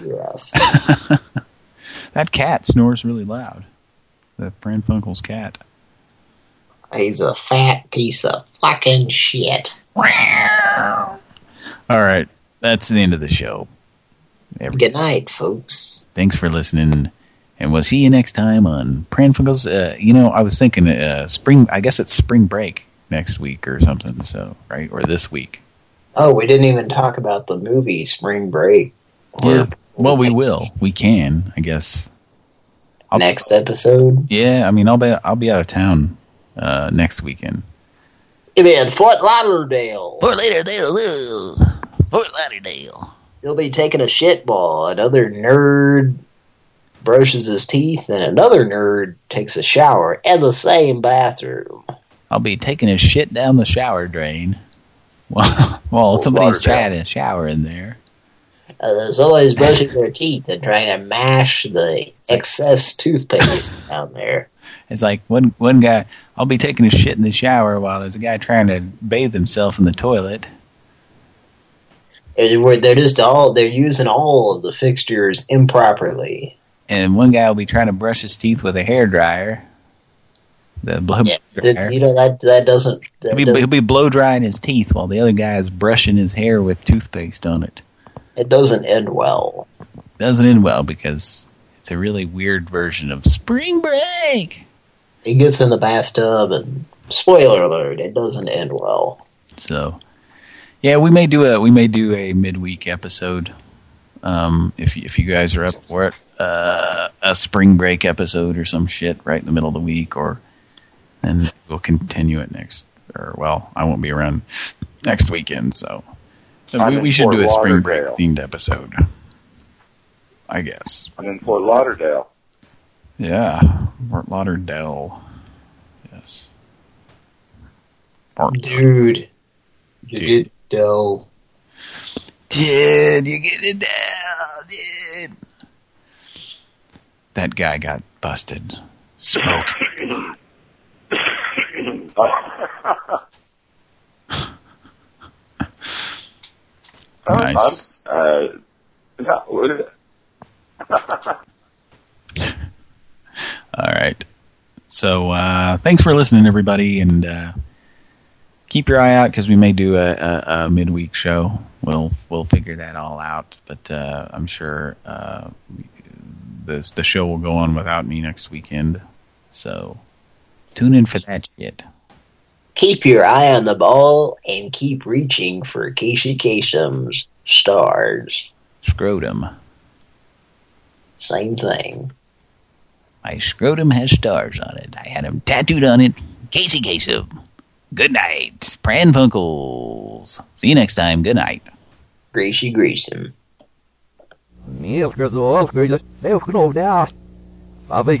Yes. (laughs) that cat snores really loud. The Pran Funkel's cat. He's a fat piece of fucking shit. All right, that's the end of the show. Every Good night, folks. Thanks for listening, and we'll see you next time on Pran Funkel's. Uh, you know, I was thinking uh, spring. I guess it's spring break next week or something. So right or this week. Oh, we didn't even talk about the movie Spring Break. Yeah. Well, we will. We can. I guess. next episode. Yeah, I mean, I'll be I'll be out of town uh, next weekend. You'll be in Fort Lauderdale. Fort Lauderdale. Fort Lauderdale. You'll be taking a shit ball. Another nerd brushes his teeth, and another nerd takes a shower in the same bathroom. I'll be taking a shit down the shower drain Well, (laughs) while somebody's trying to shower in there. Uh, somebody's brushing their teeth and trying to mash the excess toothpaste down there. (laughs) It's like one one guy. I'll be taking a shit in the shower while there's a guy trying to bathe himself in the toilet. They're just all they're using all of the fixtures improperly. And one guy will be trying to brush his teeth with a hair dryer. The blow Yeah, dryer. that, you know that that doesn't. That He'll be, he'll be blow drying his teeth while the other guy is brushing his hair with toothpaste on it. it doesn't end well. Doesn't end well because it's a really weird version of spring break. He gets in the bathtub and spoiler alert, it doesn't end well. So, yeah, we may do a we may do a midweek episode. Um, if you, if you guys are up for it, uh, a spring break episode or some shit right in the middle of the week, or then we'll continue it next. Or well, I won't be around next weekend, so I'm we, we should Fort do a spring break themed episode. I guess. I'm in Fort Lauderdale. Yeah, Fort Lauderdale. Yes. Fort Dude. You get Dell. Dude, you get it dude. That guy got busted. Smoking. (laughs) Nice. Uh, (laughs) All right. So uh, thanks for listening, everybody, and uh, keep your eye out because we may do a, a, a midweek show. We'll we'll figure that all out, but uh, I'm sure uh, this the show will go on without me next weekend. So tune in for that shit. Keep your eye on the ball and keep reaching for Casey Kasem's stars. Scrotum. Same thing. My scrotum has stars on it. I had them tattooed on it. Casey Kasem. Good night. Pran Funkels. See you next time. Good night. Greasy Greasem. Meer gezocht, kun je heel genoeg daar. Maar ik